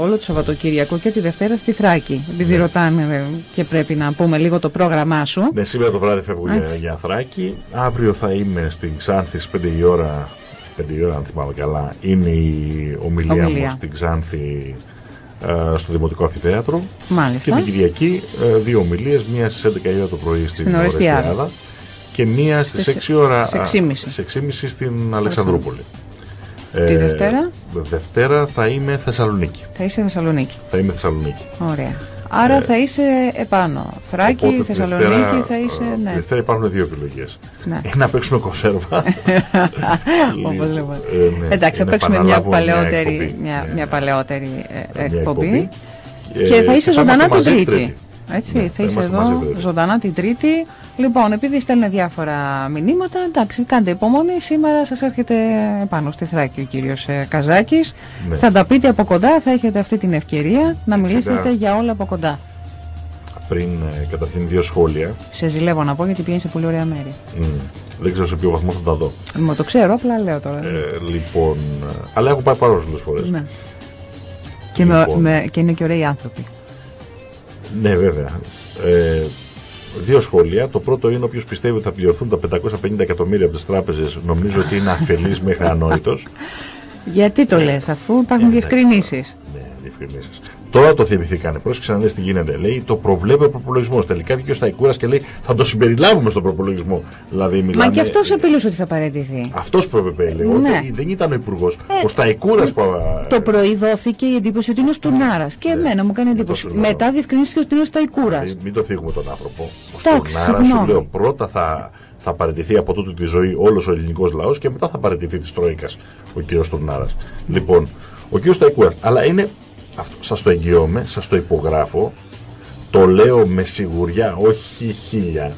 [SPEAKER 1] όλο το Σαββατοκύριακο και τη Δευτέρα στη Θράκη. Επειδή ναι. ρωτάνε και πρέπει να πούμε λίγο το πρόγραμμά σου.
[SPEAKER 2] Ναι, σήμερα το βράδυ φεύγω για, για Θράκη. Αύριο θα είμαι στην Ξάνθης στις 5 η ώρα 5 η ώρα, αν θυμάμαι καλά, είναι η ομιλία, ομιλία. μου στην Ξάνθη ε, στο Δημοτικό Αφιτέατρο.
[SPEAKER 1] Μάλιστα.
[SPEAKER 2] Και την Κυριακή ε, δύο ομιλίες, μία στις 11 η ώρα το πρωί στην, στην Ορεστιάδα και μία στις 6 ώρα
[SPEAKER 1] στις
[SPEAKER 2] 6.30 στην Αλεξανδρούπολη.
[SPEAKER 1] Τη ε, Δευτέρα;
[SPEAKER 2] Δευτέρα θα είμαι Θεσσαλονίκη.
[SPEAKER 1] Θα είσαι Θεσσαλονίκη.
[SPEAKER 2] Θα είμαι Θεσσαλονίκη.
[SPEAKER 1] Ωραία. Άρα ε, θα είσαι επάνω. Θράκη, οπότε, Θεσσαλονίκη Δευτέρα, θα είσαι. Ναι.
[SPEAKER 2] Τη Δευτέρα υπάρχουν δύο επιλογές.
[SPEAKER 1] Ναι.
[SPEAKER 2] να παίξουμε κονσέρβα.
[SPEAKER 1] Όπως λέμε. Ε, ναι, Εντάξει, θα παίξουμε μια παλαιότερη, μια, μια παλαιότερη ε, εκπομπή. Και θα είσαι ζωντανά την Τρίτη. Έτσι, ναι, θα είσαι εδώ ζωντανά την Τρίτη. Λοιπόν, επειδή στέλνουν διάφορα μηνύματα, εντάξει, κάντε υπομονή. Σήμερα σας έρχεται πάνω στη Θράκη ο κύριος ε, Καζάκης. Ναι. Θα τα πείτε από κοντά, θα έχετε αυτή την ευκαιρία να μιλήσετε για όλα από κοντά.
[SPEAKER 2] Πριν, ε, καταρχήν, δύο σχόλια.
[SPEAKER 1] Σε ζηλεύω να πω γιατί πηγαίνει σε πολύ ωραία μέρη.
[SPEAKER 2] Mm. Δεν ξέρω σε ποιο βαθμό θα τα δω.
[SPEAKER 1] Μα το ξέρω, απλά λέω τώρα.
[SPEAKER 2] Ε, λοιπόν, ε, αλλά έχω πάει πάρα πολλές φορές.
[SPEAKER 1] Ναι. Και, λοιπόν. με, και είναι και ωραίοι άνθρωποι.
[SPEAKER 2] Ναι, βέβαια. Ε, δύο σχόλια. Το πρώτο είναι όποιος πιστεύει ότι θα πληρωθούν τα 550 εκατομμύρια από τις τράπεζες, νομίζω ότι είναι αφελής μέχρι ανόητος.
[SPEAKER 1] Γιατί το λες, αφού υπάρχουν ε, διευκρινήσεις.
[SPEAKER 2] Ναι, διευκρινήσεις. Τώρα το θυμηθήκανε. Πρόσεξε να δει τι γίνεται. Λέει το προβλέπει ο προπολογισμός. Τελικά βγήκε ο Σταϊκούρας και λέει θα το συμπεριλάβουμε στον προπολογισμό. Δηλαδή, μιλάμε...
[SPEAKER 1] Μα και αυτός επίλυσε ότι θα παραιτηθεί.
[SPEAKER 2] Αυτός προβλέπει, λέει. Ναι. δεν ήταν ο υπουργός. Ε, ο Σταϊκούρας που.
[SPEAKER 1] Το προειδώθηκε η εντύπωση ότι είναι ο Στουνάρας. Και ναι. εμένα μου κάνει εντύπωση. Μετά διευκρινίστηκε ότι είναι ο Σταϊκούρας.
[SPEAKER 2] Μην το θίγουμε τον άνθρωπο. Ο Στουνάρας σου λέω πρώτα θα θα παραιτηθεί από τούτη τη ζωή όλος ο ελληνικός λαός και μετά θα παραιτηθεί της Τρόικας ο κ. Στουρνάρα. Λοιπόν, ο κ. Σταϊκούρας. Αλλά είναι αυτό, σας το εγγυώμαι, σας το υπογράφω, το λέω με σιγουριά, όχι χίλια,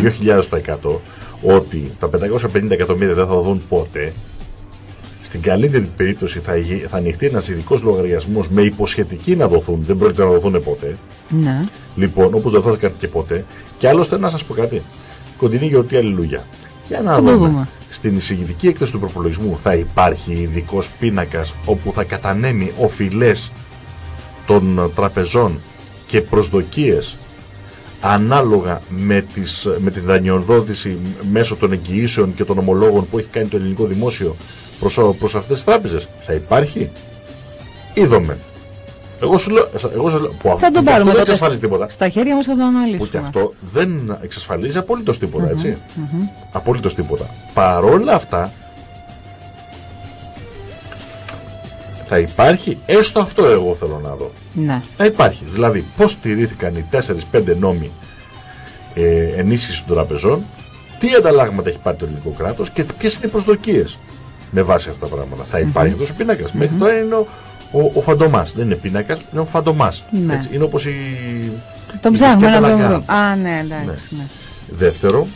[SPEAKER 2] δύο χιλιάδες το εκατό, ότι τα 550 εκατομμύρια δεν θα δουν ποτέ. Στην καλύτερη περίπτωση θα, θα ανοιχτεί ένας ειδικός λογαριασμός με υποσχετική να δοθούν, δεν πρόκειται να δοθούν ποτέ.
[SPEAKER 1] Ναι.
[SPEAKER 2] Λοιπόν, όπως δεν δόθηκαν και ποτέ. Και άλλωστε να σας πω κάτι. Κοντινή γιορτή αλληλούια. Για να δούμε. Στην εισηγητική έκθεση του προπολογισμού θα υπάρχει ειδικός πίνακας όπου θα κατανέμει οφειλές των τραπεζών και προσδοκίες ανάλογα με, τις, με τη δανειοδότηση μέσω των εγγυήσεων και των ομολόγων που έχει κάνει το ελληνικό δημόσιο προς, προς αυτές τις τράπεζες. Θα υπάρχει; Ή δομε. Εγώ σου λέω, εγώ σου λέω που
[SPEAKER 1] θα τον πάρουμε
[SPEAKER 2] δεν εξασφαλίζει τίποτα.
[SPEAKER 1] Στα χέρια μας θα το αναλύσουμε.
[SPEAKER 2] Που και αυτό δεν εξασφαλίζει απολύτως τίποτα, έτσι. Mm Απολύτως τίποτα. Παρόλα αυτά, θα υπάρχει, έστω αυτό εγώ θέλω να δω.
[SPEAKER 1] Ναι.
[SPEAKER 2] Θα υπάρχει. Δηλαδή, πώς στηρίθηκαν οι 4-5 νόμοι ε, ενίσχυσης των τραπεζών, τι ανταλλάγματα έχει πάρει το ελληνικό κράτος και ποιες είναι οι προσδοκίες με βάση αυτά τα πράγματα. Θα υπάρχει αυτός ο πίνακας. Μέχρι τώρα είναι ο, ο, ο φαντομάς. Δεν είναι πίνακας, είναι ο φαντομάς.
[SPEAKER 1] Ναι.
[SPEAKER 2] Είναι όπως η.
[SPEAKER 1] Το ψάχνουμε να το βρούμε. Α, ναι, εντάξει. Ναι.
[SPEAKER 2] Ναι. Δεύτερο,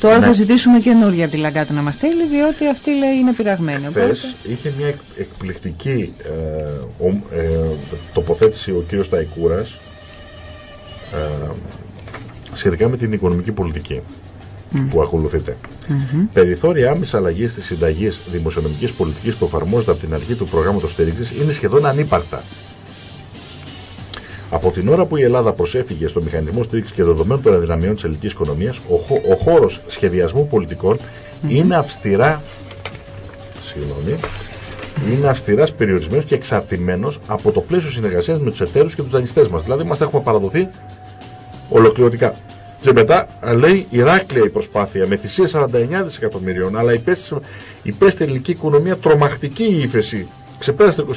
[SPEAKER 1] Τώρα ναι. θα ζητήσουμε καινούργια από τη Λαγκάτα να μας στείλει, διότι αυτή λέει είναι πειραγμένη.
[SPEAKER 2] Χθες είχε μια εκπληκτική ε, ε, τοποθέτηση ο κύριος Ταϊκούρας ε, σχετικά με την οικονομική πολιτική που ακολουθείτε. Περιθώρια άμεσης αλλαγής της συνταγής δημοσιονομικής πολιτικής που εφαρμόζεται από την αρχή του προγράμματος στήριξης είναι σχεδόν ανύπαρκτα. Από την ώρα που η Ελλάδα προσέφυγε στο μηχανισμό στήριξης και δεδομένων των αδυναμιών της ελληνικής οικονομίας, ο, ο χώρος σχεδιασμού πολιτικών είναι αυστηρά. Συγγνώμη. Είναι αυστηράς περιορισμένος και εξαρτημένος από το πλαίσιο συνεργασίας με τους εταίρους και τους δανειστές μας. Δηλαδή, μας έχουμε παραδοθεί ολοκληρωτικά. Και μετά λέει Ηράκλεια η προσπάθεια με θυσία 49 δισεκατομμυρίων, αλλά υπέστη η ελληνική οικονομία τρομακτική ύφεση. Ξεπέρασε το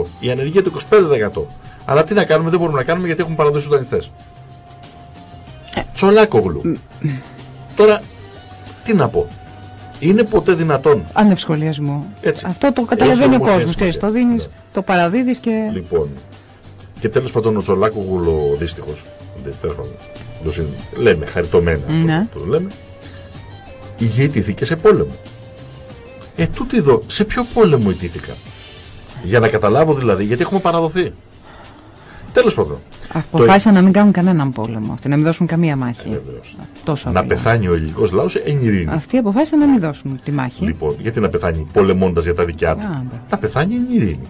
[SPEAKER 2] 22%. Η ανεργία το 25%. Αλλά τι να κάνουμε, δεν μπορούμε να κάνουμε γιατί έχουν παραδώσει τους δανειστές. Ε. Τσολάκογλου. Τώρα, τι να πω. Είναι ποτέ δυνατόν.
[SPEAKER 1] Ανευσχολιασμό. Αυτό το καταλαβαίνει ο κόσμος. Και το δίνεις, ναι. το παραδίδεις και.
[SPEAKER 2] Λοιπόν. Και τέλος πάντων ο Τσολάκογλου δυστυχώ. Λέμε χαριτωμένα. Ναι. Το, το λέμε. Ηγετήθηκε σε πόλεμο. Ε, τούτη εδώ, σε ποιο πόλεμο ιτήθηκα. Για να καταλάβω δηλαδή, γιατί έχουμε παραδοθεί. Τέλος πάντων.
[SPEAKER 1] Αποφάσισαν το... να μην κάνουν κανέναν πόλεμο. Αυτοί, να μην δώσουν καμία μάχη. Ε,
[SPEAKER 2] Τόσο να πεθάνει ο ελληνικός λαός εν ειρήνη.
[SPEAKER 1] Αυτοί αποφάσισαν να μην δώσουν τη μάχη.
[SPEAKER 2] Λοιπόν, γιατί να πεθάνει πολεμώντας για τα δικιά του; Ναι. να πεθάνει εν ειρήνη.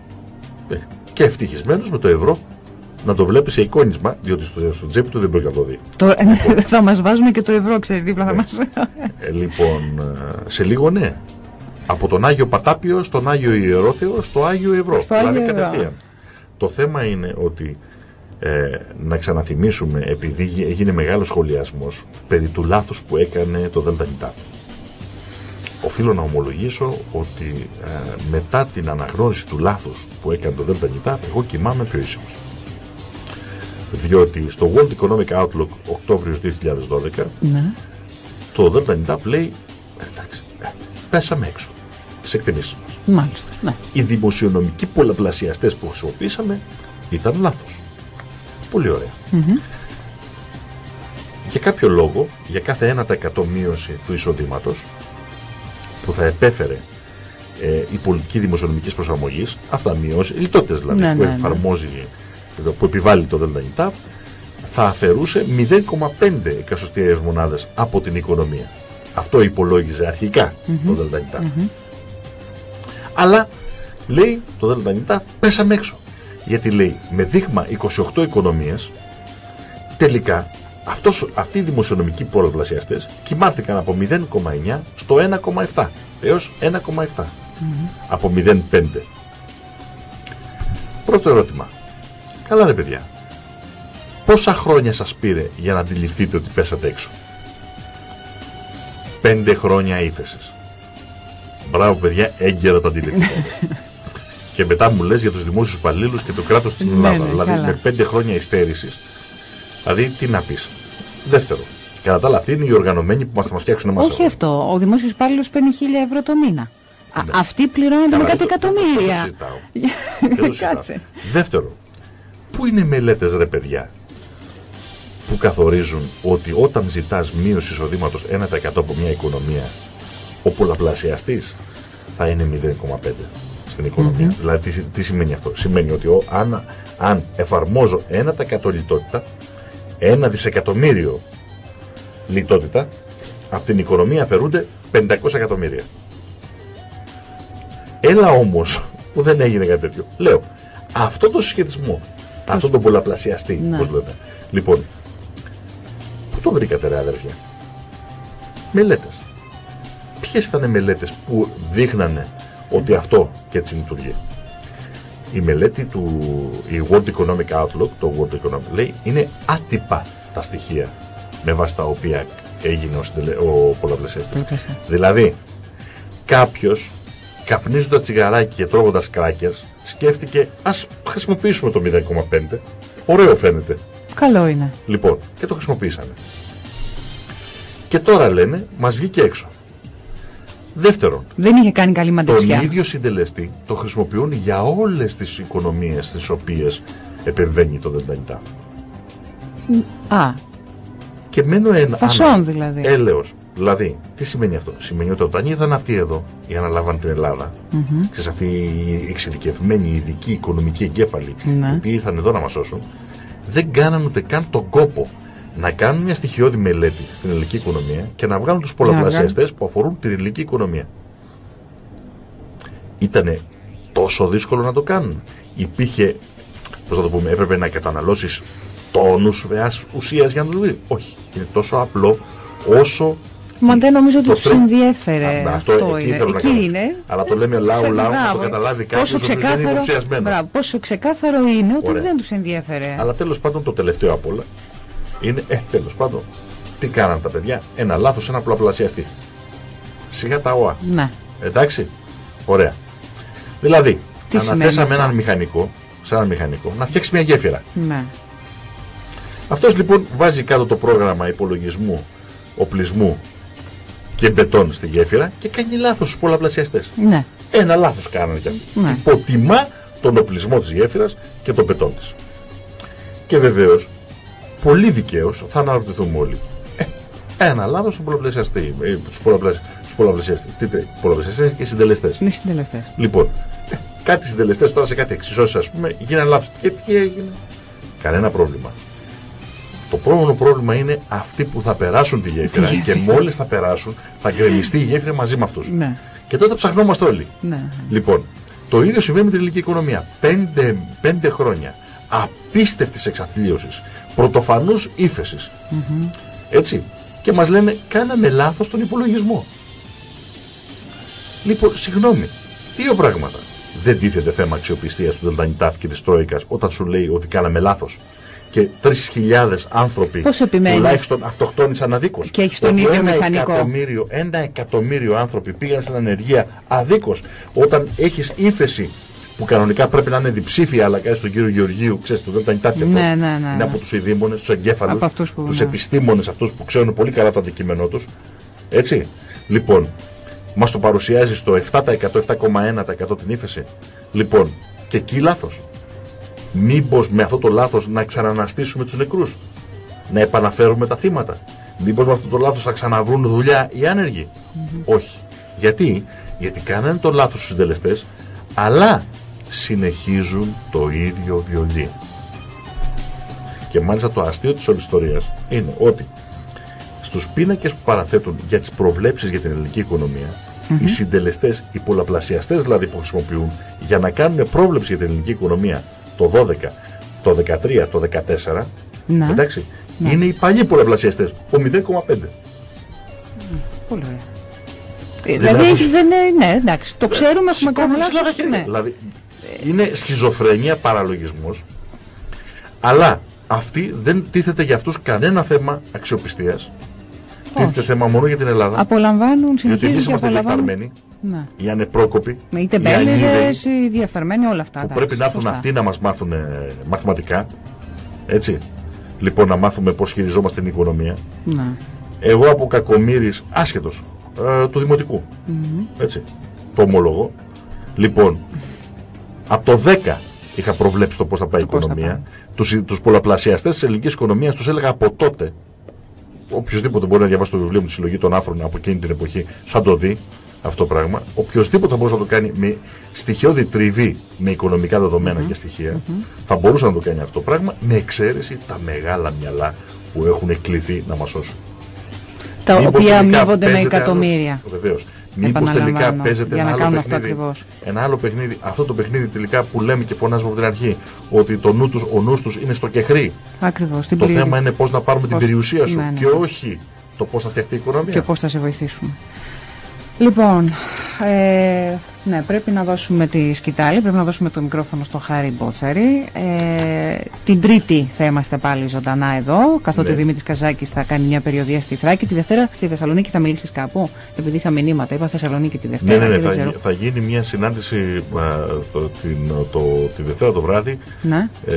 [SPEAKER 2] Ε, και ευτυχισμένος με το ευρώ να το βλέπει σε εικόνισμα, διότι στο, στο τσέπη του δεν μπορεί να το δει.
[SPEAKER 1] Το, λοιπόν. θα μας βάζουμε και το ευρώ, ξέρεις, δίπλα θα ναι. μας.
[SPEAKER 2] Ε, λοιπόν, ε, σε λίγο ναι. Από τον Άγιο Πατάπιο στον Άγιο Ιερόθεο στο Άγιο Ευρώ. Στο δηλαδή Άγιο κατευθείαν. Το θέμα είναι ότι ε, να ξαναθυμίσουμε, επειδή έγινε μεγάλος σχολιασμός περί του λάθου που έκανε το ΔΝΤ. Οφείλω να ομολογήσω ότι ε, μετά την αναγνώριση του λάθους που έκανε το ΔΝΤ, εγώ κοιμάμαι πιο ήσυχος διότι στο World Economic Outlook Οκτώβριος 2012 ναι. το ΔΝΤ λέει εντάξει, ε, πέσαμε έξω σε εκτιμήσεις μας.
[SPEAKER 1] Μάλιστα, ναι.
[SPEAKER 2] Οι δημοσιονομικοί πολλαπλασιαστές που χρησιμοποίησαμε ήταν λάθος. Πολύ ωραία. Για κάποιο λόγο, για κάθε 1% μείωση του εισοδήματος που θα επέφερε ε, η πολιτική δημοσιονομικής προσαρμογής, αυτά μειώσει, λιτότητες δηλαδή ναι, που ναι, ναι. εφαρμόζει που επιβάλλει το ΔΝΤ θα αφαιρούσε 0,5 εκατοστιαίες μονάδες από την οικονομία. Αυτό υπολόγιζε αρχικά το ΔΝΤ. Αλλά λέει το ΔΝΤ πέσαμε έξω. Γιατί λέει με δείγμα 28 οικονομίες τελικά αυτός, αυτοί οι δημοσιονομικοί πολλαπλασιαστές κοιμάθηκαν από 0,9 στο 1,7 έως 1,7 από 0,5. Πρώτο ερώτημα. Καλά ρε παιδιά. Πόσα χρόνια σας πήρε για να αντιληφθείτε ότι πέσατε έξω; Πέντε χρόνια ύφεσης. Μπράβο παιδιά, έγκαιρα το αντιληφθήκατε. και μετά μου λες για τους δημόσιους υπαλλήλους και το κράτος στην ναι, Ελλάδα. Ναι, δηλαδή με πέντε χρόνια υστέρησης. Δηλαδή τι να πεις. Δεύτερο. Κατά τα άλλα, αυτοί είναι οι οργανωμένοι που μα θα μας φτιάξουν εμάς.
[SPEAKER 1] Όχι αυτό. Ο δημόσιος υπάλληλος παίρνει 1000 ευρώ το μήνα. Ναι. Αυτοί πληρώνονται με κάτι εκατομμύρια.
[SPEAKER 2] Κάτσε. Δεύτερο, Πού είναι οι μελέτες ρε παιδιά που καθορίζουν ότι όταν ζητάς μείωση εισοδήματος 1% από μια οικονομία ο πολλαπλασιαστής θα είναι 0,5 στην οικονομία. Δηλαδή τι, τι, σημαίνει αυτό; Σημαίνει ότι ο, αν, αν εφαρμόζω 1% λιτότητα, ένα δισεκατομμύριο λιτότητα, από την οικονομία αφαιρούνται 500 εκατομμύρια. Έλα όμως που δεν έγινε κάτι τέτοιο. Λέω, αυτό το συσχετισμό αυτό τον πολλαπλασιαστή, ναι. πώς λέμε. Λοιπόν, πού το βρήκατε ρε αδερφιά. Μελέτες. Ποιες ήταν οι μελέτες που δείχνανε ότι αυτό και έτσι λειτουργεί; Η μελέτη του η World Economic Outlook, το World Economic λέει, είναι άτυπα τα στοιχεία με βάση τα οποία έγινε ο, συντελε... ο πολλαπλασιαστής. Δηλαδή, κάποιος καπνίζοντας τσιγαράκι και τρώγοντας κράκερ, σκέφτηκε ας χρησιμοποιήσουμε το 0,5. Ωραίο φαίνεται.
[SPEAKER 1] Καλό είναι.
[SPEAKER 2] Λοιπόν, και το χρησιμοποίησαμε. Και τώρα λένε, μας βγήκε έξω. Δεύτερον,
[SPEAKER 1] δεν είχε κάνει καλή μαντεψιά.
[SPEAKER 2] Τον ίδιο συντελεστή το χρησιμοποιούν για όλες τις οικονομίες στι οποίες επεμβαίνει το ΔΝΤ.
[SPEAKER 1] Α.
[SPEAKER 2] Και μένω ένα.
[SPEAKER 1] Φασόν δηλαδή.
[SPEAKER 2] Έλεος. Δηλαδή, τι σημαίνει αυτό; Σημαίνει ότι όταν ήρθαν αυτοί εδώ, ή αναλάβαν την Ελλάδα,
[SPEAKER 1] Μμμ.
[SPEAKER 2] ξέρεις, αυτοί οι εξειδικευμένοι, ειδικοί, οικονομικοί εγκέφαλοι,
[SPEAKER 1] Ναι.
[SPEAKER 2] οι οποίοι ήρθαν εδώ να μας σώσουν, δεν κάναν ούτε καν τον κόπο να κάνουν μια στοιχειώδη μελέτη στην ελληνική οικονομία και να βγάλουν τους πολλαπλασιαστές που αφορούν την ελληνική οικονομία. Ήτανε τόσο δύσκολο να το κάνουν. Υπήρχε, πώς να το πούμε, έπρεπε να καταναλώσεις τόνους βεάς ουσίας για να το δεις. Όχι. Είναι τόσο απλό όσο
[SPEAKER 1] Μα δεν νομίζω ότι
[SPEAKER 2] το
[SPEAKER 1] τους
[SPEAKER 2] τρέ-
[SPEAKER 1] ενδιέφερε.
[SPEAKER 2] Α,
[SPEAKER 1] αυτό,
[SPEAKER 2] αυτό εκεί
[SPEAKER 1] είναι.
[SPEAKER 2] θέλω να
[SPEAKER 1] Εκεί
[SPEAKER 2] κάνω.
[SPEAKER 1] είναι.
[SPEAKER 2] Αλλά το λέμε λαού
[SPEAKER 1] Ξε-
[SPEAKER 2] λαού να το
[SPEAKER 1] μπράβο.
[SPEAKER 2] καταλάβει κάποιος
[SPEAKER 1] πόσο
[SPEAKER 2] ότι δεν είναι
[SPEAKER 1] ξεκάθαρο,
[SPEAKER 2] υποψιασμένος.
[SPEAKER 1] μπράβο, πόσο ξεκάθαρο είναι ότι
[SPEAKER 2] Ωραία.
[SPEAKER 1] δεν τους ενδιέφερε.
[SPEAKER 2] Αλλά τέλος πάντων το τελευταίο απ' όλα είναι, ε, τέλος πάντων, τι κάναν τα παιδιά, ένα λάθος, ένα πολλαπλασιαστή. Σιγά τα ΟΑ.
[SPEAKER 1] Ναι.
[SPEAKER 2] Εντάξει. Ωραία. Δηλαδή,
[SPEAKER 1] Τι σημαίνει
[SPEAKER 2] αναθέσαμε
[SPEAKER 1] αυτό;
[SPEAKER 2] έναν μηχανικό, σε έναν μηχανικό, να φτιάξει μια γέφυρα.
[SPEAKER 1] ναι.
[SPEAKER 2] Αυτός λοιπόν βάζει κάτω το πρόγραμμα υπολογισμού, οπλισμού και μπετόν στη γέφυρα και κάνει λάθος στους πολλαπλασιαστές.
[SPEAKER 1] Ναι.
[SPEAKER 2] Ένα λάθος κάνανε κι αυτοί.
[SPEAKER 1] Ναι.
[SPEAKER 2] Υποτιμά τον οπλισμό της γέφυρας και τον πετόν της. Και βεβαίως, πολύ δικαίως θα αναρωτηθούμε όλοι. Ε, ένα λάθος στον πολλαπλασιαστή. Ε, στους πολλαπλασιαστέ. Τι τε- πολλαπλασιαστές και συντελεστές.
[SPEAKER 1] Είναι συντελεστές.
[SPEAKER 2] Λοιπόν, ε, κάτι συντελεστές τώρα σε κάτι εξισώσεις, ας πούμε, γίνανε λάθος. Και τι έγινε; Κανένα πρόβλημα. Το πρώτο πρόβλημα είναι αυτοί που θα περάσουν τη γέφυρα
[SPEAKER 1] Τη
[SPEAKER 2] και
[SPEAKER 1] γέφυρα.
[SPEAKER 2] μόλις θα περάσουν θα γκρεμιστεί η γέφυρα μαζί με αυτούς.
[SPEAKER 1] Ναι.
[SPEAKER 2] Και τότε ψαχνόμαστε όλοι.
[SPEAKER 1] ναι.
[SPEAKER 2] Λοιπόν, το ίδιο συμβαίνει με την ελληνική οικονομία. Πέντε, πέντε χρόνια απίστευτης εξαθλίωσης, πρωτοφανούς ύφεσης. Έτσι. Και μας λένε, κάναμε λάθος τον υπολογισμό. Λοιπόν, συγγνώμη, δύο πράγματα. Δεν τίθεται θέμα αξιοπιστίας του Δελτανιτάφ και της Τρόικας όταν σου λέει ότι κάναμε λάθος. Και 3.000 άνθρωποι
[SPEAKER 1] Πώς επιμένεις;
[SPEAKER 2] τουλάχιστον αυτοκτόνησαν αδίκως.
[SPEAKER 1] Και έχεις τον ίδιο
[SPEAKER 2] ένα
[SPEAKER 1] μηχανικό.
[SPEAKER 2] Εκατομμύριο, ένα εκατομμύριο άνθρωποι πήγαν στην ανεργία αδίκως. Όταν έχεις ύφεση που κανονικά πρέπει να είναι διψήφια, αλλά κάνει στον κύριο Γεωργίου, ξέρεις, το Δελτανιτάφ και
[SPEAKER 1] Ναι,
[SPEAKER 2] αυτός,
[SPEAKER 1] ναι, ναι,
[SPEAKER 2] είναι
[SPEAKER 1] ναι.
[SPEAKER 2] από τους ειδήμονες, τους εγκέφαλους,
[SPEAKER 1] Από αυτούς που-
[SPEAKER 2] τους
[SPEAKER 1] ναι.
[SPEAKER 2] επιστήμονες αυτούς που ξέρουν πολύ καλά το αντικείμενό τους. Έτσι. Λοιπόν, μας το παρουσιάζει στο 7%, 7,1% την ύφεση. Λοιπόν, και εκεί λάθος. Μήπως με αυτό το λάθος να ξαναναστήσουμε τους νεκρούς, να επαναφέρουμε τα θύματα; Μήπως με αυτό το λάθος θα ξαναβρούν δουλειά οι άνεργοι; Όχι. Γιατί, Γιατί κάνανε το λάθος στους συντελεστές, αλλά συνεχίζουν το ίδιο βιολί. Και μάλιστα το αστείο της όλης ιστορίας είναι ότι στους πίνακες που παραθέτουν για τις προβλέψεις για την ελληνική οικονομία, οι συντελεστές, οι πολλαπλασιαστές δηλαδή που χρησιμοποιούν για να κάνουν πρόβλεψη για την ελληνική οικονομία το 12, το 13, το 14,
[SPEAKER 1] Ναι.
[SPEAKER 2] εντάξει,
[SPEAKER 1] Ναι.
[SPEAKER 2] είναι οι παλιοί πολλαπλασιαστές, ο 0,5.
[SPEAKER 1] Πολύ ωραία. Ε, Δηλαδή, έχει- δεν είναι, ναι, εντάξει. Το ξέρουμε, έχουμε κάνει
[SPEAKER 2] Σηκώνουν ψηλά τα
[SPEAKER 1] λάθος.
[SPEAKER 2] χέρια.
[SPEAKER 1] Ναι.
[SPEAKER 2] Δηλαδή, είναι σχιζοφρενία παραλογισμός, αλλά αυτή δεν τίθεται για αυτούς κανένα θέμα αξιοπιστίας. Τίθεται θέμα μόνο για την Ελλάδα.
[SPEAKER 1] Απολαμβάνουν,
[SPEAKER 2] Διότι εμείς
[SPEAKER 1] συνεχίζουν και
[SPEAKER 2] είμαστε
[SPEAKER 1] απολαμβάνουν.
[SPEAKER 2] διεφθαρμένοι,
[SPEAKER 1] Ναι.
[SPEAKER 2] οι ανεπρόκοποι,
[SPEAKER 1] Με είτε
[SPEAKER 2] οι ανίδεοι,
[SPEAKER 1] μπέλεδες, οι διαφθαρμένοι, όλα αυτά.
[SPEAKER 2] που
[SPEAKER 1] εντάξει,
[SPEAKER 2] πρέπει να έρθουν
[SPEAKER 1] σωστά.
[SPEAKER 2] αυτοί να μας μάθουν ε, μαθηματικά. Έτσι. Λοιπόν, να μάθουμε πώς χειριζόμαστε την οικονομία.
[SPEAKER 1] Ναι.
[SPEAKER 2] Εγώ από κακομύρης, άσχετος, ε, του δημοτικου Έτσι. Το ομολογώ. Λοιπόν, από το 10 είχα προβλέψει το πώς θα πάει η
[SPEAKER 1] Το πώς θα
[SPEAKER 2] οικονομία. Τους, τους πολλαπλασιαστές της ελληνικής οικονομίας τους έλεγα από τότε. Οποιοδήποτε μπορεί να διαβάσει το βιβλίο μου τη συλλογή των άφρων από εκείνη την εποχή, σαν το δει αυτό το πράγμα. Οποιοδήποτε θα μπορούσε να το κάνει με στοιχειώδη τριβή με οικονομικά δεδομένα και στοιχεία, θα μπορούσε να το κάνει αυτό το πράγμα με εξαίρεση τα μεγάλα μυαλά που έχουν κληθεί να μας σώσουν.
[SPEAKER 1] Τα
[SPEAKER 2] Μήπως
[SPEAKER 1] οποία
[SPEAKER 2] τελικά
[SPEAKER 1] αμείβονται με
[SPEAKER 2] παίζεται
[SPEAKER 1] εκατομμύρια.
[SPEAKER 2] Άλλο... Βεβαίως. Μήπως τελικά
[SPEAKER 1] Επαναλαμβάνω,
[SPEAKER 2] παίζεται
[SPEAKER 1] για
[SPEAKER 2] ένα
[SPEAKER 1] να
[SPEAKER 2] άλλο
[SPEAKER 1] κάνουν αυτό
[SPEAKER 2] παιχνίδι.
[SPEAKER 1] ακριβώς.
[SPEAKER 2] Ένα άλλο παιχνίδι. Αυτό το παιχνίδι τελικά που λέμε και φωνάζουμε από την αρχή. Ότι το νου τους, ο νους τους είναι στο κεχρί.
[SPEAKER 1] Ακριβώς, την
[SPEAKER 2] Το
[SPEAKER 1] πλήρη.
[SPEAKER 2] θέμα είναι πώς να πάρουμε την
[SPEAKER 1] Πώς-
[SPEAKER 2] περιουσία σου
[SPEAKER 1] ναι, ναι,
[SPEAKER 2] και
[SPEAKER 1] ναι.
[SPEAKER 2] όχι το πώς θα φτιαχτεί η οικονομία.
[SPEAKER 1] και πώς θα σε βοηθήσουμε. Λοιπόν, ε, ναι, πρέπει να δώσουμε τη σκητάλη, πρέπει να δώσουμε το μικρόφωνο στο Χάρη Μπότσαρη. Ε, την Τρίτη θα είμαστε πάλι ζωντανά εδώ, καθότι
[SPEAKER 2] Ναι.
[SPEAKER 1] ο Δημήτρης Καζάκης θα κάνει μια περιοδία στη Θράκη. Τη Δευτέρα στη Θεσσαλονίκη θα μιλήσεις κάπου, επειδή είχα μηνύματα, είπα Θεσσαλονίκη τη
[SPEAKER 2] Ναι,
[SPEAKER 1] Δευτέρα
[SPEAKER 2] ναι, ναι,
[SPEAKER 1] και
[SPEAKER 2] θα,
[SPEAKER 1] δεν ξέρω.
[SPEAKER 2] γι- θα γίνει μια συνάντηση α, το, την, το, τη Δευτέρα το βράδυ
[SPEAKER 1] Ναι.
[SPEAKER 2] ε,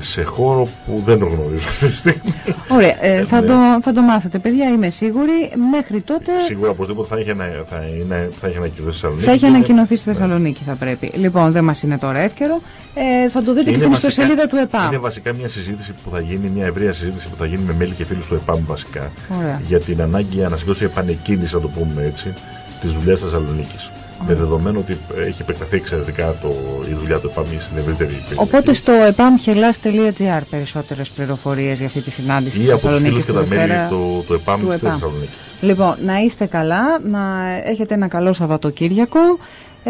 [SPEAKER 2] σε χώρο που δεν γνωρίζω αυτή τη στιγμή.
[SPEAKER 1] Ωραία, ε, θα,
[SPEAKER 2] ναι.
[SPEAKER 1] το, θα το μάθετε παιδιά, είμαι σίγουρη. Μέχρι τότε
[SPEAKER 2] Σίγουρα οπωσδήποτε θα έχει, ένα, θα είναι, θα έχει ανακοινώσει στη Θεσσαλονίκη.
[SPEAKER 1] θα έχει
[SPEAKER 2] και είναι
[SPEAKER 1] ανακοινώσει ενωθεί στη Θεσσαλονίκη θα πρέπει. Λοιπόν, δεν μας είναι τώρα εύκαιρο. Ε, θα το δείτε και στην ιστοσελίδα του ΕΠΑΜ.
[SPEAKER 2] Είναι βασικά μια συζήτηση που θα γίνει, μια ευρεία συζήτηση που θα γίνει με μέλη και φίλους του ΕΠΑΜ βασικά.
[SPEAKER 1] Ωραία.
[SPEAKER 2] Για την ανάγκη ανασυγκρότηση επανεκκίνηση, να το πούμε έτσι, της δουλειάς της Θεσσαλονίκης. Με δεδομένο ότι έχει επεκταθεί εξαιρετικά το, η δουλειά του ΕΠΑΜ στην ευρύτερη περιοχή.
[SPEAKER 1] Οπότε στο epamhellas.gr περισσότερες πληροφορίες για αυτή τη συνάντηση.
[SPEAKER 2] Ή από τους φίλους και τα μέλη του, του ΕΠΑΜ στη Θεσσαλονίκη.
[SPEAKER 1] Λοιπόν, να είστε καλά, να έχετε ένα καλό Σαββατοκύριακο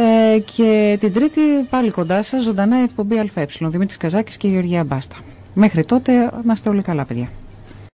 [SPEAKER 1] ε, και την Τρίτη πάλι κοντά σας ζωντανά εκπομπή ΑΕ, Δημήτρης Καζάκης και Γεωργία Μπάστα. Μέχρι τότε να είστε όλοι καλά παιδιά.